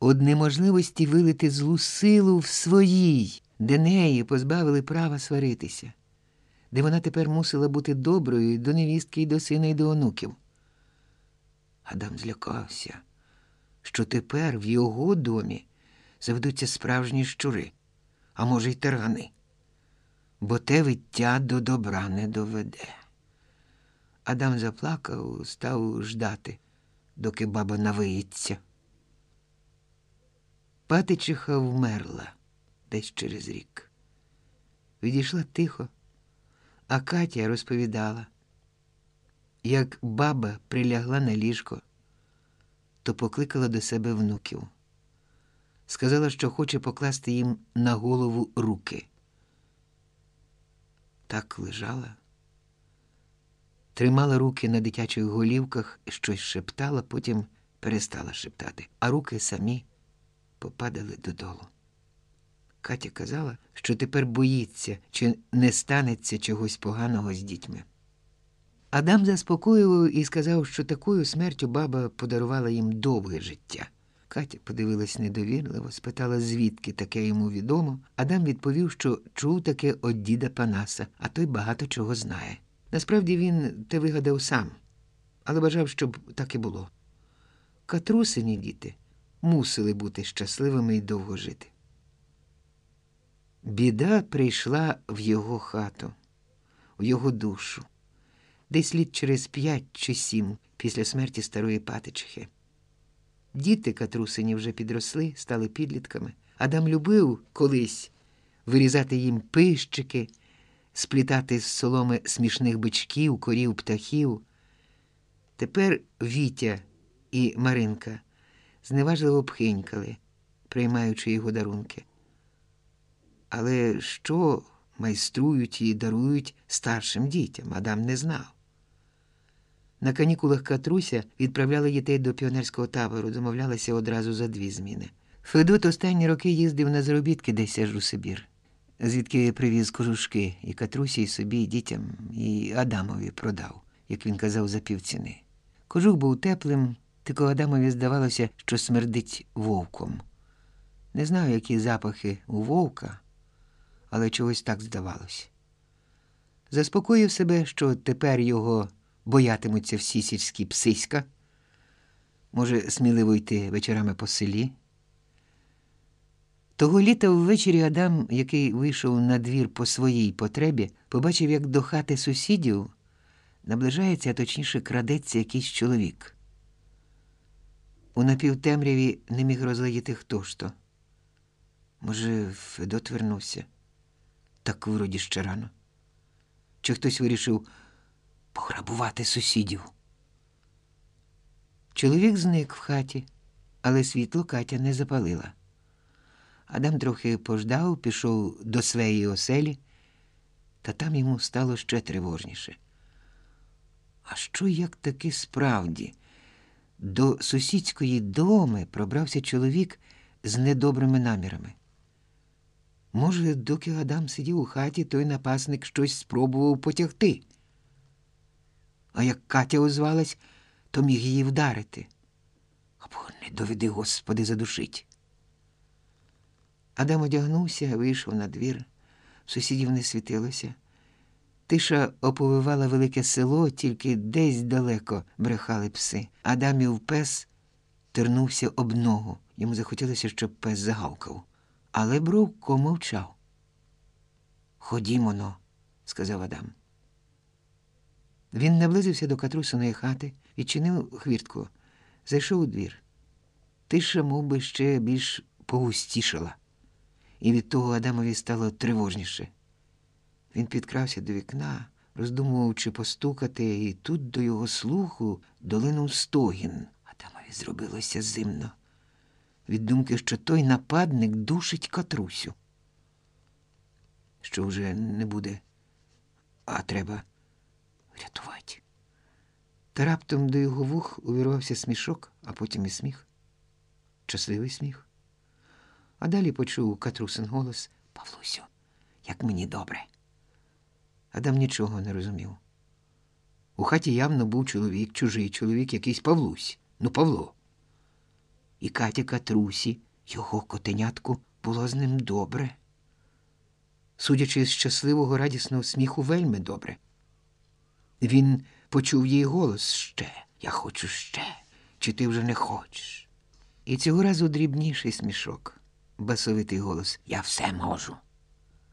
од неможливості вилити злу силу в своїй, де неї позбавили права сваритися, де вона тепер мусила бути доброю до невістки і до сина і до онуків. Адам злякався, що тепер в його домі заведуться справжні щури, а може, й таргани, бо те виття до добра не доведе. Адам заплакав, став ждати, доки баба навиється. Патичиха вмерла десь через рік. Відійшла тихо, а Катя розповідала, як баба прилягла на ліжко, то покликала до себе внуків. Сказала, що хоче покласти їм на голову руки. Так лежала, тримала руки на дитячих голівках, щось шептала, потім перестала шептати, а руки самі попадали додолу. Катя казала, що тепер боїться, чи не станеться чогось поганого з дітьми. Адам заспокоював і сказав, що такою смертю баба подарувала їм довге життя. Катя подивилась недовірливо, спитала, звідки таке йому відомо. Адам відповів, що чув таке від діда Панаса, а той багато чого знає. Насправді він те вигадав сам, але бажав, щоб так і було. Катрусині діти мусили бути щасливими і довго жити. Біда прийшла в його хату, в його душу, десь літ через п'ять чи сім після смерті старої патичихи. Діти Катрусині вже підросли, стали підлітками. Адам любив колись вирізати їм пищики, сплітати з соломи смішних бичків, корів, птахів. Тепер Вітя і Маринка зневажливо пхинькали, приймаючи його дарунки. Але що майструють і дарують старшим дітям, Адам не знав. На канікулах Катруся відправляла дітей до піонерського табору, домовлялася одразу за дві зміни. Федот останні роки їздив на заробітки десь аж у Сибір, звідки привіз кожушки і Катрусі, і собі, і дітям, і Адамові продав, як він казав, за півціни. Кожух був теплим, тільки Адамові здавалося, що смердить вовком. Не знаю, які запахи у вовка, але чогось так здавалося. Заспокоїв себе, що тепер його боятимуться всі сільські псиська, може, сміливо йти вечорами по селі. Того літа ввечері Адам, який вийшов на двір по своїй потребі, побачив, як до хати сусідів наближається, а точніше крадеться якийсь чоловік. У напівтемряві не міг розглядіти, хто ж то. Може, Федот вернувся, так вроді ще рано. Чи хтось вирішив пограбувати сусідів. Чоловік зник в хаті, але світло Катя не запалила. Адам трохи пождав, пішов до своєї оселі, та там йому стало ще тривожніше. А що як таки справді? До сусідської доми пробрався чоловік з недобрими намірами. Може, доки Адам сидів у хаті, той напасник щось спробував потягти. А як Катя озвалась, то міг її вдарити. Або не доведи, Господи, задушить. Адам одягнувся, вийшов на двір. Сусідів не світилося. Тиша оповивала велике село, тільки десь далеко брехали пси. Адамів пес тернувся об ногу. Йому захотілося, щоб пес загавкав. Але Бровко мовчав. Ходімо но, сказав Адам. Він наблизився до Катрусиної хати, відчинив хвіртку, зайшов у двір. Тиша мов би, ще більш погустішала, і від того Адамові стало тривожніше. Він підкрався до вікна, роздумував, чи постукати, і тут до його слуху долинув стогін. Адамові зробилося зимно. Від думки, що той нападник душить Катрусю. Що вже не буде, а треба рятувати. Та раптом до його вух увірвався смішок, а потім і сміх. Щасливий сміх. А далі почув Катрусин голос Павлусю, як мені добре. Адам нічого не розумів. У хаті явно був чоловік, чужий чоловік, якийсь Павлусь. Ну, Павло. І Катя Катрусі, його котенятку, було з ним добре. Судячи з щасливого радісного сміху, вельми добре. Він почув її голос ще. Я хочу ще. Чи ти вже не хочеш? І цього разу дрібніший смішок, басовитий голос Я все можу.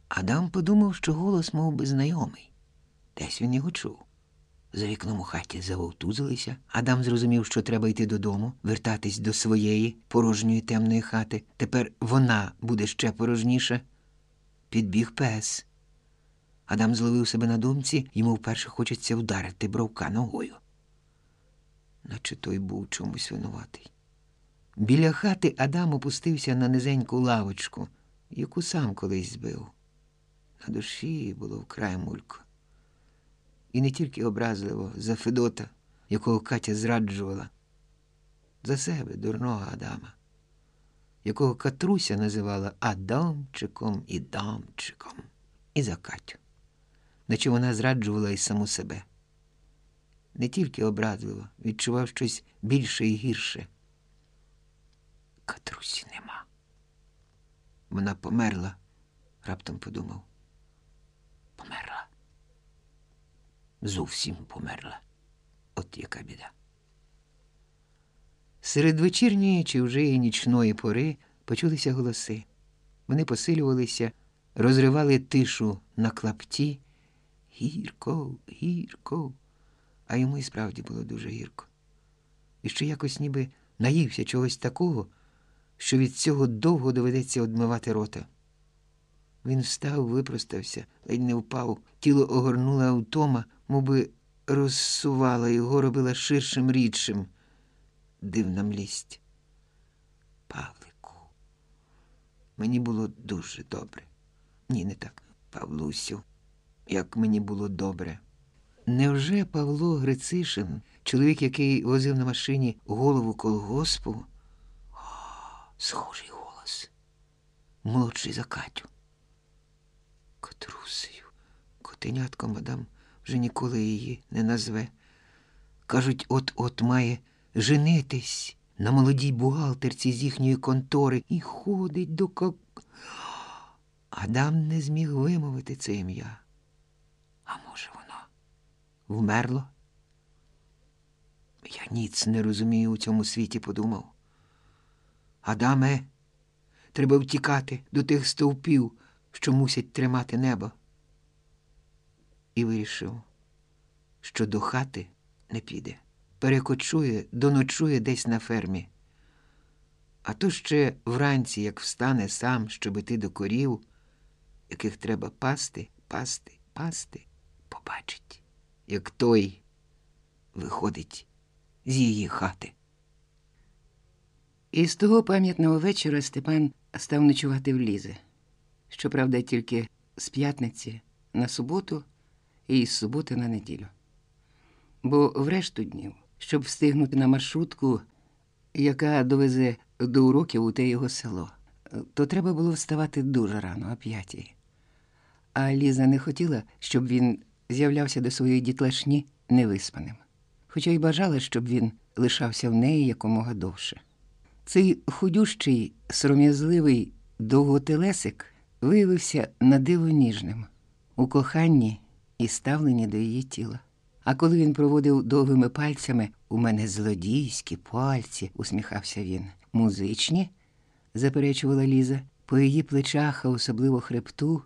Адам подумав, що голос мов би, знайомий. Десь він його чув. За вікном у хаті завовтузилися. Адам зрозумів, що треба йти додому, вертатись до своєї порожньої темної хати. Тепер вона буде ще порожніша. Підбіг пес. Адам зловив себе на думці, йому вперше хочеться вдарити бровка ногою. Наче той був чомусь винуватий. Біля хати Адам опустився на низеньку лавочку, яку сам колись збив. На душі було вкрай мулько. І не тільки образливо за Федота, якого Катя зраджувала, за себе, дурного Адама, якого Катруся називала Адамчиком і Дамчиком, і за Катю, наче вона зраджувала і саму себе. Не тільки образливо, відчував щось більше і гірше. Катрусі нема. Вона померла, раптом подумав. Померла. Зовсім померла. От яка біда. Серед вечірньої чи вже і нічної пори почулися голоси. Вони посилювалися, розривали тишу на клапті. Гірко, гірко. А йому і справді було дуже гірко. І ще якось ніби наївся чогось такого, що від цього довго доведеться одмивати рота. Він встав, випростався, ледь не впав, тіло огорнула втома, мовби розсувала його, робила ширшим рідшим. Дивна млість. Павлику, мені було дуже добре. Ні, не так, Павлусю, як мені було добре. Невже Павло Грицишин, чоловік, який возив на машині голову колгоспу? О, схожий голос, молодший за Катю. Катрусею, котенятко, мадам, вже ніколи її не назве. Кажуть, от-от має женитись на молодій бухгалтерці з їхньої контори і ходить до ка... Адам не зміг вимовити це ім'я. А може, воно вмерло? Я ніц не розумію у цьому світі, подумав. Адаме, треба втікати до тих стовпів, що мусять тримати небо. І вирішив, що до хати не піде. Перекочує, доночує десь на фермі. А то ще вранці, як встане сам, щоб іти до корів, яких треба пасти, пасти, пасти, побачить, як той виходить з її хати. І з того пам'ятного вечора Степан став ночувати в лізе. Щоправда, тільки з п'ятниці на суботу і з суботи на неділю. Бо в решту днів, щоб встигнути на маршрутку, яка довезе до уроків у те його село, то треба було вставати дуже рано, о п'ятій. А Ліза не хотіла, щоб він з'являвся до своєї дітлашні невиспаним, хоча й бажала, щоб він лишався в неї якомога довше. Цей худющий, сором'язливий довготелесик виявився на диво ніжним у коханні і ставленні до її тіла. А коли він проводив довгими пальцями у мене злодійські пальці, усміхався він. Музичні, заперечувала Ліза, по її плечах, а особливо хребту,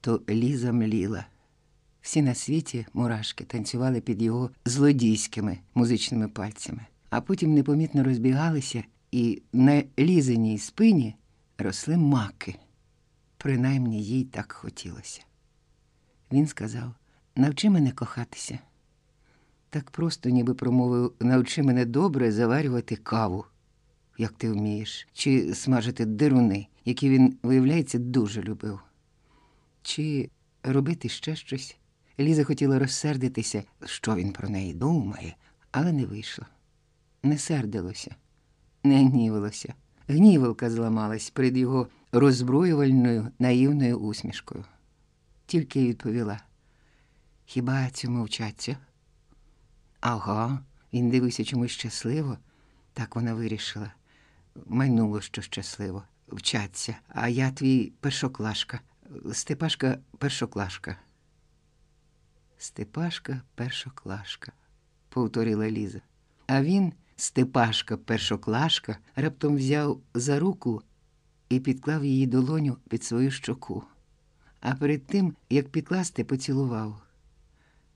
то Ліза мліла. Всі на світі мурашки танцювали під його злодійськими музичними пальцями, а потім непомітно розбігалися, і на лізаній спині росли маки. Принаймні їй так хотілося. Він сказав: навчи мене кохатися. Так просто, ніби промовив, навчи мене добре заварювати каву, як ти вмієш, чи смажити деруни, які він, виявляється, дуже любив, чи робити ще щось. Ліза хотіла розсердитися, що він про неї думає, але не вийшло. Не сердилося, не гнівилося. Гнівилка зламалась перед його роззброювальною наївною усмішкою. Тільки й відповіла: Хіба цьому вчаться? Ага, він дивився чомусь щасливо, так вона вирішила. майнуло, що щасливо. Вчаться, а я твій першоклашка. Степашка першоклашка. Степашка першоклашка, повторила Ліза. А він, Степашка першоклашка, раптом взяв за руку і підклав її долоню під свою щоку. А перед тим, як підкласти, поцілував.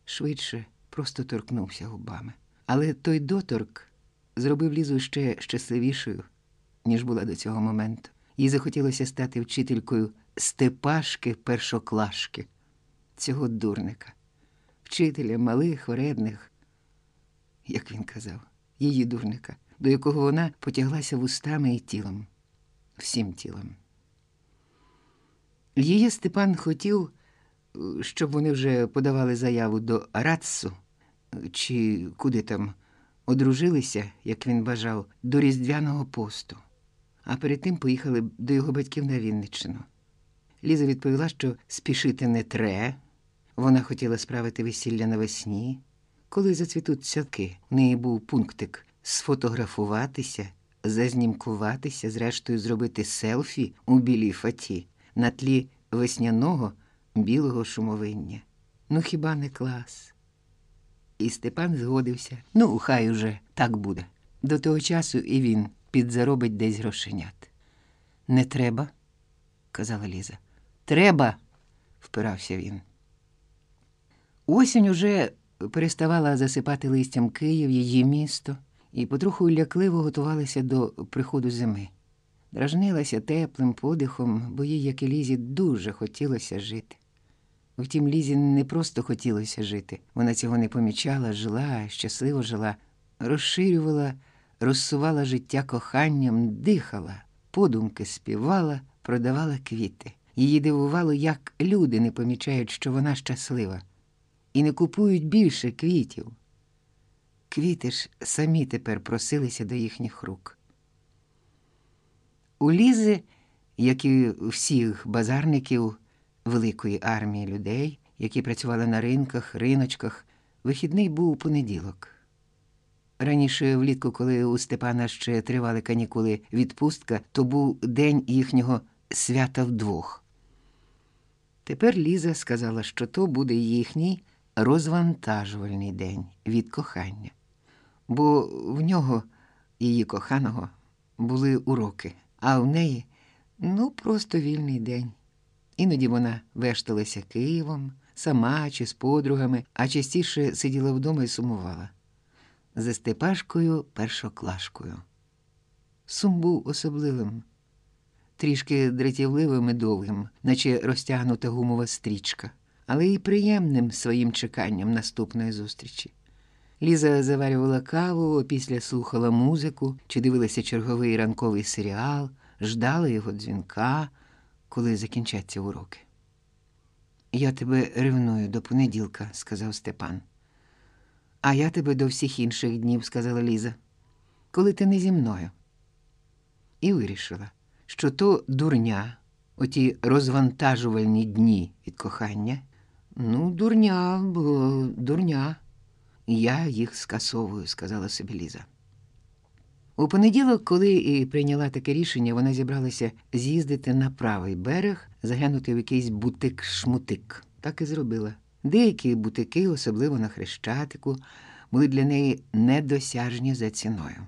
Швидше просто торкнувся губами. Але той доторк зробив Лізу ще щасливішою, ніж була до цього моменту. Їй захотілося стати вчителькою Степашки першоклашки, цього дурника, вчителя малих, вредних, як він казав, її дурника, до якого вона потяглася вустами і тілом, всім тілом. Її Степан хотів, щоб вони вже подавали заяву до Рацу, чи куди там одружилися, як він бажав, до Різдвяного посту, а перед тим поїхали до його батьків на Вінниччину. Ліза відповіла, що спішити не тре. Вона хотіла справити весілля навесні. Коли зацвітуть цятки, в неї був пунктик сфотографуватися, зазнімкуватися, зрештою зробити селфі у білій фаті на тлі весняного білого шумовиння. Ну хіба не клас? І Степан згодився. Ну, хай уже так буде. До того часу і він підзаробить десь грошенят. Не треба, казала Ліза. Треба, впирався він. Осінь уже переставала засипати листям Київ, її місто, і потроху лякливо готувалася до приходу зими. Дражнилася теплим подихом, бо їй, як і Лізі, дуже хотілося жити. Втім, Лізі не просто хотілося жити. Вона цього не помічала, жила, щасливо жила, розширювала, розсувала життя коханням, дихала, подумки співала, продавала квіти. Її дивувало, як люди не помічають, що вона щаслива, і не купують більше квітів. Квіти ж самі тепер просилися до їхніх рук. У Лізи, як і всіх базарників великої армії людей, які працювали на ринках, риночках, вихідний був у понеділок. Раніше влітку, коли у Степана ще тривали канікули відпустка, то був день їхнього свята вдвох. Тепер Ліза сказала, що то буде їхній розвантажувальний день від кохання, бо в нього, її коханого, були уроки, а в неї ну, просто вільний день. Іноді вона вешталася Києвом, сама чи з подругами, а частіше сиділа вдома і сумувала. За Степашкою першоклашкою. Сум був особливим, трішки дратівливим і довгим, наче розтягнута гумова стрічка, але й приємним своїм чеканням наступної зустрічі. Ліза заварювала каву, після слухала музику чи дивилася черговий ранковий серіал, ждала його дзвінка, коли закінчаться уроки. Я тебе ревную до понеділка, сказав Степан. А я тебе до всіх інших днів, сказала Ліза, коли ти не зі мною. І вирішила, що то дурня, оті розвантажувальні дні від кохання. Ну, дурня, бо дурня. Я їх скасовую, сказала собі Ліза. У понеділок, коли і прийняла таке рішення, вона зібралася з'їздити на правий берег, заглянути в якийсь бутик-шмутик. Так і зробила. Деякі бутики, особливо на Хрещатику, були для неї недосяжні за ціною.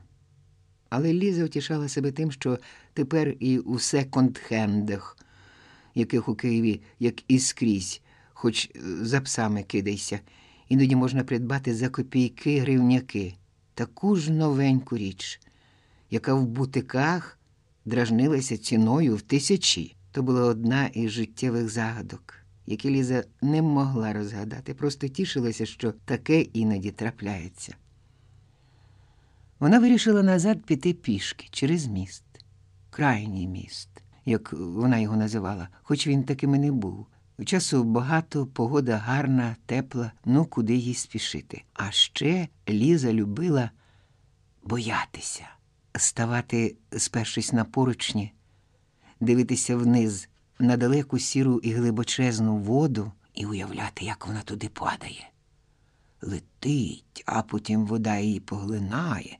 Але Ліза втішала себе тим, що тепер і у секонд-хендах, яких у Києві як і скрізь, хоч за псами кидайся, іноді можна придбати за копійки гривняки таку ж новеньку річ, яка в бутиках дражнилася ціною в тисячі. То була одна із життєвих загадок, які Ліза не могла розгадати, просто тішилася, що таке іноді трапляється. Вона вирішила назад піти пішки через міст, крайній міст, як вона його називала, хоч він таким і не був. Часу багато, погода гарна, тепла, ну куди їй спішити. А ще Ліза любила боятися, ставати, спершись на поручні, дивитися вниз на далеку сіру і глибочезну воду і уявляти, як вона туди падає. Летить, а потім вода її поглинає,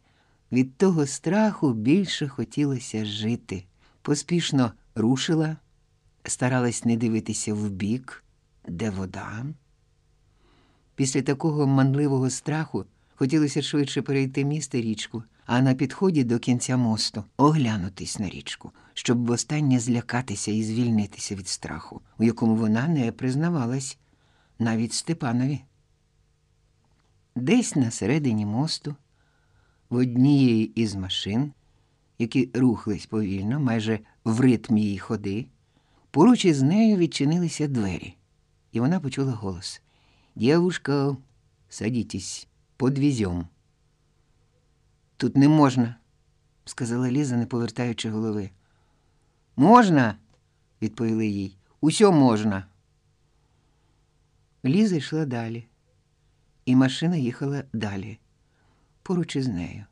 Від того страху більше хотілося жити. Поспішно рушила, старалась не дивитися вбік, де вода. Після такого манливого страху хотілося швидше перейти міст і річку, а на підході до кінця мосту оглянутись на річку, щоб востаннє злякатися і звільнитися від страху, у якому вона не признавалась навіть Степанові. Десь на середині мосту, в однієї із машин, які рухались повільно, майже в ритмі її ходи, поруч із нею відчинилися двері, і вона почула голос. Девушка, садитесь, подвезем. Тут не можна, сказала Ліза, не повертаючи голови. Можна, відповіли їй. Усьо можна. Ліза йшла далі, і машина їхала далі, поруч із нею.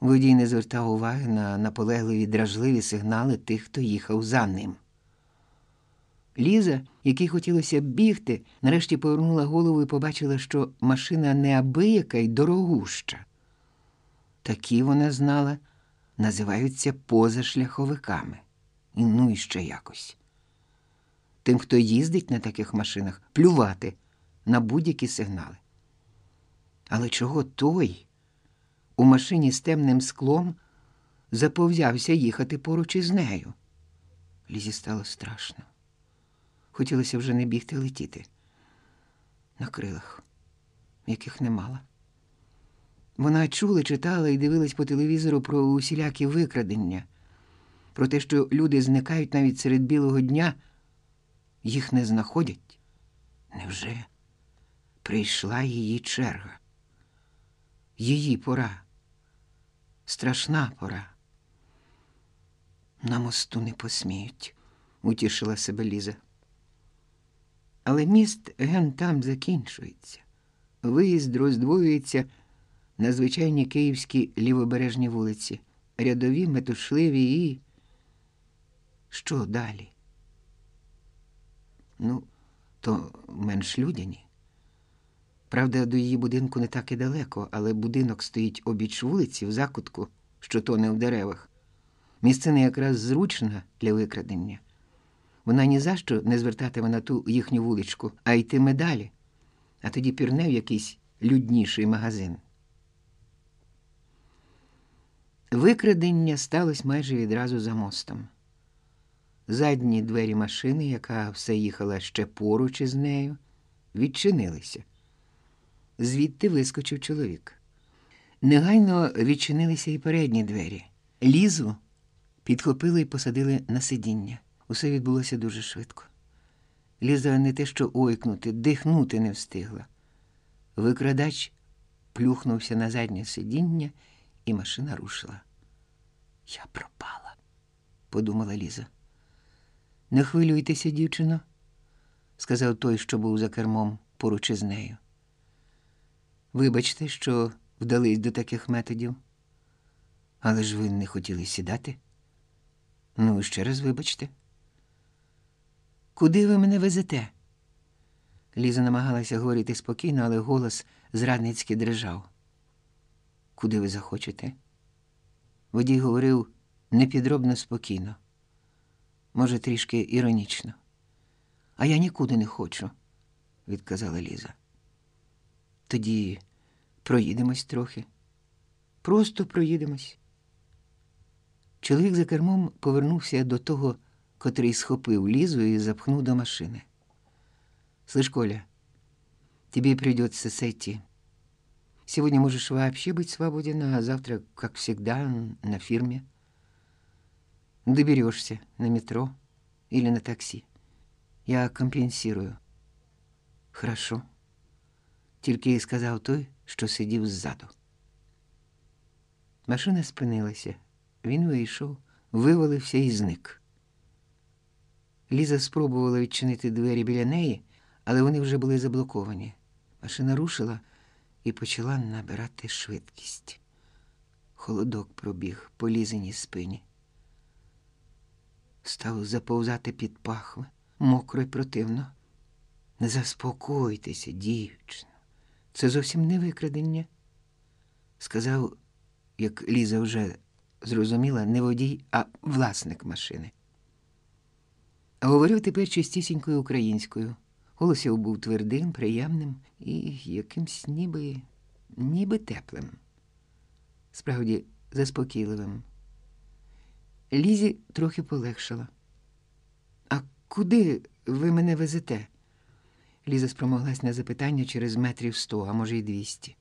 Водій не звертав уваги на наполегливі дражливі сигнали тих, хто їхав за ним. Ліза, якій хотілося бігти, нарешті повернула голову і побачила, що машина неабияка й дорогуща. Такі вона знала, називаються позашляховиками. І ну і ще якось. Тим, хто їздить на таких машинах, плювати на будь-які сигнали. Але чого той у машині з темним склом заповзявся їхати поруч із нею? Лізі стало страшно. Хотілося вже не бігти, летіти. На крилах, яких не мала. Вона чула, читала і дивилась по телевізору про усілякі викрадення, про те, що люди зникають навіть серед білого дня, їх не знаходять. Невже прийшла її черга? Її пора, страшна пора. На мосту не посміють, утішила себе Ліза. Але міст ген там закінчується. Виїзд роздвоюється на звичайні київські лівобережні вулиці, рядові, метушливі і. Що далі? Ну, то менш людяні. Правда, до її будинку не так і далеко, але будинок стоїть обіч вулиці в закутку, що тоне в деревах. Місцина якраз зручна для викрадення. Вона ні за що не звертатиме на ту їхню вуличку, а йтиме далі, а тоді пірне в якийсь людніший магазин. Викрадення сталося майже відразу за мостом. Задні двері машини, яка все їхала ще поруч із нею, відчинилися. Звідти вискочив чоловік. Негайно відчинилися і передні двері. Лізу підхопили і посадили на сидіння. Усе відбулося дуже швидко. Ліза не те, що ойкнути, дихнути не встигла. Викрадач плюхнувся на заднє сидіння, і машина рушила. Я пропала, подумала Ліза. Не хвилюйтеся, дівчино, сказав той, що був за кермом поруч із нею. Вибачте, що вдались до таких методів. Але ж ви не хотіли сідати? Ну, ще раз вибачте. Куди ви мене везете? Ліза намагалася говорити спокійно, але голос зрадницьки дрижав. Куди ви захочете? Водій говорив непідробно спокійно, може, трішки іронічно. А я нікуди не хочу, відказала Ліза. Тоді проїдемось трохи. Просто проїдемось. Чоловік за кермом повернувся до того, котрий схопив Лізу и запхнул до машины. «Слышь, Коля, тебе придется сойти. Сегодня можешь вообще быть свободен, а завтра, как всегда, на фирме. Доберешься на метро или на такси. Я компенсирую». «Хорошо», – тільки і сказав той, що сидів ззаду. Машина спинилася. Він вийшов, вивалився і зник. Ліза спробувала відчинити двері біля неї, але вони вже були заблоковані. Машина рушила і почала набирати швидкість. Холодок пробіг по лізеній спині. Став заповзати під пахви, мокро й противно. Не заспокойтеся, дівчино, це зовсім не викрадення, сказав як Ліза вже зрозуміла, не водій, а власник машини. Говорив тепер чистісінькою українською. Голос його був твердим, приємним і якимсь ніби, ніби теплим, справді заспокійливим. Лізі трохи полегшала. А куди ви мене везете? Ліза спромоглась на запитання через метрів сто, а може й двісті.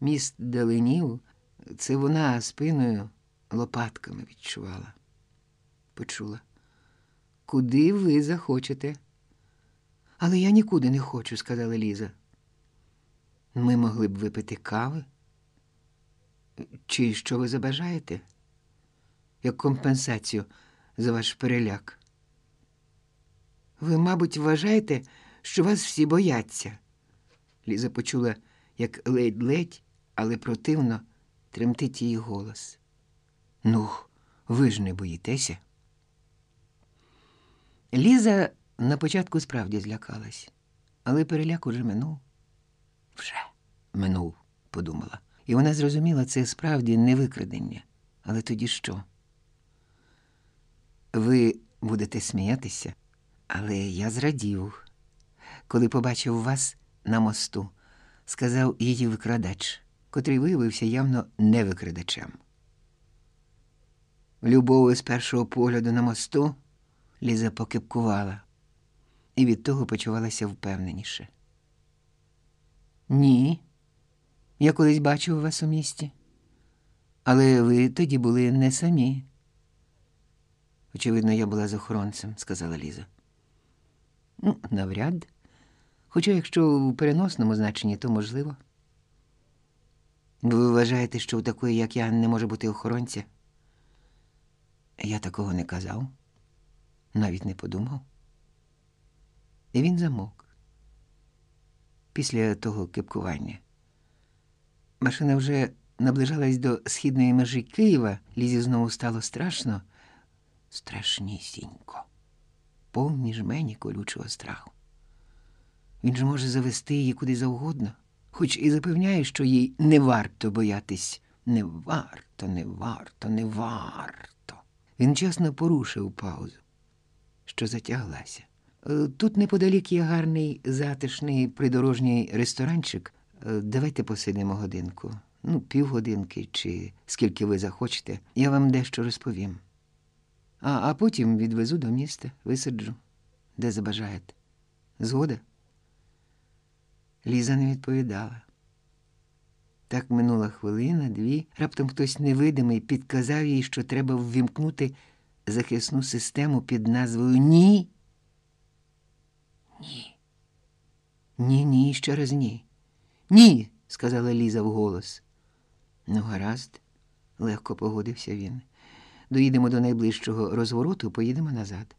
Міст далинів, це вона спиною лопатками відчувала. Почула. Куди ви захочете? Але я нікуди не хочу, сказала Ліза. Ми могли б випити кави. Чи що ви забажаєте? Як компенсацію за ваш переляк. Ви, мабуть, вважаєте, що вас всі бояться. Ліза почула, як ледь-ледь, але противно тремтить її голос. Ну, ви ж не боїтеся? Ліза на початку справді злякалась, але переляк уже минув. Вже минув, подумала. І вона зрозуміла, це справді не викрадення. Але тоді що? Ви будете сміятися, але я зрадів, коли побачив вас на мосту, сказав її викрадач, котрий виявився явно не викрадачем. Любов'ю з першого погляду на мосту Ліза покипкувала і від того почувалася впевненіше. Ні, я колись бачив вас у місті, але ви тоді були не самі. Очевидно, я була з охоронцем, сказала Ліза. Ну, навряд. Хоча, якщо в переносному значенні, то можливо. Ви вважаєте, що у такої, як я, не може бути охоронця? Я такого не казав, навіть не подумав. І він замовк. Після того кипкування. Машина вже наближалась до східної межі Києва, Лізі знову стало страшно, страшнісінько, повні жмені колючого страху. Він же може завести її куди завгодно, хоч і запевняє, що їй не варто боятись. Не варто, не варто, не варто. Він чесно порушив паузу, що затяглася. Е, Тут неподалік є гарний затишний придорожній ресторанчик. Е, Давайте посидимо годинку, ну, півгодинки чи скільки ви захочете. Я вам дещо розповім. А, а потім відвезу до міста, висаджу, де забажаєте. Згода? Ліза не відповідала. Так минула хвилина, дві. Раптом хтось невидимий підказав їй, що треба ввімкнути захисну систему під назвою Ні. Ні. Ні, ні, ще раз ні. Ні, сказала Ліза вголос. Ну, гаразд, легко погодився він. Доїдемо до найближчого розвороту, поїдемо назад.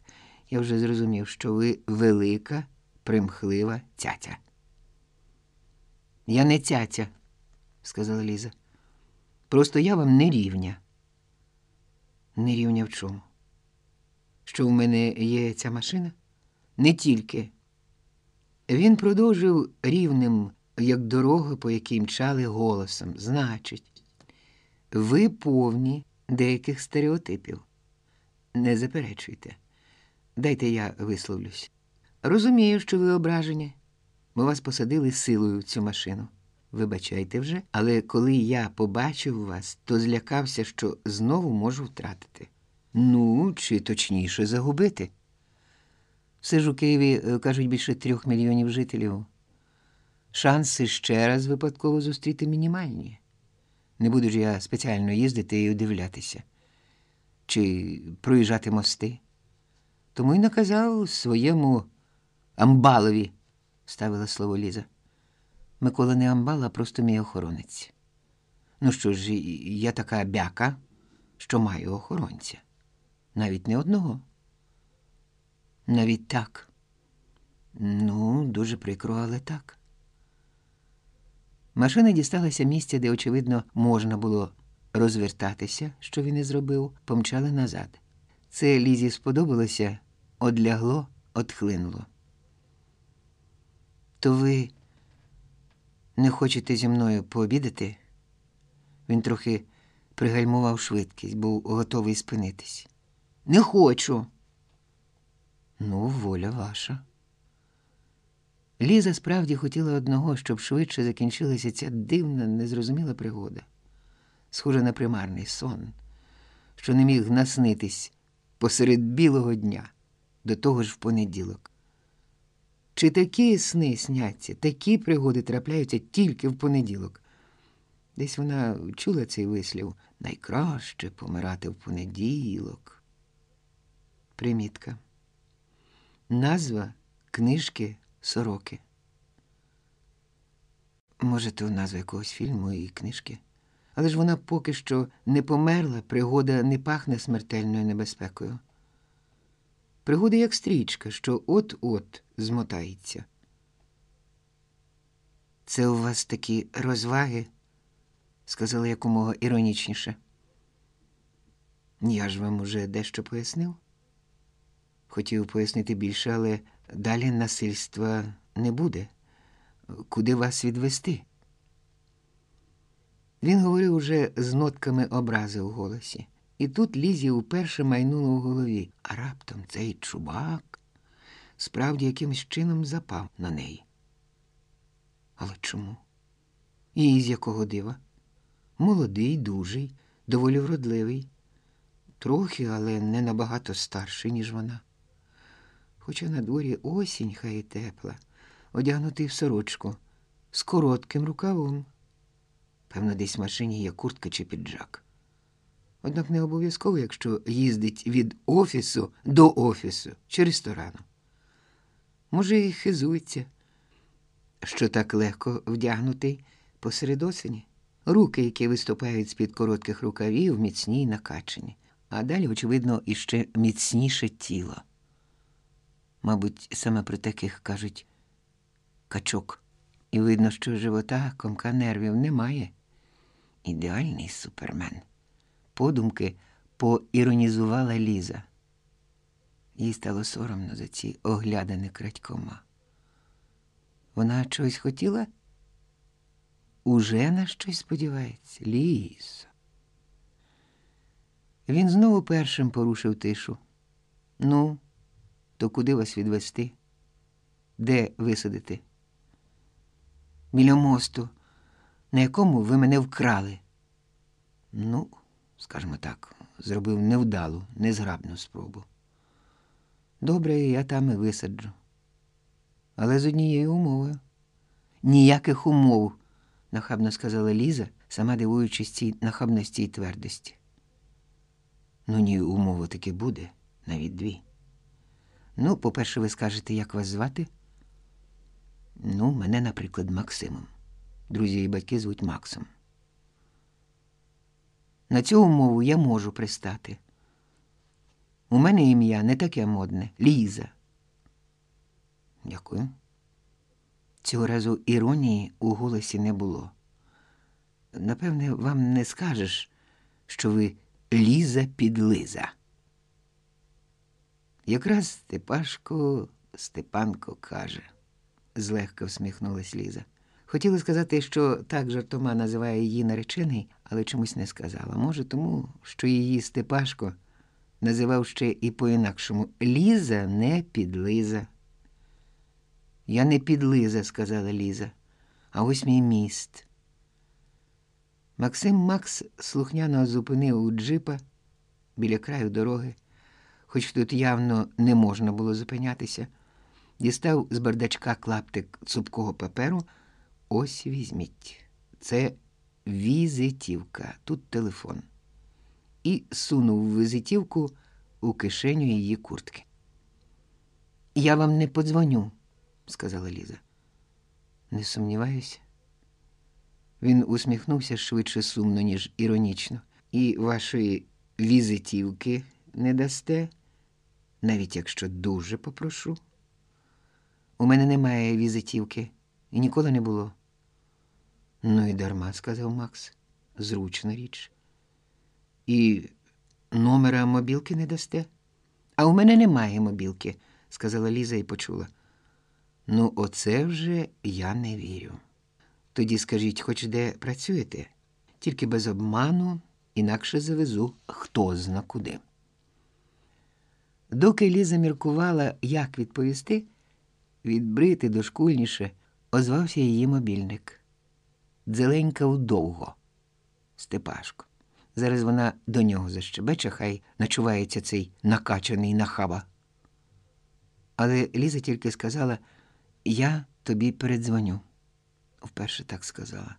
Я вже зрозумів, що ви велика, примхлива цяця. Я не цяця, сказала Ліза. Просто я вам не рівня. Не рівня в чому? Що в мене є ця машина? Не тільки. Він продовжив рівним, як дорога, по якій мчали голосом. Значить, ви повні деяких стереотипів. Не заперечуйте. Дайте я висловлюсь. Розумію, що ви ображені. Ми вас посадили силою в цю машину. Вибачайте вже, але коли я побачив вас, то злякався, що знову можу втратити. Ну, чи точніше загубити. Все ж у Києві, е, кажуть, більше трьох мільйонів жителів. Шанси ще раз випадково зустріти мінімальні. Не буду ж я спеціально їздити і удивлятися, чи проїжджати мости. Тому й наказав своєму амбалові, ставила слово Ліза. Микола не амбал, а просто мій охоронець. Ну що ж, я така бяка, що маю охоронця. Навіть не одного. Навіть так. Ну, дуже прикро, але так. Машина дісталася місця, де, очевидно, можна було розвертатися, що він і зробив, помчали назад. Це Лізі сподобалося, одлягло, отхлинуло. То ви не хочете зі мною пообідати? Він трохи пригальмував швидкість, був готовий спинитись. Не хочу. Ну, воля ваша. Ліза справді хотіла одного, щоб швидше закінчилася ця дивна, незрозуміла пригода, схожа на примарний сон, що не міг наснитись посеред білого дня, до того ж в понеділок. Чи такі сни сняться, такі пригоди трапляються тільки в понеділок? Десь вона чула цей вислів найкраще помирати в понеділок. Примітка. Назва книжки Сороки. Може, то назва якогось фільму і книжки. Але ж вона поки що не померла, пригода не пахне смертельною небезпекою. Пригода як стрічка, що от-от змотається. Це у вас такі розваги, сказала якомога іронічніше. Я ж вам уже дещо пояснив. Хотів пояснити більше, але далі насильства не буде. Куди вас відвести? Він говорив уже з нотками образи у голосі. І тут Лізі уперше майнуло в голові, а раптом цей чубак справді якимось чином запав на неї. Але чому? І з якого дива? Молодий, дужий, доволі вродливий, трохи, але не набагато старший, ніж вона. Хоча на дворі осінь хай і тепла, одягнутий в сорочку, з коротким рукавом. Певно, десь в машині є куртка чи піджак. Однак не обов'язково, якщо їздить від офісу до офісу чи ресторану. Може, і хизується, що так легко вдягнутий посеред осені. Руки, які виступають з-під коротких рукавів, міцні й накачані, а далі, очевидно, іще міцніше тіло. Мабуть, саме про таких кажуть качок. І видно, що живота комка нервів немає. Ідеальний супермен. Подумки поіронізувала Ліза. Їй стало соромно за ці оглядини крадькома. Вона чогось хотіла? Уже на щось сподівається, Ліза. Він знову першим порушив тишу. Ну, то куди вас відвести? Де висадити? Біля мосту, на якому ви мене вкрали. Ну, скажімо так, зробив невдалу, незграбну спробу. Добре, я там і висаджу. Але з однією умовою. Ніяких умов, нахабно сказала Ліза, сама дивуючись цій нахабності й твердості. Ну, ні, умова таки буде, навіть дві. Ну, по-перше, ви скажете, як вас звати? Ну, мене, наприклад, Максимом. Друзі і батьки звуть Максом. На цю умову я можу пристати. У мене ім'я не таке модне Ліза. Дякую. Цього разу іронії у голосі не було. Напевне, вам не скажеш, що ви Ліза підлиза. Якраз Степашко Степанко каже, злегка всміхнулась Ліза. Хотіла сказати, що так жартома називає її наречений, але чомусь не сказала. Може, тому, що її Степашко називав ще і по-інакшому Ліза не підлиза. Я не підлиза, сказала Ліза, а ось мій міст. Максим Макс слухняно зупинив у джипа біля краю дороги, хоч тут явно не можна було зупинятися, дістав з бардачка клаптик цупкого паперу. Ось візьміть. Це візитівка, тут телефон. І сунув візитівку у кишеню її куртки. Я вам не подзвоню, сказала Ліза. Не сумніваюся. Він усміхнувся швидше сумно, ніж іронічно. І вашої візитівки не дасте, навіть якщо дуже попрошу. У мене немає візитівки і ніколи не було. Ну і дарма, сказав Макс, зручна річ. І номера мобілки не дасте? А у мене немає мобілки, сказала Ліза і почула. Ну, оце вже я не вірю. Тоді скажіть, хоч де працюєте, тільки без обману інакше завезу хто зна куди. Доки Ліза міркувала, як відповісти, відбрити дошкульніше, озвався її мобільник. Дзеленькав довго. Степашко. Зараз вона до нього защебече, хай начувається цей накачаний нахаба. Але Ліза тільки сказала: Я тобі передзвоню. Вперше так сказала.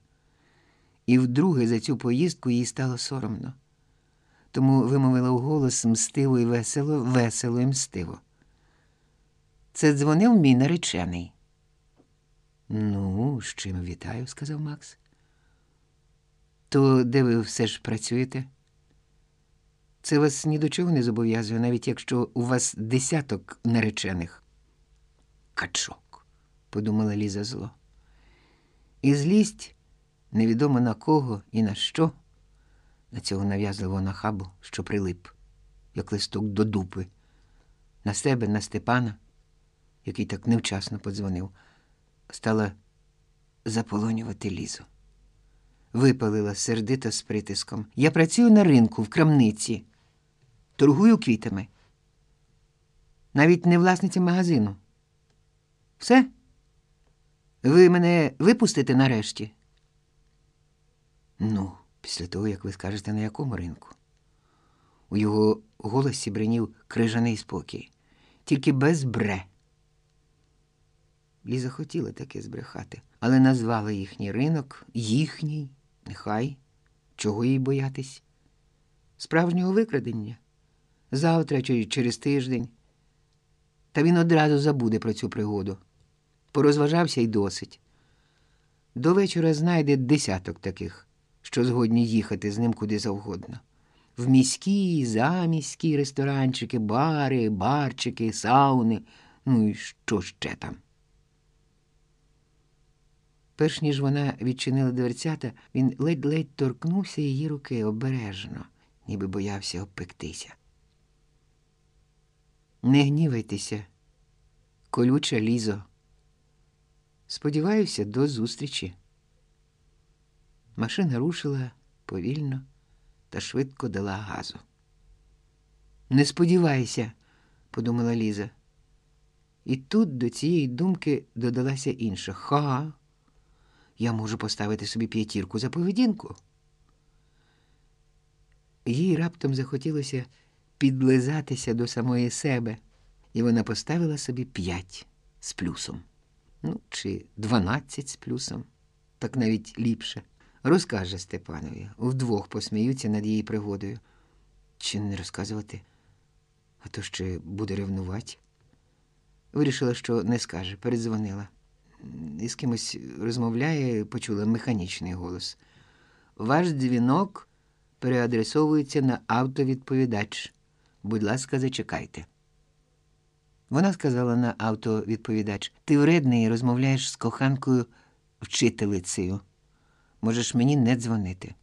І вдруге за цю поїздку їй стало соромно. Тому вимовила вголос мстиво і весело, весело і мстиво. Це дзвонив мій наречений. Ну, з чим вітаю, сказав Макс. То де ви все ж працюєте? Це вас ні до чого не зобов'язує, навіть якщо у вас десяток наречених. Качок, подумала Ліза зло. І злість невідомо на кого і на що, на цього нав'язливого нахабу, що прилип, як листок до дупи, на себе, на Степана, який так невчасно подзвонив, стала заполонювати лізу. Випалила сердито з притиском. Я працюю на ринку в крамниці, торгую квітами. Навіть не власниця магазину. Все? Ви мене випустите нарешті? Ну, після того, як ви скажете, на якому ринку. У його голосі бринів крижаний спокій, тільки без бре. Ліза хотіла таке збрехати, але назвала їхній ринок їхній, нехай, чого їй боятись, справжнього викрадення. Завтра чи через тиждень. Та він одразу забуде про цю пригоду. Порозважався й досить. До вечора знайде десяток таких, що згодні їхати з ним куди завгодно. В міські, заміські ресторанчики, бари, барчики, сауни, ну і що ще там. Перш ніж вона відчинила дверцята, він ледь-ледь торкнувся її руки обережно, ніби боявся обпектися. Не гнівайтеся, колюча лізо. Сподіваюся, до зустрічі. Машина рушила повільно та швидко дала газу. Не сподівайся, подумала Ліза. І тут до цієї думки додалася інша. Ха, я можу поставити собі п'ятірку за поведінку. Їй раптом захотілося підлизатися до самої себе, і вона поставила собі п'ять з плюсом. Ну, чи дванадцять з плюсом, так навіть ліпше. Розкаже Степанові, вдвох посміються над її пригодою. Чи не розказувати? А то ще буде ревнувати. Вирішила, що не скаже, передзвонила. І з кимось розмовляє, почула механічний голос. Ваш дзвінок переадресовується на автовідповідач. Будь ласка, зачекайте. Вона сказала на автовідповідач: Ти вредний розмовляєш з коханкою вчителицею. Можеш мені не дзвонити.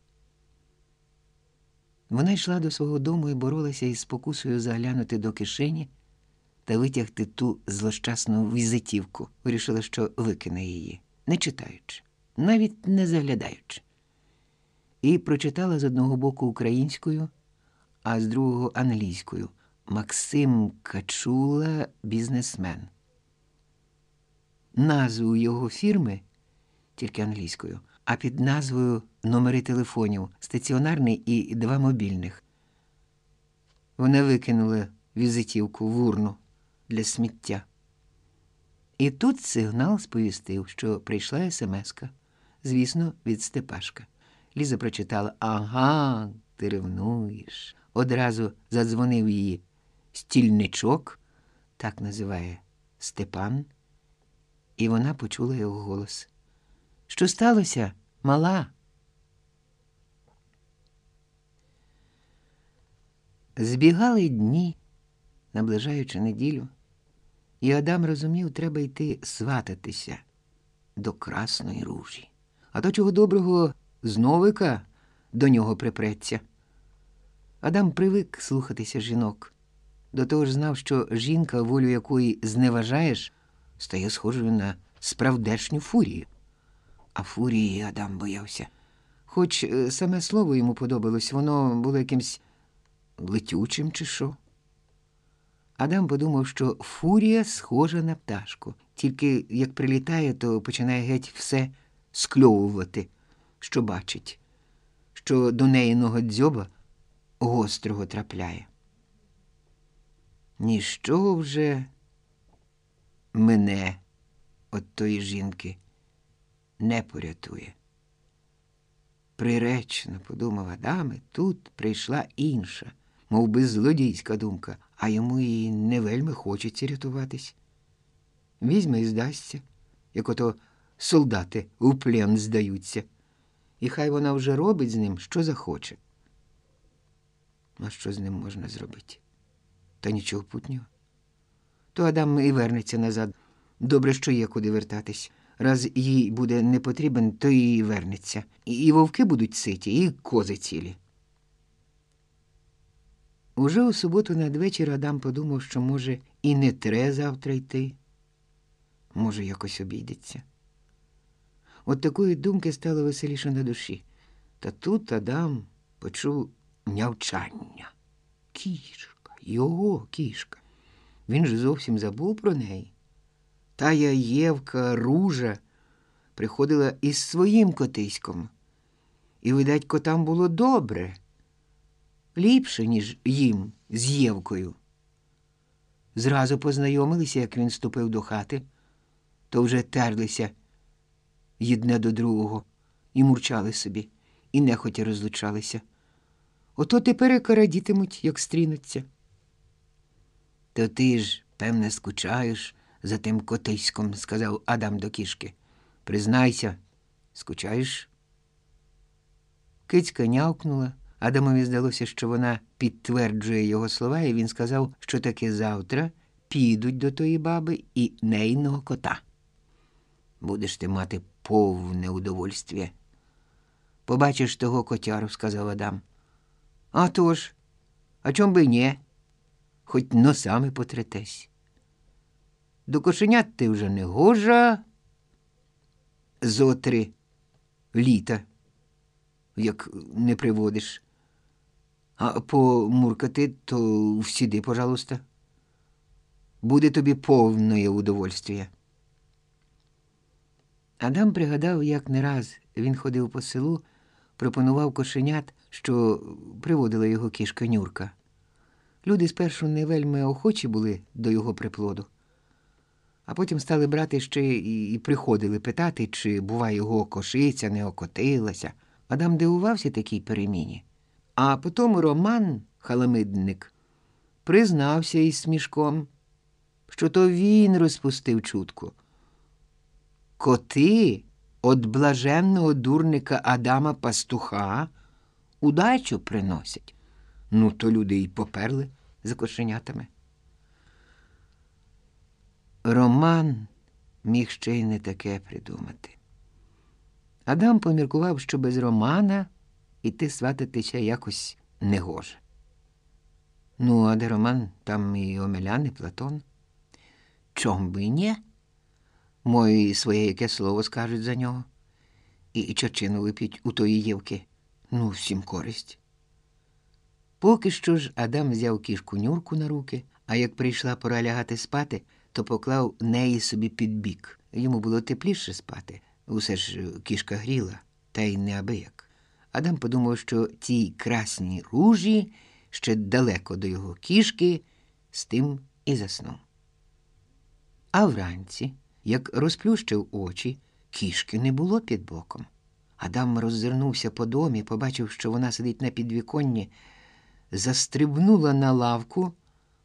Вона йшла до свого дому і боролася із спокусою заглянути до кишені та витягти ту злощасну візитівку. Вирішила, що викине її, не читаючи, навіть не заглядаючи. І прочитала з одного боку українською, а з другого англійською. Максим Качула, бізнесмен. Назву його фірми тільки англійською, а під назвою номери телефонів стаціонарний і два мобільних. Вона викинула візитівку в урну для сміття. І тут сигнал сповістив, що прийшла смска, звісно, від Степашка. Ліза прочитала Ага, ти ревнуєш. Одразу задзвонив її стільничок, так називає Степан, і вона почула його голос. Що сталося, мала? Збігали дні, наближаючи неділю, і Адам розумів, треба йти свататися до красної ружі. А то чого доброго з новика до нього припреться. Адам привик слухатися жінок. До того ж знав, що жінка, волю якої зневажаєш, стає схожою на справдешню фурію. А фурії Адам боявся. хоч е, саме слово йому подобалось, воно було якимсь летючим чи що. Адам подумав, що фурія схожа на пташку, тільки як прилітає, то починає геть все скльовувати, що бачить, що до неїного дзьоба гострого трапляє. Ніщо вже мене от тої жінки не порятує. Приречено, подумав Адаме, тут прийшла інша, мов би злодійська думка, а йому і не вельми хочеться рятуватись. Візьме і здасться, як ото солдати у плен здаються, і хай вона вже робить з ним, що захоче. А що з ним можна зробити? Та нічого путнього. То Адам і вернеться назад. Добре, що є куди вертатись. Раз їй буде не потрібен, то і вернеться. І вовки будуть ситі, і кози цілі. Уже у суботу надвечір Адам подумав, що, може, і не тре завтра йти. Може, якось обійдеться. От такої думки стало веселіше на душі. Та тут Адам почув нявчання. Кішка, його кішка. Він ж зовсім забув про неї. Тая Євка ружа приходила із своїм котиськом, і, видать, котам було добре, ліпше, ніж їм з Євкою. Зразу познайомилися, як він ступив до хати, то вже терлися єдне до другого і мурчали собі, і нехотя розлучалися. Ото тепер і карадітимуть, як стрінуться. То ти ж, певне, скучаєш за тим котиськом, сказав Адам до кішки. Признайся, скучаєш? Кицька нявкнула. Адамові здалося, що вона підтверджує його слова, і він сказав, що таки завтра підуть до тої баби і нейного кота. Будеш ти мати повне удовольствие. Побачиш того котяру, сказав Адам. «А тож, а чом би ні? Хоч носами потретесь. До кошенят ти вже не гожа зотри літа, як не приводиш. А помуркати, то всіди, пожалуйста. Буде тобі повне удовольствие. Адам пригадав, як не раз він ходив по селу, пропонував кошенят, що приводила його кішка Нюрка. Люди спершу не вельми охочі були до його приплоду, а потім стали брати ще і приходили питати, чи, бува, його кошиця не окотилася. Адам дивувався такій переміні. А потім Роман, халамидник, признався із смішком, що то він розпустив чутку. Коти от блаженного дурника Адама Пастуха удачу приносять. Ну, то люди й поперли за кошенятами. Роман міг ще й не таке придумати. Адам поміркував, що без Романа іти свататися якось не гоже. Ну, а де Роман, там і Омелян, і Платон. Чом би ні? Мої своє яке слово скажуть за нього. І чорчину вип'ють у тої Євки. Ну, всім користь. Поки що ж Адам взяв кішку нюрку на руки, а як прийшла пора лягати спати, то поклав неї собі під бік. Йому було тепліше спати. Усе ж кішка гріла, та й неабияк. Адам подумав, що тій красній ружі ще далеко до його кішки, з тим і заснув. А вранці, як розплющив очі, кішки не було під боком. Адам роззирнувся по домі, побачив, що вона сидить на підвіконні, застрибнула на лавку,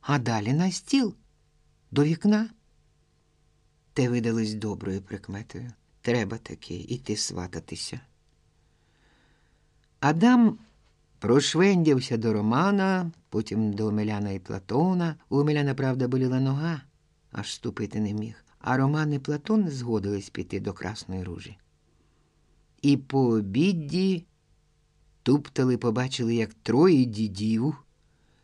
а далі на стіл до вікна. Те видалось доброю прикметою. Треба таки іти свататися. Адам прошвендявся до Романа, потім до Омеляна і Платона. У Омеляна, правда, боліла нога, аж ступити не міг, а Роман і Платон згодились піти до Красної Ружі. І по обідді туптали, побачили, як троє дідів,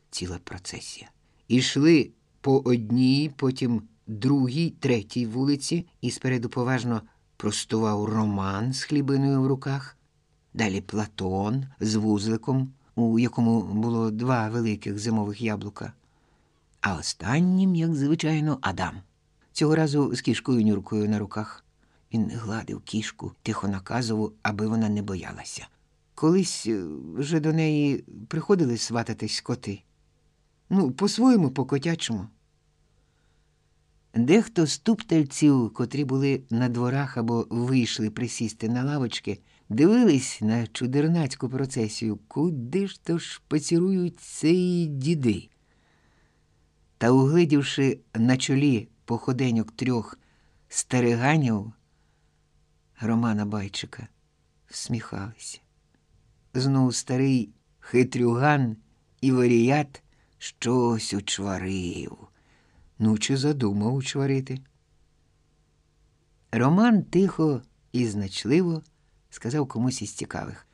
ціла процесія, ішли по одній, потім другій, третій вулиці, і спереду поважно простував Роман з хлібиною в руках. далі Платон з вузликом, у якому було два великих зимових яблука, а останнім, як звичайно, Адам. Цього разу з кішкою Нюркою на руках. Він гладив кішку, тихо наказував, аби вона не боялася. Колись е, вже до неї приходили свататись коти. Ну, по-своєму, по-котячому. Дехто з туптельців, котрі були на дворах або вийшли присісти на лавочки, дивились на чудернацьку процесію, куди ж то ж поцірують ці діди. Та, угледівши на чолі походеньок трьох стариганів Романа Байчика, всміхалися. Знов старий хитрюган і варіят щось учварив. Ну, чи задумав учварити? Роман тихо і значливо сказав комусь із цікавих.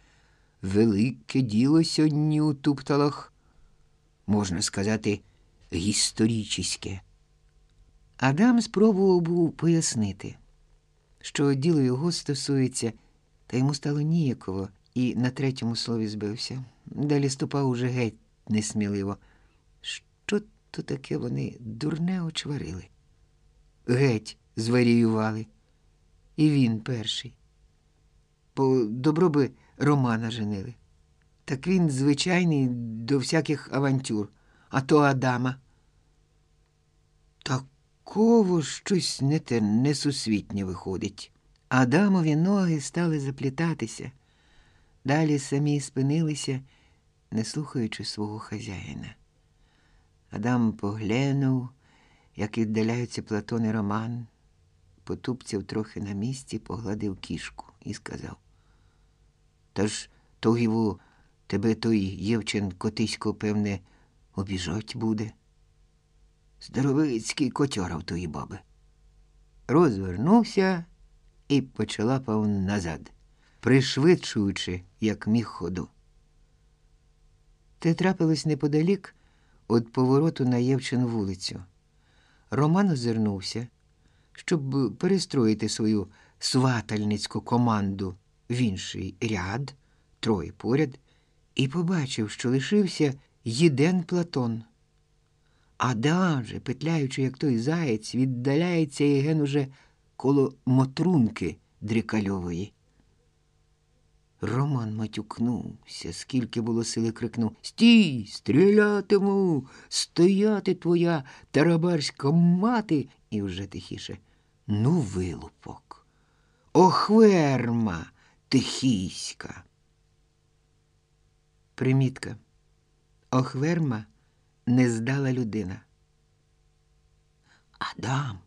Велике діло сьогодні у тупталах, можна сказати, гісторічне. Адам спробував був пояснити, що діло його стосується, та йому стало ніяково і на третьому слові збився. Далі ступав уже геть несміливо. То таке вони дурне очварили? Геть зваріювали. І він перший. По добро би Романа женили. Так він звичайний до всяких авантюр, а то Адама. Такого щось не те несусвітнє виходить. Адамові ноги стали заплітатися. Далі самі спинилися, не слухаючи свого хазяїна. Адам поглянув, як віддаляються Платон і Роман, потупцяв трохи на місці, погладив кішку і сказав. Та ж тогіву тебе той Євчен Котисько, певне, обіжать буде. Здоровицький котьора в тої баби. Розвернувся і почалапав назад, пришвидшуючи, як міг ходу. Те трапилось неподалік від повороту на Євчин вулицю. Роман озирнувся, щоб перестроїти свою сватальницьку команду в інший ряд, троє поряд, і побачив, що лишився єден Платон. Адам же, петляючи, як той заєць, віддаляється Єген уже коло мотрунки дрікальової. Роман матюкнувся, скільки було сили крикнув Стій, стрілятиму, стояти твоя тарабарська мати, і вже тихіше. Ну, вилупок. Охверма тихіська. Примітка. Охверма не здала людина. Адам,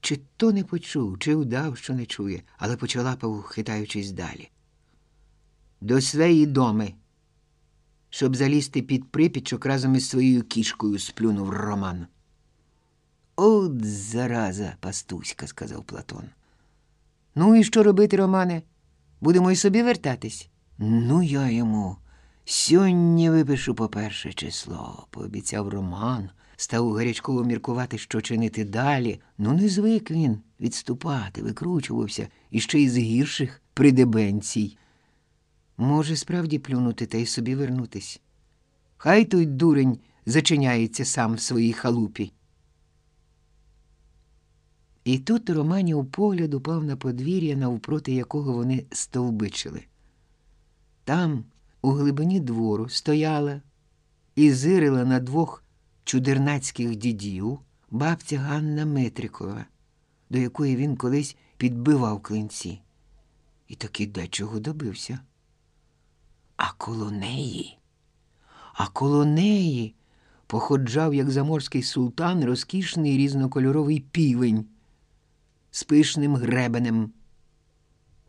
чи то не почув, чи удав, що не чує, але почалапав, хитаючись далі. До своєї доми, щоб залізти під припічок разом із своєю кішкою, сплюнув Роман. От зараза, пастуська, сказав Платон. Ну і що робити, Романе? Будемо й собі вертатись? Ну, я йому. Сьогодні випишу по перше число, пообіцяв Роман, став гарячково міркувати, що чинити далі. Ну, не звик він відступати, викручувався і ще із гірших придебенцій. Може, справді плюнути та й собі вернутись. Хай той дурень зачиняється сам в своїй халупі. І тут Романів погляд упав на подвір'я, навпроти якого вони стовбичили. Там, у глибині двору, стояла і зирила на двох чудернацьких дідів бабця Ганна Метрикова, до якої він колись підбивав клинці. І таки дечого добився. А коло неї, а коло неї походжав, як заморський султан, розкішний різнокольоровий півень з пишним гребенем,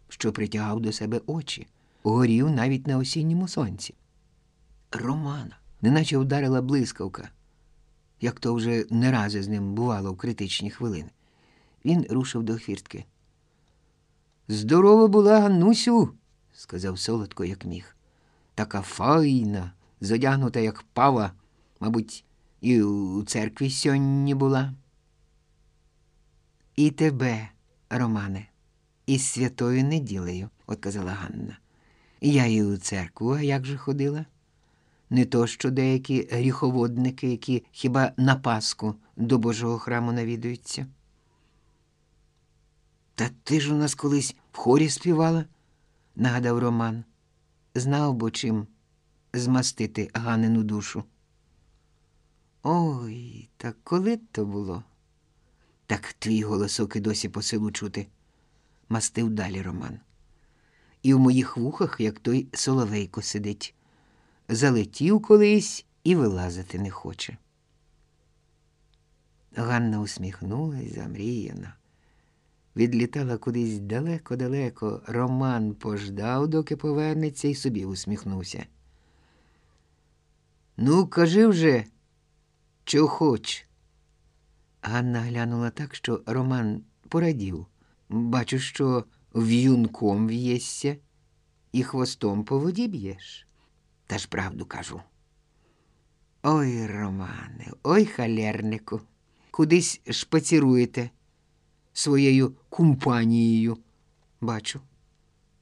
що притягав до себе очі, горів навіть на осінньому сонці. Романа, неначе вдарила блискавка, як то вже не рази з ним бувало в критичні хвилини. Він рушив до хвіртки. Здорова була, Ганнусю, сказав солодко, як міг. Така файна, задягнута, як пава, мабуть, і у церкві сьогодні була. І тебе, Романе, із святою неділею, отказала Ганна. Я і у церкву, а як же ходила? Не то що деякі гріховодники, які хіба на Пасху до Божого храму навідуються. Та ти ж у нас колись в хорі співала, нагадав Роман. Знав бо чим змастити Ганину душу. Ой, так коли то було? Так твій голосок і досі по селу чути, мастив далі Роман. І в моїх вухах, як той соловейко сидить, залетів колись і вилазити не хоче. Ганна усміхнулась замріяна. Відлітала кудись далеко-далеко. Роман пождав, доки повернеться, і собі усміхнувся. Ну, кажи вже, що хоч. Ганна глянула так, що Роман порадів. Бачу, що в'юнком в'єсся і хвостом по воді б'єш. Та ж правду кажу. Ой, Романе, ой, халернику, кудись шпаціруєте своєю кумпанією. Бачу.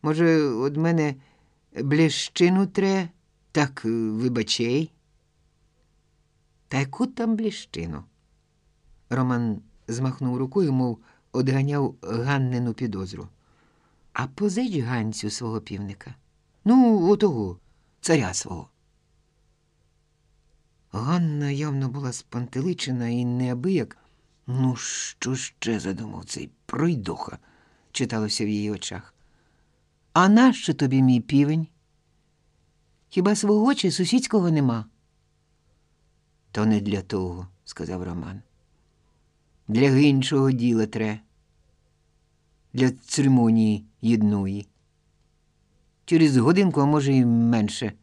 Може, од мене бліщину тре, так е, вибачей. Та яку там бліщину? Роман змахнув рукою, мов одганяв Ганнину підозру. А позич Ганцю свого півника. Ну, отого, царя свого. Ганна явно була спантеличена і неабияк. Ну, що ще задумав цей пройдоха, читалося в її очах. А нащо тобі мій півень? Хіба свого чи сусідського нема? То не для того, сказав Роман. Для іншого діла тре, для церемонії єдної. Через годинку, а може, й менше,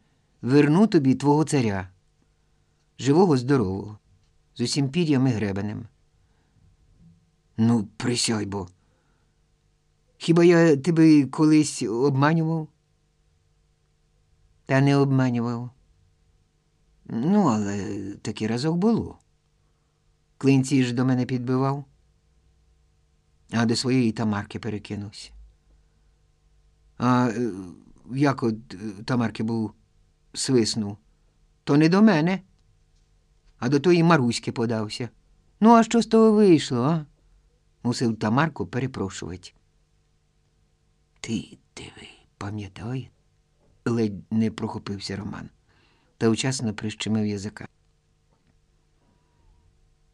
верну тобі твого царя, живого, здорового, з усім пір'ям і гребенем. Ну, присяй бо. Хіба я тебе колись обманював? Та не обманював. Ну, але такий разок було. Клинці ж до мене підбивав, а до своєї тамарки перекинувся. А е, як от е, тамарки був свиснув, то не до мене, а до тої Маруськи подався. Ну, а що з того вийшло, а? Мусив Тамарку перепрошувати. Ти диви, пам'ятай, ледь не прохопився Роман та вчасно прищемив язика.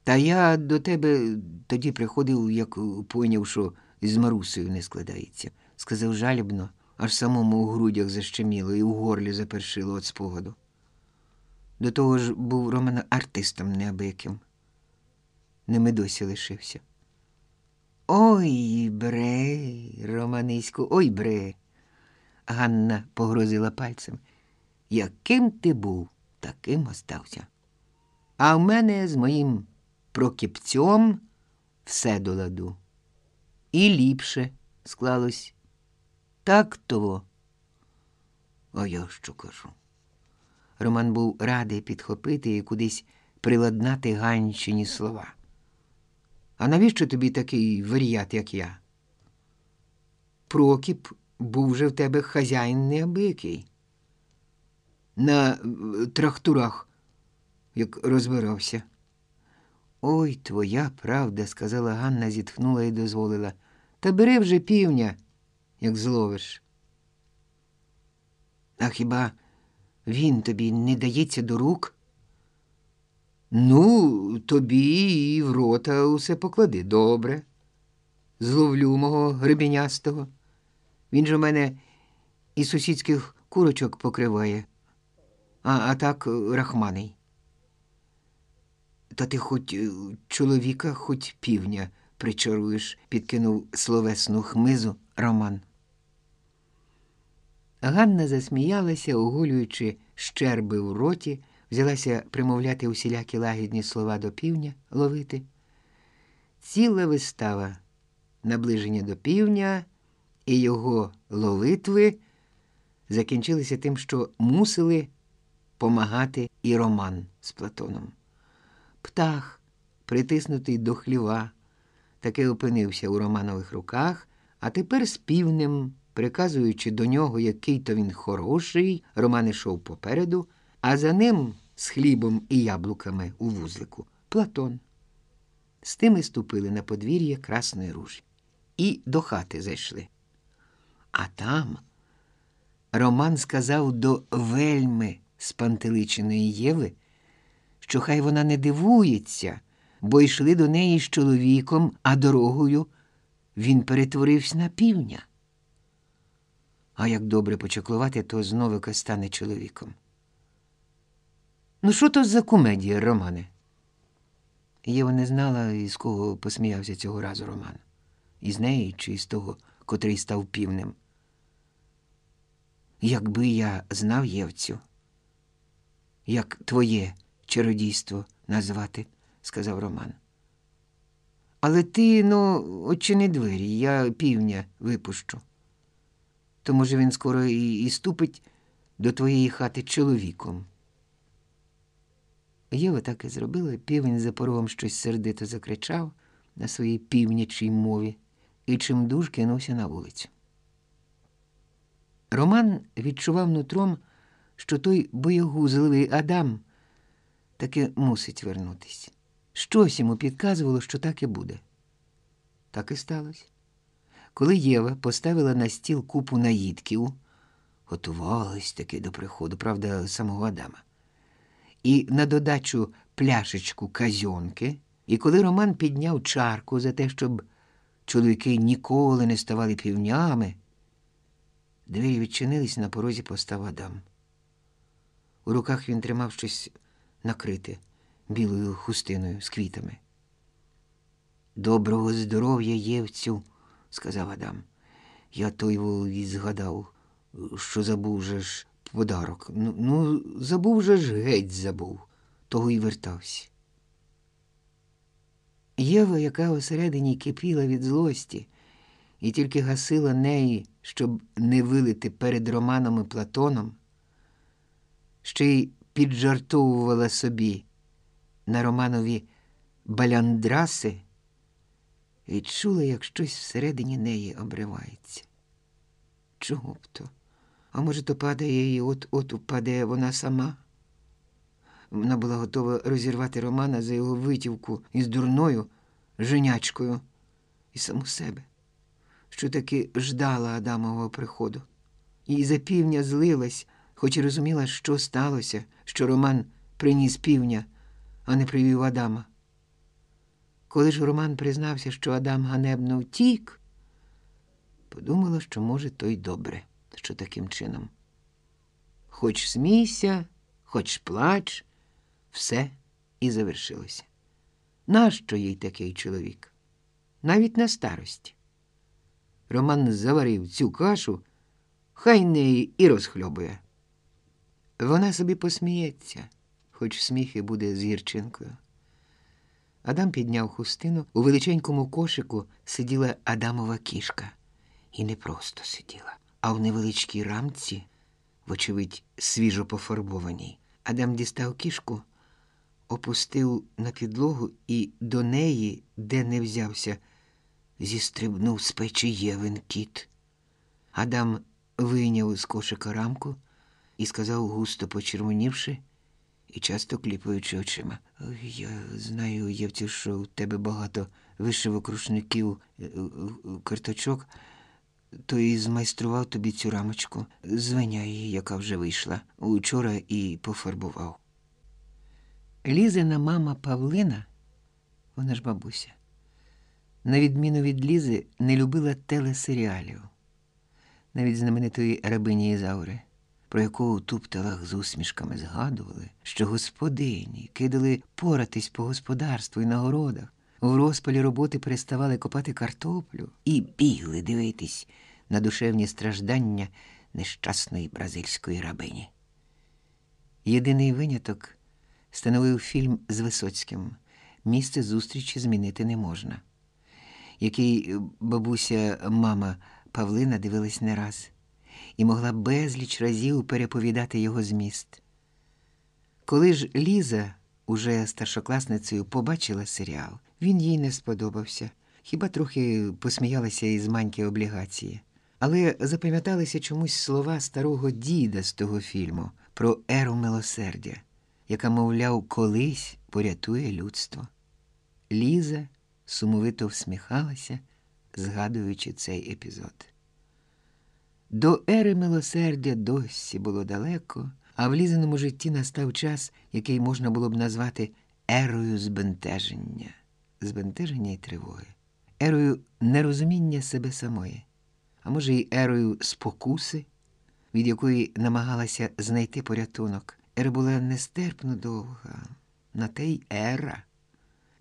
Та я до тебе тоді приходив, як поняв, що з Марусею не складається, сказав жалібно, аж самому у грудях защеміло і у горлі запершило від спогаду. До того ж був Роман артистом неабияким. Ними досі лишився. Ой, бре, Романиську, ой, бре. Ганна погрозила пальцем. Яким ти був, таким остався. А в мене з моїм прокіпцьом все до ладу. І ліпше склалось. Так того. А я що кажу. Роман був радий підхопити і кудись приладнати Ганщині слова. А навіщо тобі такий варіат, як я? Прокіп був же в тебе хазяїн неабикий. На е, трактурах, як розбирався. Ой, твоя правда, сказала Ганна, зітхнула і дозволила. Та бери вже півня, як зловиш. А хіба він тобі не дається до рук? Ну, тобі і в рота усе поклади. Добре. Зловлю мого гребенястого. Він же у мене і сусідських курочок покриває, а, а так рахманий. Та ти хоч е, чоловіка, хоч півня причаруєш, підкинув словесну хмизу Роман. Ганна засміялася, оголюючи щерби в роті взялася примовляти усілякі лагідні слова до півня, ловити. Ціла вистава наближення до півня і його ловитви закінчилися тим, що мусили помагати і Роман з Платоном. Птах, притиснутий до хліва, таки опинився у Романових руках, а тепер з півнем Приказуючи до нього, який то він хороший, Роман ішов попереду, а за ним з хлібом і яблуками у вузлику Платон. З тими ступили на подвір'я Красної ружі і до хати зайшли. А там Роман сказав до вельми спантеличеної Єви, що хай вона не дивується, бо йшли до неї з чоловіком, а дорогою він перетворився на півня. А як добре почаклувати, то зновика стане чоловіком. Ну, що то за кумедія, Романе? Єва не знала, із кого посміявся цього разу Роман. Із неї чи із того, котрий став півнем. Якби я знав Євцю, як твоє чародійство назвати, сказав Роман. Але ти, ну, очини двері, я півня випущу. То, може, він скоро і, і ступить до твоєї хати чоловіком. Єва так і зробила, півень за порогом щось сердито закричав на своїй півнячій мові і чимдуж кинувся на вулицю. Роман відчував нутром, що той боягузливий Адам таки мусить вернутись. Щось йому підказувало, що так і буде. Так і сталося. Коли Єва поставила на стіл купу наїдків, готувалась таки до приходу, правда, самого Адама, і на додачу пляшечку казьонки, і коли Роман підняв чарку за те, щоб чоловіки ніколи не ставали півнями, двері відчинились на порозі постав Адам. У руках він тримав щось накрите білою хустиною з квітами. Доброго здоров'я, Євцю, сказав Адам. Я той і згадав, що забув ж подарок. Ну, ну, забув же ж геть забув, того й вертався. Єва, яка усередині кипіла від злості, і тільки гасила неї, щоб не вилити перед Романом і Платоном, ще й піджартовувала собі на Романові баляндраси, відчула, як щось всередині неї обривається. Чого б то? А може, то падає і от-от упаде вона сама? Вона була готова розірвати Романа за його витівку із дурною женячкою і саму себе, що таки ждала Адамового приходу. І за півня злилась, хоч і розуміла, що сталося, що Роман приніс півня, а не привів Адама. Коли ж Роман признався, що Адам ганебно втік, подумала, що, може, то й добре, що таким чином. Хоч смійся, хоч плач, все і завершилося. Нащо їй такий чоловік? Навіть на старості. Роман заварив цю кашу, хай неї і розхльобує. Вона собі посміється, хоч сміх і буде з гірчинкою. Адам підняв хустину. У величенькому кошику сиділа Адамова кішка. І не просто сиділа, а в невеличкій рамці, вочевидь, свіжо пофарбованій. Адам дістав кішку, опустив на підлогу і до неї, де не взявся, зістрибнув з печі Євин кіт. Адам вийняв з кошика рамку і сказав, густо почервонівши і часто кліпаючи очима. Я знаю, Євці, що у тебе багато вишивок рушників, е, е, карточок, то і змайстрував тобі цю рамочку, звеня її, яка вже вийшла, учора і пофарбував. Лізина мама Павлина, вона ж бабуся, на відміну від Лізи, не любила телесеріалів, навіть знаменитої рабині Ізаури про яку у тупталах з усмішками згадували, що господині кидали поратись по господарству і на городах, в розпалі роботи переставали копати картоплю і бігли дивитись на душевні страждання нещасної бразильської рабині. Єдиний виняток становив фільм з Висоцьким Місце зустрічі змінити не можна, який бабуся мама Павлина дивилась не раз і могла безліч разів переповідати його зміст. Коли ж Ліза, уже старшокласницею, побачила серіал, він їй не сподобався, хіба трохи посміялася із маньки облігації. Але запам'яталися чомусь слова старого діда з того фільму про еру милосердя, яка, мовляв, колись порятує людство. Ліза сумовито всміхалася, згадуючи цей епізод. До ери милосердя досі було далеко, а в лізаному житті настав час, який можна було б назвати ерою збентеження, збентеження і тривоги, ерою нерозуміння себе самої, а може, й ерою спокуси, від якої намагалася знайти порятунок. Ера була нестерпно довга, на те й ера,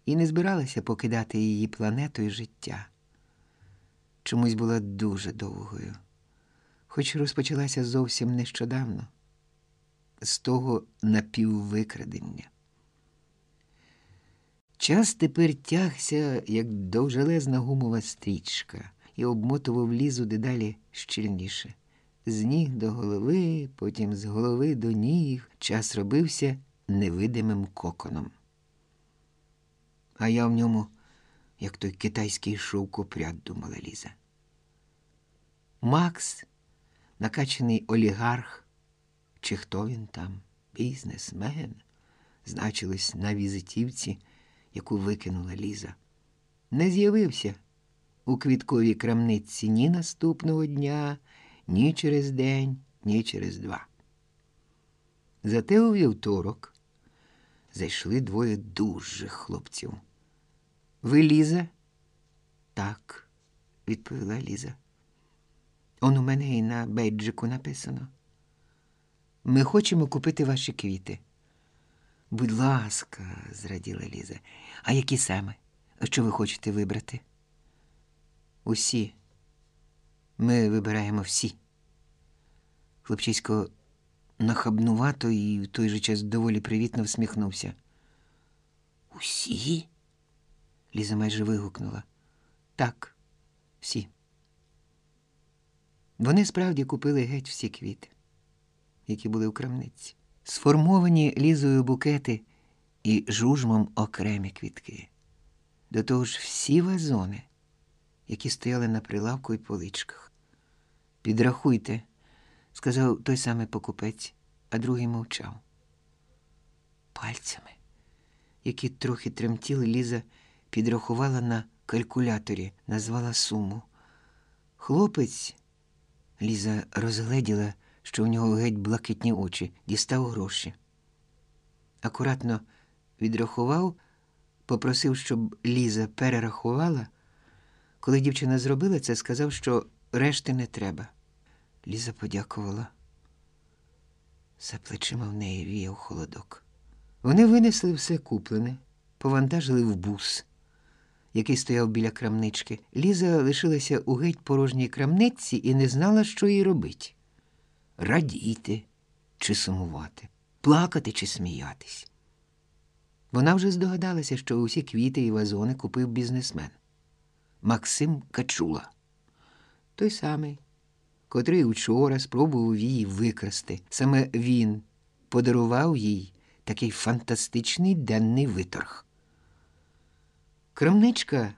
і не збиралася покидати її планету і життя. Чомусь була дуже довгою, хоч розпочалася зовсім нещодавно, з того напіввикрадення. Час тепер тягся, як довжелезна гумова стрічка, і обмотував лізу дедалі щільніше. З ніг до голови, потім з голови до ніг час робився невидимим коконом. А я в ньому, як той китайський шовкопряд, думала Ліза. Макс, накачаний олігарх, чи хто він там, бізнесмен, значилось на візитівці, яку викинула Ліза, не з'явився у квітковій крамниці ні наступного дня, ні через день, ні через два. Зате у вівторок зайшли двоє дужих хлопців. Ви Ліза? Так, відповіла Ліза. Он у мене і на бейджику написано. Ми хочемо купити ваші квіти. Будь ласка, зраділа Ліза. А які саме? Що ви хочете вибрати? Усі. Ми вибираємо всі. Хлопчисько нахабнувато і в той же час доволі привітно всміхнувся. Усі? Ліза майже вигукнула. Так, всі. Вони справді купили геть всі квіти, які були у крамниці. Сформовані лізою букети і жужмом окремі квітки. До того ж, всі вазони, які стояли на прилавку і поличках. Підрахуйте, сказав той самий покупець, а другий мовчав. Пальцями, які трохи тремтіли, Ліза підрахувала на калькуляторі, назвала суму. Хлопець, Ліза розгледіла, що в нього геть блакитні очі, дістав гроші. Акуратно відрахував, попросив, щоб Ліза перерахувала. Коли дівчина зробила це, сказав, що решти не треба. Ліза подякувала. За плечима в неї віяв холодок. Вони винесли все куплене, повантажили в бус, який стояв біля крамнички. Ліза лишилася у геть порожній крамниці і не знала, що їй робити радіти чи сумувати, плакати чи сміятись. Вона вже здогадалася, що усі квіти і вазони купив бізнесмен Максим Качула, той самий, котрий учора спробував її викрасти. Саме він подарував їй такий фантастичний денний виторг. Крамничка,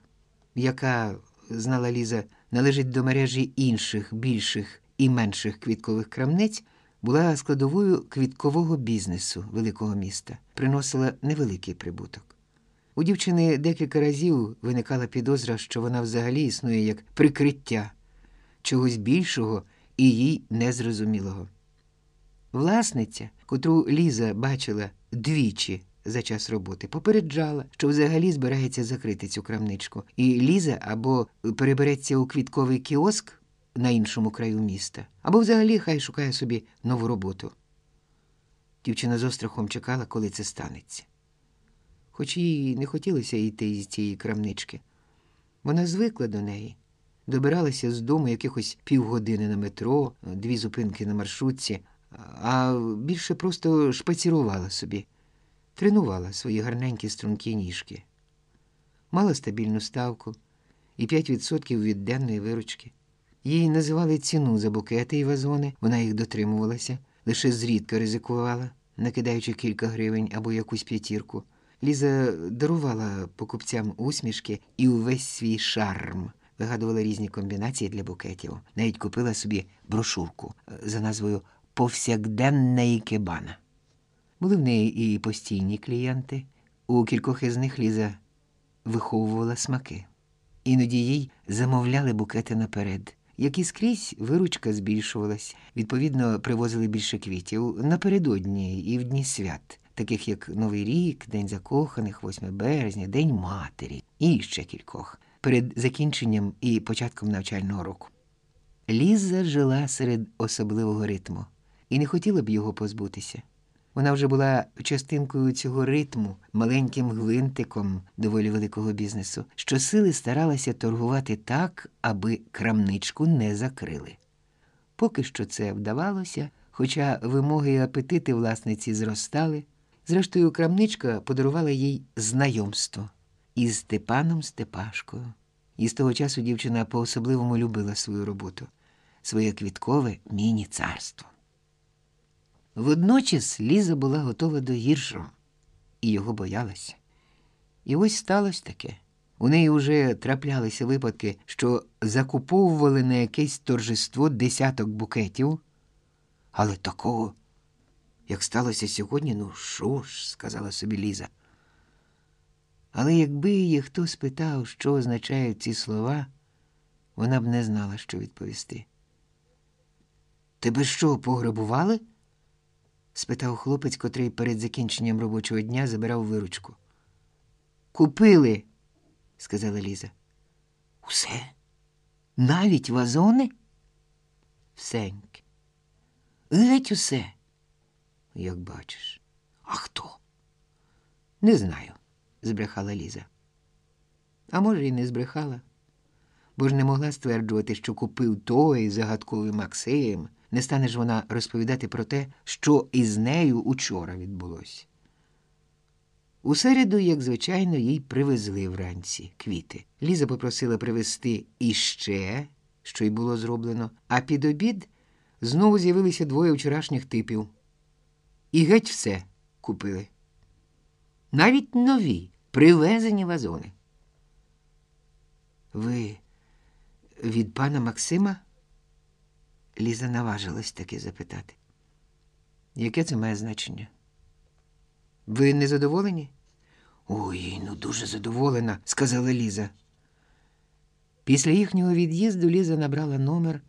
яка, знала Ліза, належить до мережі інших більших і менших квіткових крамниць, була складовою квіткового бізнесу великого міста, приносила невеликий прибуток. У дівчини декілька разів виникала підозра, що вона взагалі існує як прикриття чогось більшого і їй незрозумілого. Власниця, котру Ліза бачила двічі за час роботи, попереджала, що взагалі збирається закрити цю крамничку, і Ліза або перебереться у квітковий кіоск на іншому краю міста, або взагалі хай шукає собі нову роботу. Дівчина з острахом чекала, коли це станеться. Хоч їй не хотілося йти з цієї крамнички. Вона звикла до неї, добиралася з дому якихось півгодини на метро, дві зупинки на маршрутці, а більше просто шпацірувала собі, тренувала свої гарненькі стрункі ніжки, мала стабільну ставку і 5% від денної виручки. Їй називали ціну за букети і вазони, вона їх дотримувалася, лише зрідка ризикувала, накидаючи кілька гривень або якусь п'ятірку. Ліза дарувала покупцям усмішки і увесь свій шарм вигадувала різні комбінації для букетів. Навіть купила собі брошурку е, за назвою Повсякденна ікебана. Були в неї і постійні клієнти. У кількох із них Ліза виховувала смаки. Іноді їй замовляли букети наперед. Як і скрізь, виручка збільшувалась. Відповідно, привозили більше квітів напередодні і в дні свят, таких як Новий рік, День закоханих, 8 березня, День матері і ще кількох, перед закінченням і початком навчального року. Ліза жила серед особливого ритму і не хотіла б його позбутися. Вона вже була частинкою цього ритму, маленьким гвинтиком доволі великого бізнесу, що сили старалася торгувати так, аби крамничку не закрили. Поки що це вдавалося, хоча вимоги і апетити власниці зростали. Зрештою, крамничка подарувала їй знайомство із Степаном Степашкою. І з того часу дівчина по-особливому любила свою роботу, своє квіткове міні-царство. Водночас Ліза була готова до гіршого і його боялася. І ось сталося таке. У неї вже траплялися випадки, що закуповували на якесь торжество десяток букетів, але такого, як сталося сьогодні, ну що ж, сказала собі Ліза. Але якби її хто спитав, що означають ці слова, вона б не знала, що відповісти. Тебе що, пограбували? Спитав хлопець, котрий перед закінченням робочого дня забирав виручку. Купили, сказала Ліза. Усе? Навіть вазони? Всеньке. Геть усе. Як бачиш. А хто? Не знаю, збрехала Ліза. А може, і не збрехала, бо ж не могла стверджувати, що купив той загадковий Максим. Не стане ж вона розповідати про те, що із нею учора відбулося. У середу, як звичайно, їй привезли вранці квіти. Ліза попросила привезти іще, що й було зроблено, а під обід знову з'явилися двоє вчорашніх типів. І геть все купили. Навіть нові, привезені вазони. Ви від пана Максима? Ліза наважилась таки запитати. Яке це має значення? Ви не задоволені? Ой, ну дуже задоволена, сказала Ліза. Після їхнього від'їзду Ліза набрала номер,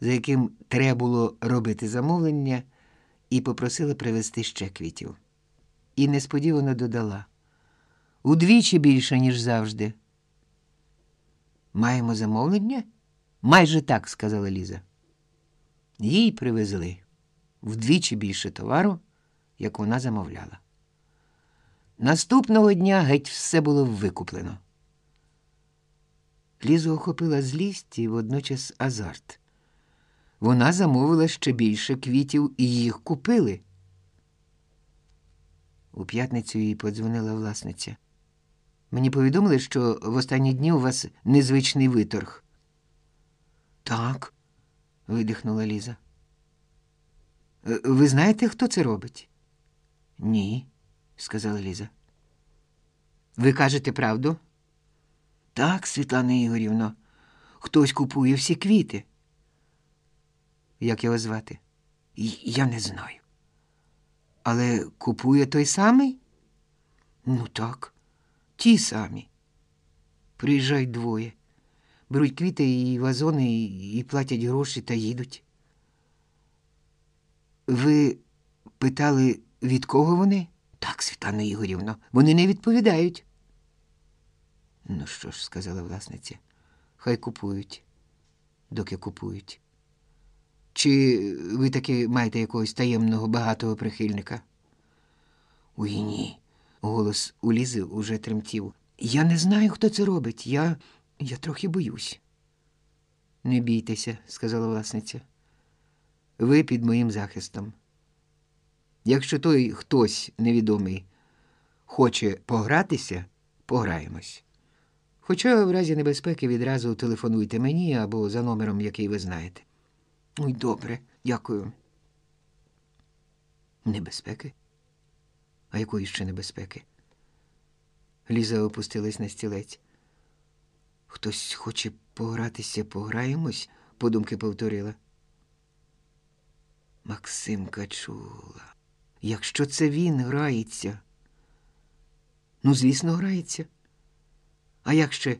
за яким треба було робити замовлення, і попросила привезти ще квітів. І несподівано додала удвічі більше, ніж завжди. Маємо замовлення? Майже так, сказала Ліза. Їй привезли вдвічі більше товару, як вона замовляла. Наступного дня геть все було викуплено. Лізу охопила злість і водночас азарт. Вона замовила ще більше квітів і їх купили. У п'ятницю їй подзвонила власниця. Мені повідомили, що в останні дні у вас незвичний виторг. Так, видихнула Ліза. «Е, Ви знаєте, хто це робить? Ні, сказала Ліза. Ви кажете правду? Так, Світлана Ігорівна, хтось купує всі квіти. Як його звати? Я не знаю. Але купує той самий? Ну так, ті самі. Приїжджають двоє, беруть квіти і вазони і платять гроші та їдуть. Ви питали, від кого вони? Так, Світлана Ігорівна, вони не відповідають. Ну що ж, сказала власниця, хай купують, доки купують. Чи ви таки маєте якогось таємного багатого прихильника? Ой, ні. Голос у Лізи уже тремтів. Я не знаю, хто це робить. Я, я трохи боюсь. Не бійтеся, сказала власниця. Ви під моїм захистом. Якщо той хтось невідомий хоче погратися, пограємось. Хоча в разі небезпеки відразу телефонуйте мені або за номером, який ви знаєте. Ой, добре, дякую. Небезпеки? А якої ще небезпеки? Ліза опустилась на стілець. Хтось хоче погратися, пограємось, подумки повторила. Максимка чула. Якщо це він грається. Ну, звісно, грається. А як ще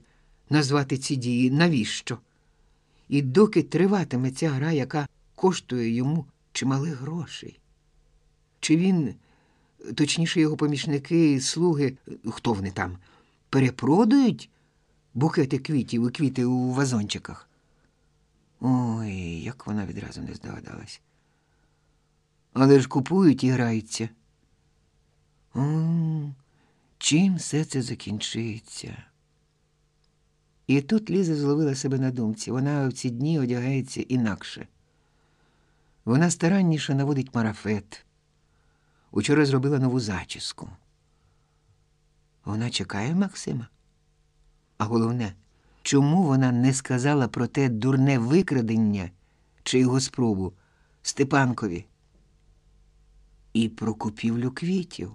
назвати ці дії? Навіщо? І доки триватиме ця гра, яка коштує йому чималих грошей? Чи він, точніше, його помічники, слуги, хто вони там, перепродають букети квітів і квіти у вазончиках? Ой, як вона відразу не здогадалась. Але ж купують і граються. Чим все це закінчиться? І тут Ліза зловила себе на думці. Вона в ці дні одягається інакше. Вона старанніше наводить марафет. Учора зробила нову зачіску. Вона чекає Максима. А головне, чому вона не сказала про те дурне викрадення чи його спробу Степанкові? І про купівлю квітів.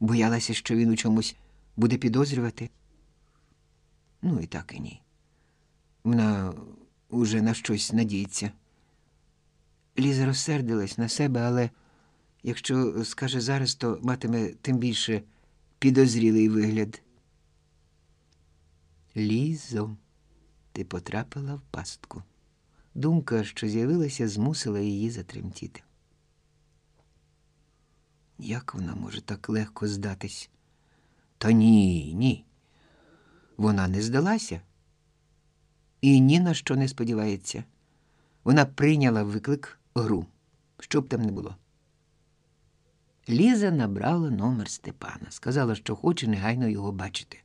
Боялася, що він у чомусь буде підозрювати. Ну і так і ні. Вона уже на щось надіється. Ліза розсердилась на себе, але якщо скаже зараз, то матиме тим більше підозрілий вигляд. Лізо, ти потрапила в пастку. Думка, що з'явилася, змусила її затремтіти. Як вона може так легко здатись? Та ні, ні. Вона не здалася і ні на що не сподівається. Вона прийняла виклик гру, що б там не було. Ліза набрала номер Степана, сказала, що хоче негайно його бачити.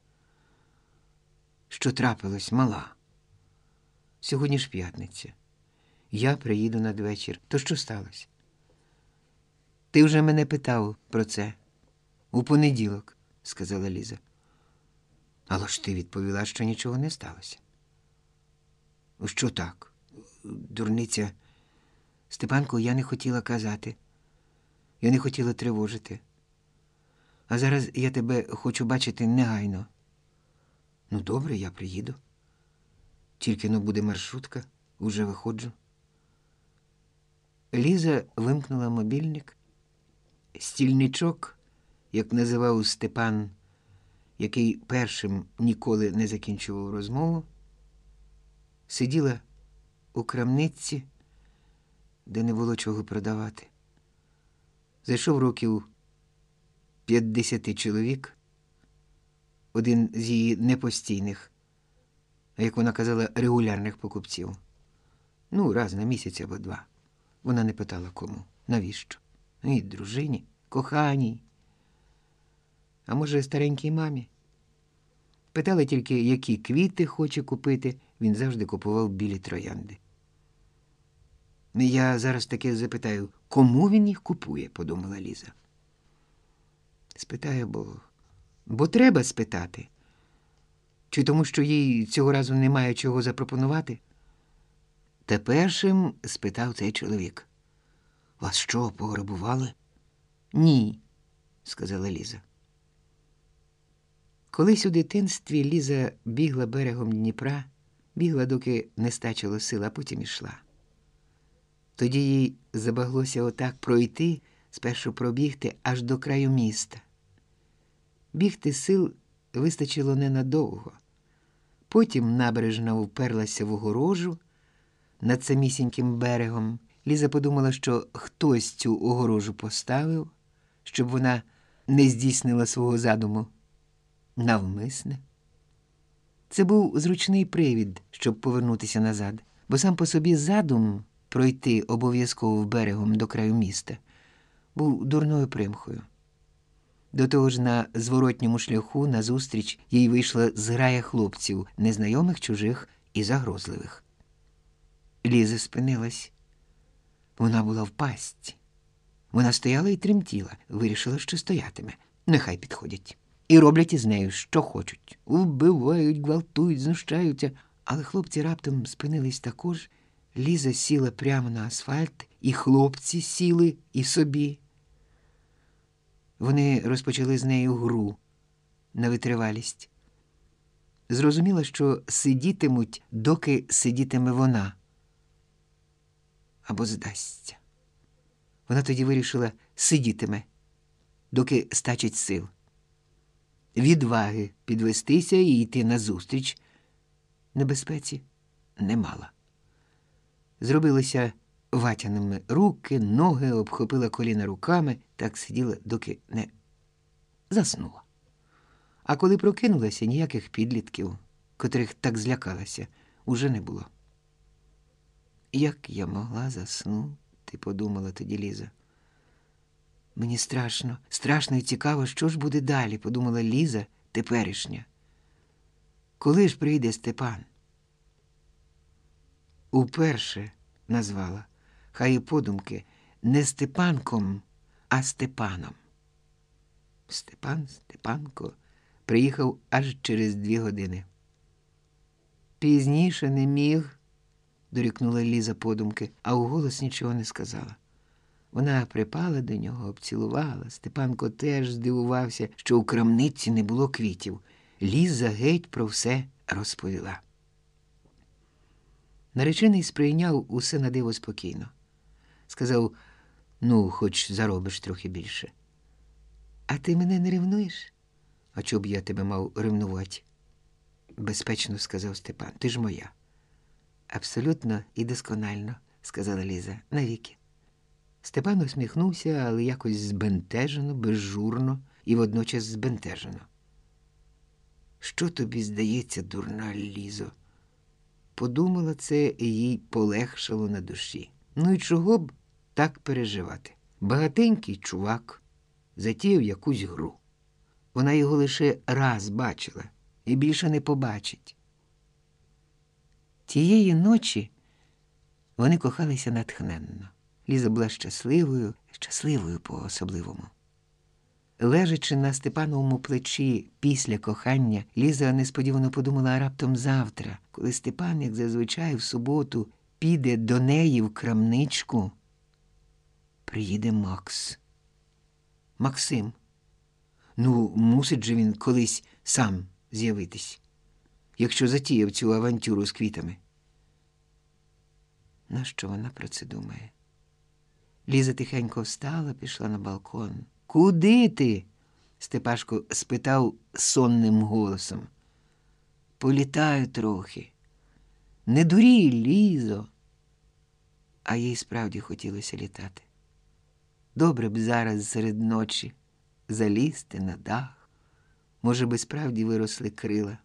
Що трапилось, мала? Сьогодні ж п'ятниця. Я приїду надвечір. То що сталося? Ти вже мене питав про це у понеділок, сказала Ліза. Але ж ти відповіла, що нічого не сталося. Що так? Дурниця. Степанку, я не хотіла казати. Я не хотіла тривожити. А зараз я тебе хочу бачити негайно. Ну, добре, я приїду. Тільки но буде маршрутка, уже виходжу. Ліза вимкнула мобільник. Стільничок, як називав Степан, який першим ніколи не закінчував розмову, сиділа у крамниці, де не було чого продавати. Зайшов років 50 чоловік, один з її непостійних, а як вона казала, регулярних покупців. Ну, раз на місяць або два. Вона не питала кому, навіщо. І дружині, коханій, а може, старенькій мамі. Питала тільки, які квіти хоче купити, він завжди купував білі троянди. Я зараз таки запитаю, кому він їх купує, подумала Ліза. Спитаю, бо бо треба спитати. Чи тому, що їй цього разу немає чого запропонувати? Та першим спитав цей чоловік. Вас що, пограбували? Ні, сказала Ліза. Колись у дитинстві Ліза бігла берегом Дніпра, бігла, доки не стачило сил, а потім ішла. Тоді їй забаглося отак пройти, спершу пробігти аж до краю міста. Бігти сил вистачило ненадовго. Потім набережна вперлася в огорожу над самісіньким берегом. Ліза подумала, що хтось цю огорожу поставив, щоб вона не здійснила свого задуму. Навмисне. Це був зручний привід, щоб повернутися назад, бо сам по собі задум пройти обов'язково берегом до краю міста був дурною примхою. До того ж, на зворотньому шляху назустріч їй вийшла зграя хлопців, незнайомих, чужих і загрозливих. Ліза спинилась. Вона була в пастці. Вона стояла і тремтіла, вирішила, що стоятиме. Нехай підходять. І роблять із нею, що хочуть. Вбивають, гвалтують, знущаються. Але хлопці раптом спинились також. Ліза сіла прямо на асфальт, і хлопці сіли і собі. Вони розпочали з нею гру на витривалість. зрозуміла, що сидітимуть, доки сидітиме вона або здасться. Вона тоді вирішила сидітиме, доки стачить сил. Відваги підвестися і йти назустріч небезпеці не мала. Зробилися ватяними руки, ноги, обхопила коліна руками, так сиділа, доки не заснула. А коли прокинулася, ніяких підлітків, котрих так злякалася, уже не було. Як я могла заснути, подумала тоді Ліза. Мені страшно, страшно і цікаво, що ж буде далі, подумала Ліза теперішня. Коли ж прийде Степан? Уперше назвала, хай і подумки, не Степанком, а Степаном. Степан Степанко приїхав аж через дві години. Пізніше не міг, дорікнула Ліза подумки, а уголос нічого не сказала. Вона припала до нього, обцілувала. Степанко теж здивувався, що у крамниці не було квітів. Ліза геть про все розповіла. Наречений сприйняв усе на диво спокійно. Сказав: ну, хоч заробиш трохи більше. А ти мене не ревнуєш? А чого б я тебе мав ревнувати? Безпечно сказав Степан. Ти ж моя. Абсолютно і досконально, сказала Ліза, навіки. Степан усміхнувся, але якось збентежено, безжурно і водночас збентежено. Що тобі здається, дурна Лізо? Подумала це і їй полегшало на душі. Ну і чого б так переживати? Багатенький чувак затіяв якусь гру. Вона його лише раз бачила і більше не побачить. Тієї ночі вони кохалися натхненно. Ліза була щасливою, щасливою по особливому. Лежачи на Степановому плечі після кохання, Ліза несподівано подумала раптом завтра, коли Степан, як зазвичай, в суботу, піде до неї в крамничку, приїде Макс. Максим. Ну, мусить же він колись сам з'явитись, якщо затіяв цю авантюру з квітами. Нащо вона про це думає? Ліза тихенько встала, пішла на балкон. Куди ти? Степашко спитав сонним голосом. Політаю трохи. Не дурій, Лізо. А їй справді хотілося літати. Добре б зараз серед ночі залізти на дах. Може би, справді виросли крила.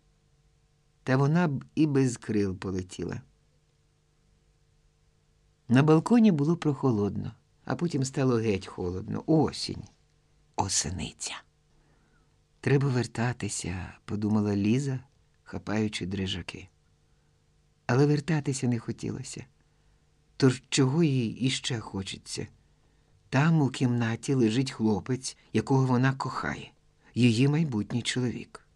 Та вона б і без крил полетіла. На балконі було прохолодно, а потім стало геть холодно. Осінь, осениця. Треба вертатися, подумала Ліза, хапаючи дрижаки. Але вертатися не хотілося. Тож чого їй іще хочеться? Там у кімнаті лежить хлопець, якого вона кохає, її майбутній чоловік.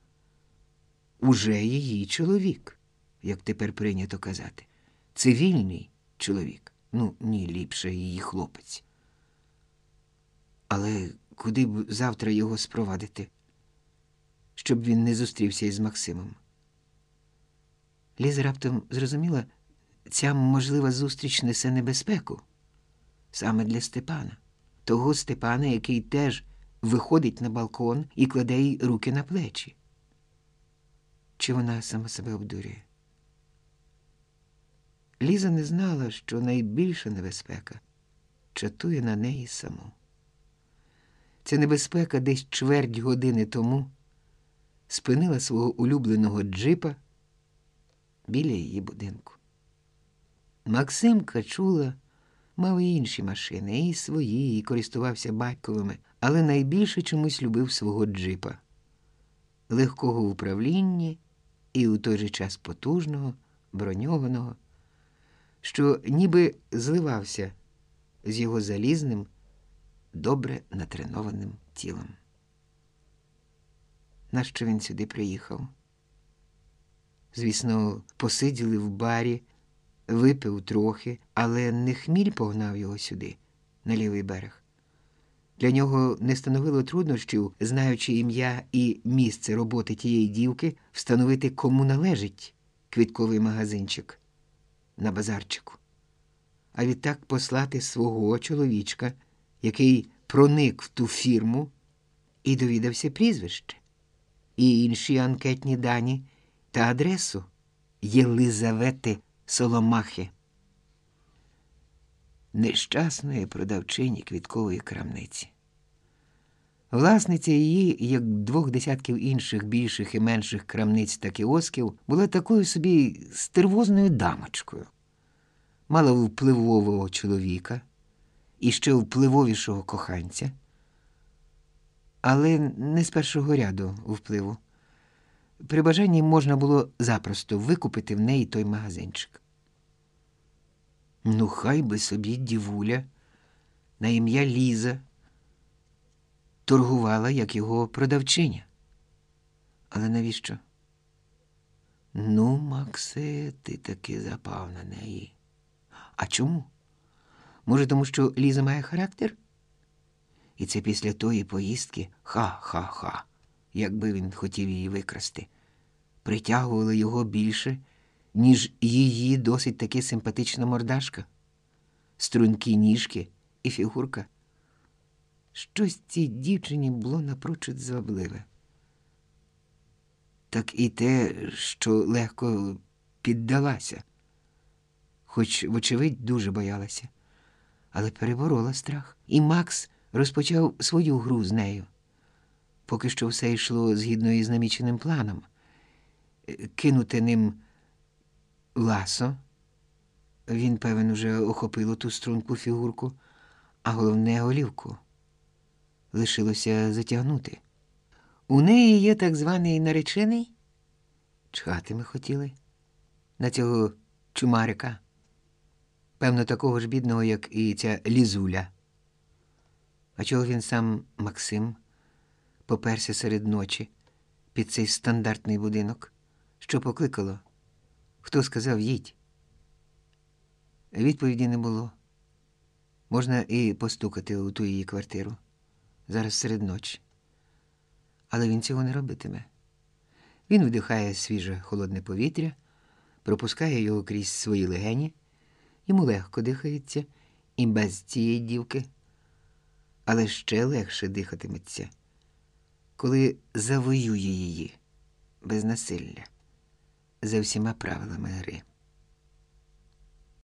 Уже її чоловік, як тепер прийнято казати, цивільний чоловік. Ну, ні, ліпше її хлопець. Але куди б завтра його спровадити, щоб він не зустрівся із Максимом? Ліза раптом зрозуміла, ця можлива зустріч несе небезпеку саме для Степана, того Степана, який теж виходить на балкон і кладе їй руки на плечі. Чи вона сама себе обдурює? Ліза не знала, що найбільша небезпека чатує на неї саму. Ця небезпека десь чверть години тому спинила свого улюбленого джипа біля її будинку. Максим Качула мав і інші машини, і свої, і користувався батьковими, але найбільше чомусь любив свого джипа, легкого в управлінні і у той же час потужного, броньованого що ніби зливався з його залізним, добре натренованим тілом. Нащо він сюди приїхав? Звісно, посиділи в барі, випив трохи, але не хміль погнав його сюди, на лівий берег. Для нього не становило труднощів, знаючи ім'я і місце роботи тієї дівки, встановити, кому належить квітковий магазинчик на базарчику. А відтак послати свого чоловічка, який проник в ту фірму і довідався прізвище, і інші анкетні дані та адресу Єлизавети Соломахи нещасної продавчині квіткової крамниці. Власниця її, як двох десятків інших більших і менших крамниць та кіосків, була такою собі стервозною дамочкою. Мала впливового чоловіка і ще впливовішого коханця, але не з першого ряду впливу. При бажанні можна було запросто викупити в неї той магазинчик. Ну, хай би собі дівуля на ім'я Ліза торгувала як його продавчиня. Але навіщо? Ну, Максе, ти таки запав на неї. А чому? Може, тому що Ліза має характер? І це після тої поїздки ха-ха-ха, якби він хотів її викрасти, притягувало його більше ніж її досить таки симпатична мордашка, стрункі ніжки і фігурка. Щось цій дівчині було напрочуд звабливе. Так і те, що легко піддалася, хоч, вочевидь, дуже боялася, але переборола страх, і Макс розпочав свою гру з нею. Поки що все йшло згідно із наміченим планом, кинути ним ласо. Він, певен, уже охопило ту струнку фігурку, а головне голівку. Лишилося затягнути. У неї є так званий наречений. Чхати ми хотіли на цього чумарика. Певно, такого ж бідного, як і ця лізуля. А чого він сам Максим поперся серед ночі під цей стандартний будинок? Що покликало? Хто сказав їдь? Відповіді не було. Можна і постукати у ту її квартиру зараз серед ночі. Але він цього не робитиме. Він вдихає свіже холодне повітря, пропускає його крізь свої легені, йому легко дихається і без цієї дівки, але ще легше дихатиметься, коли завоює її без насилля за всіма правилами гри.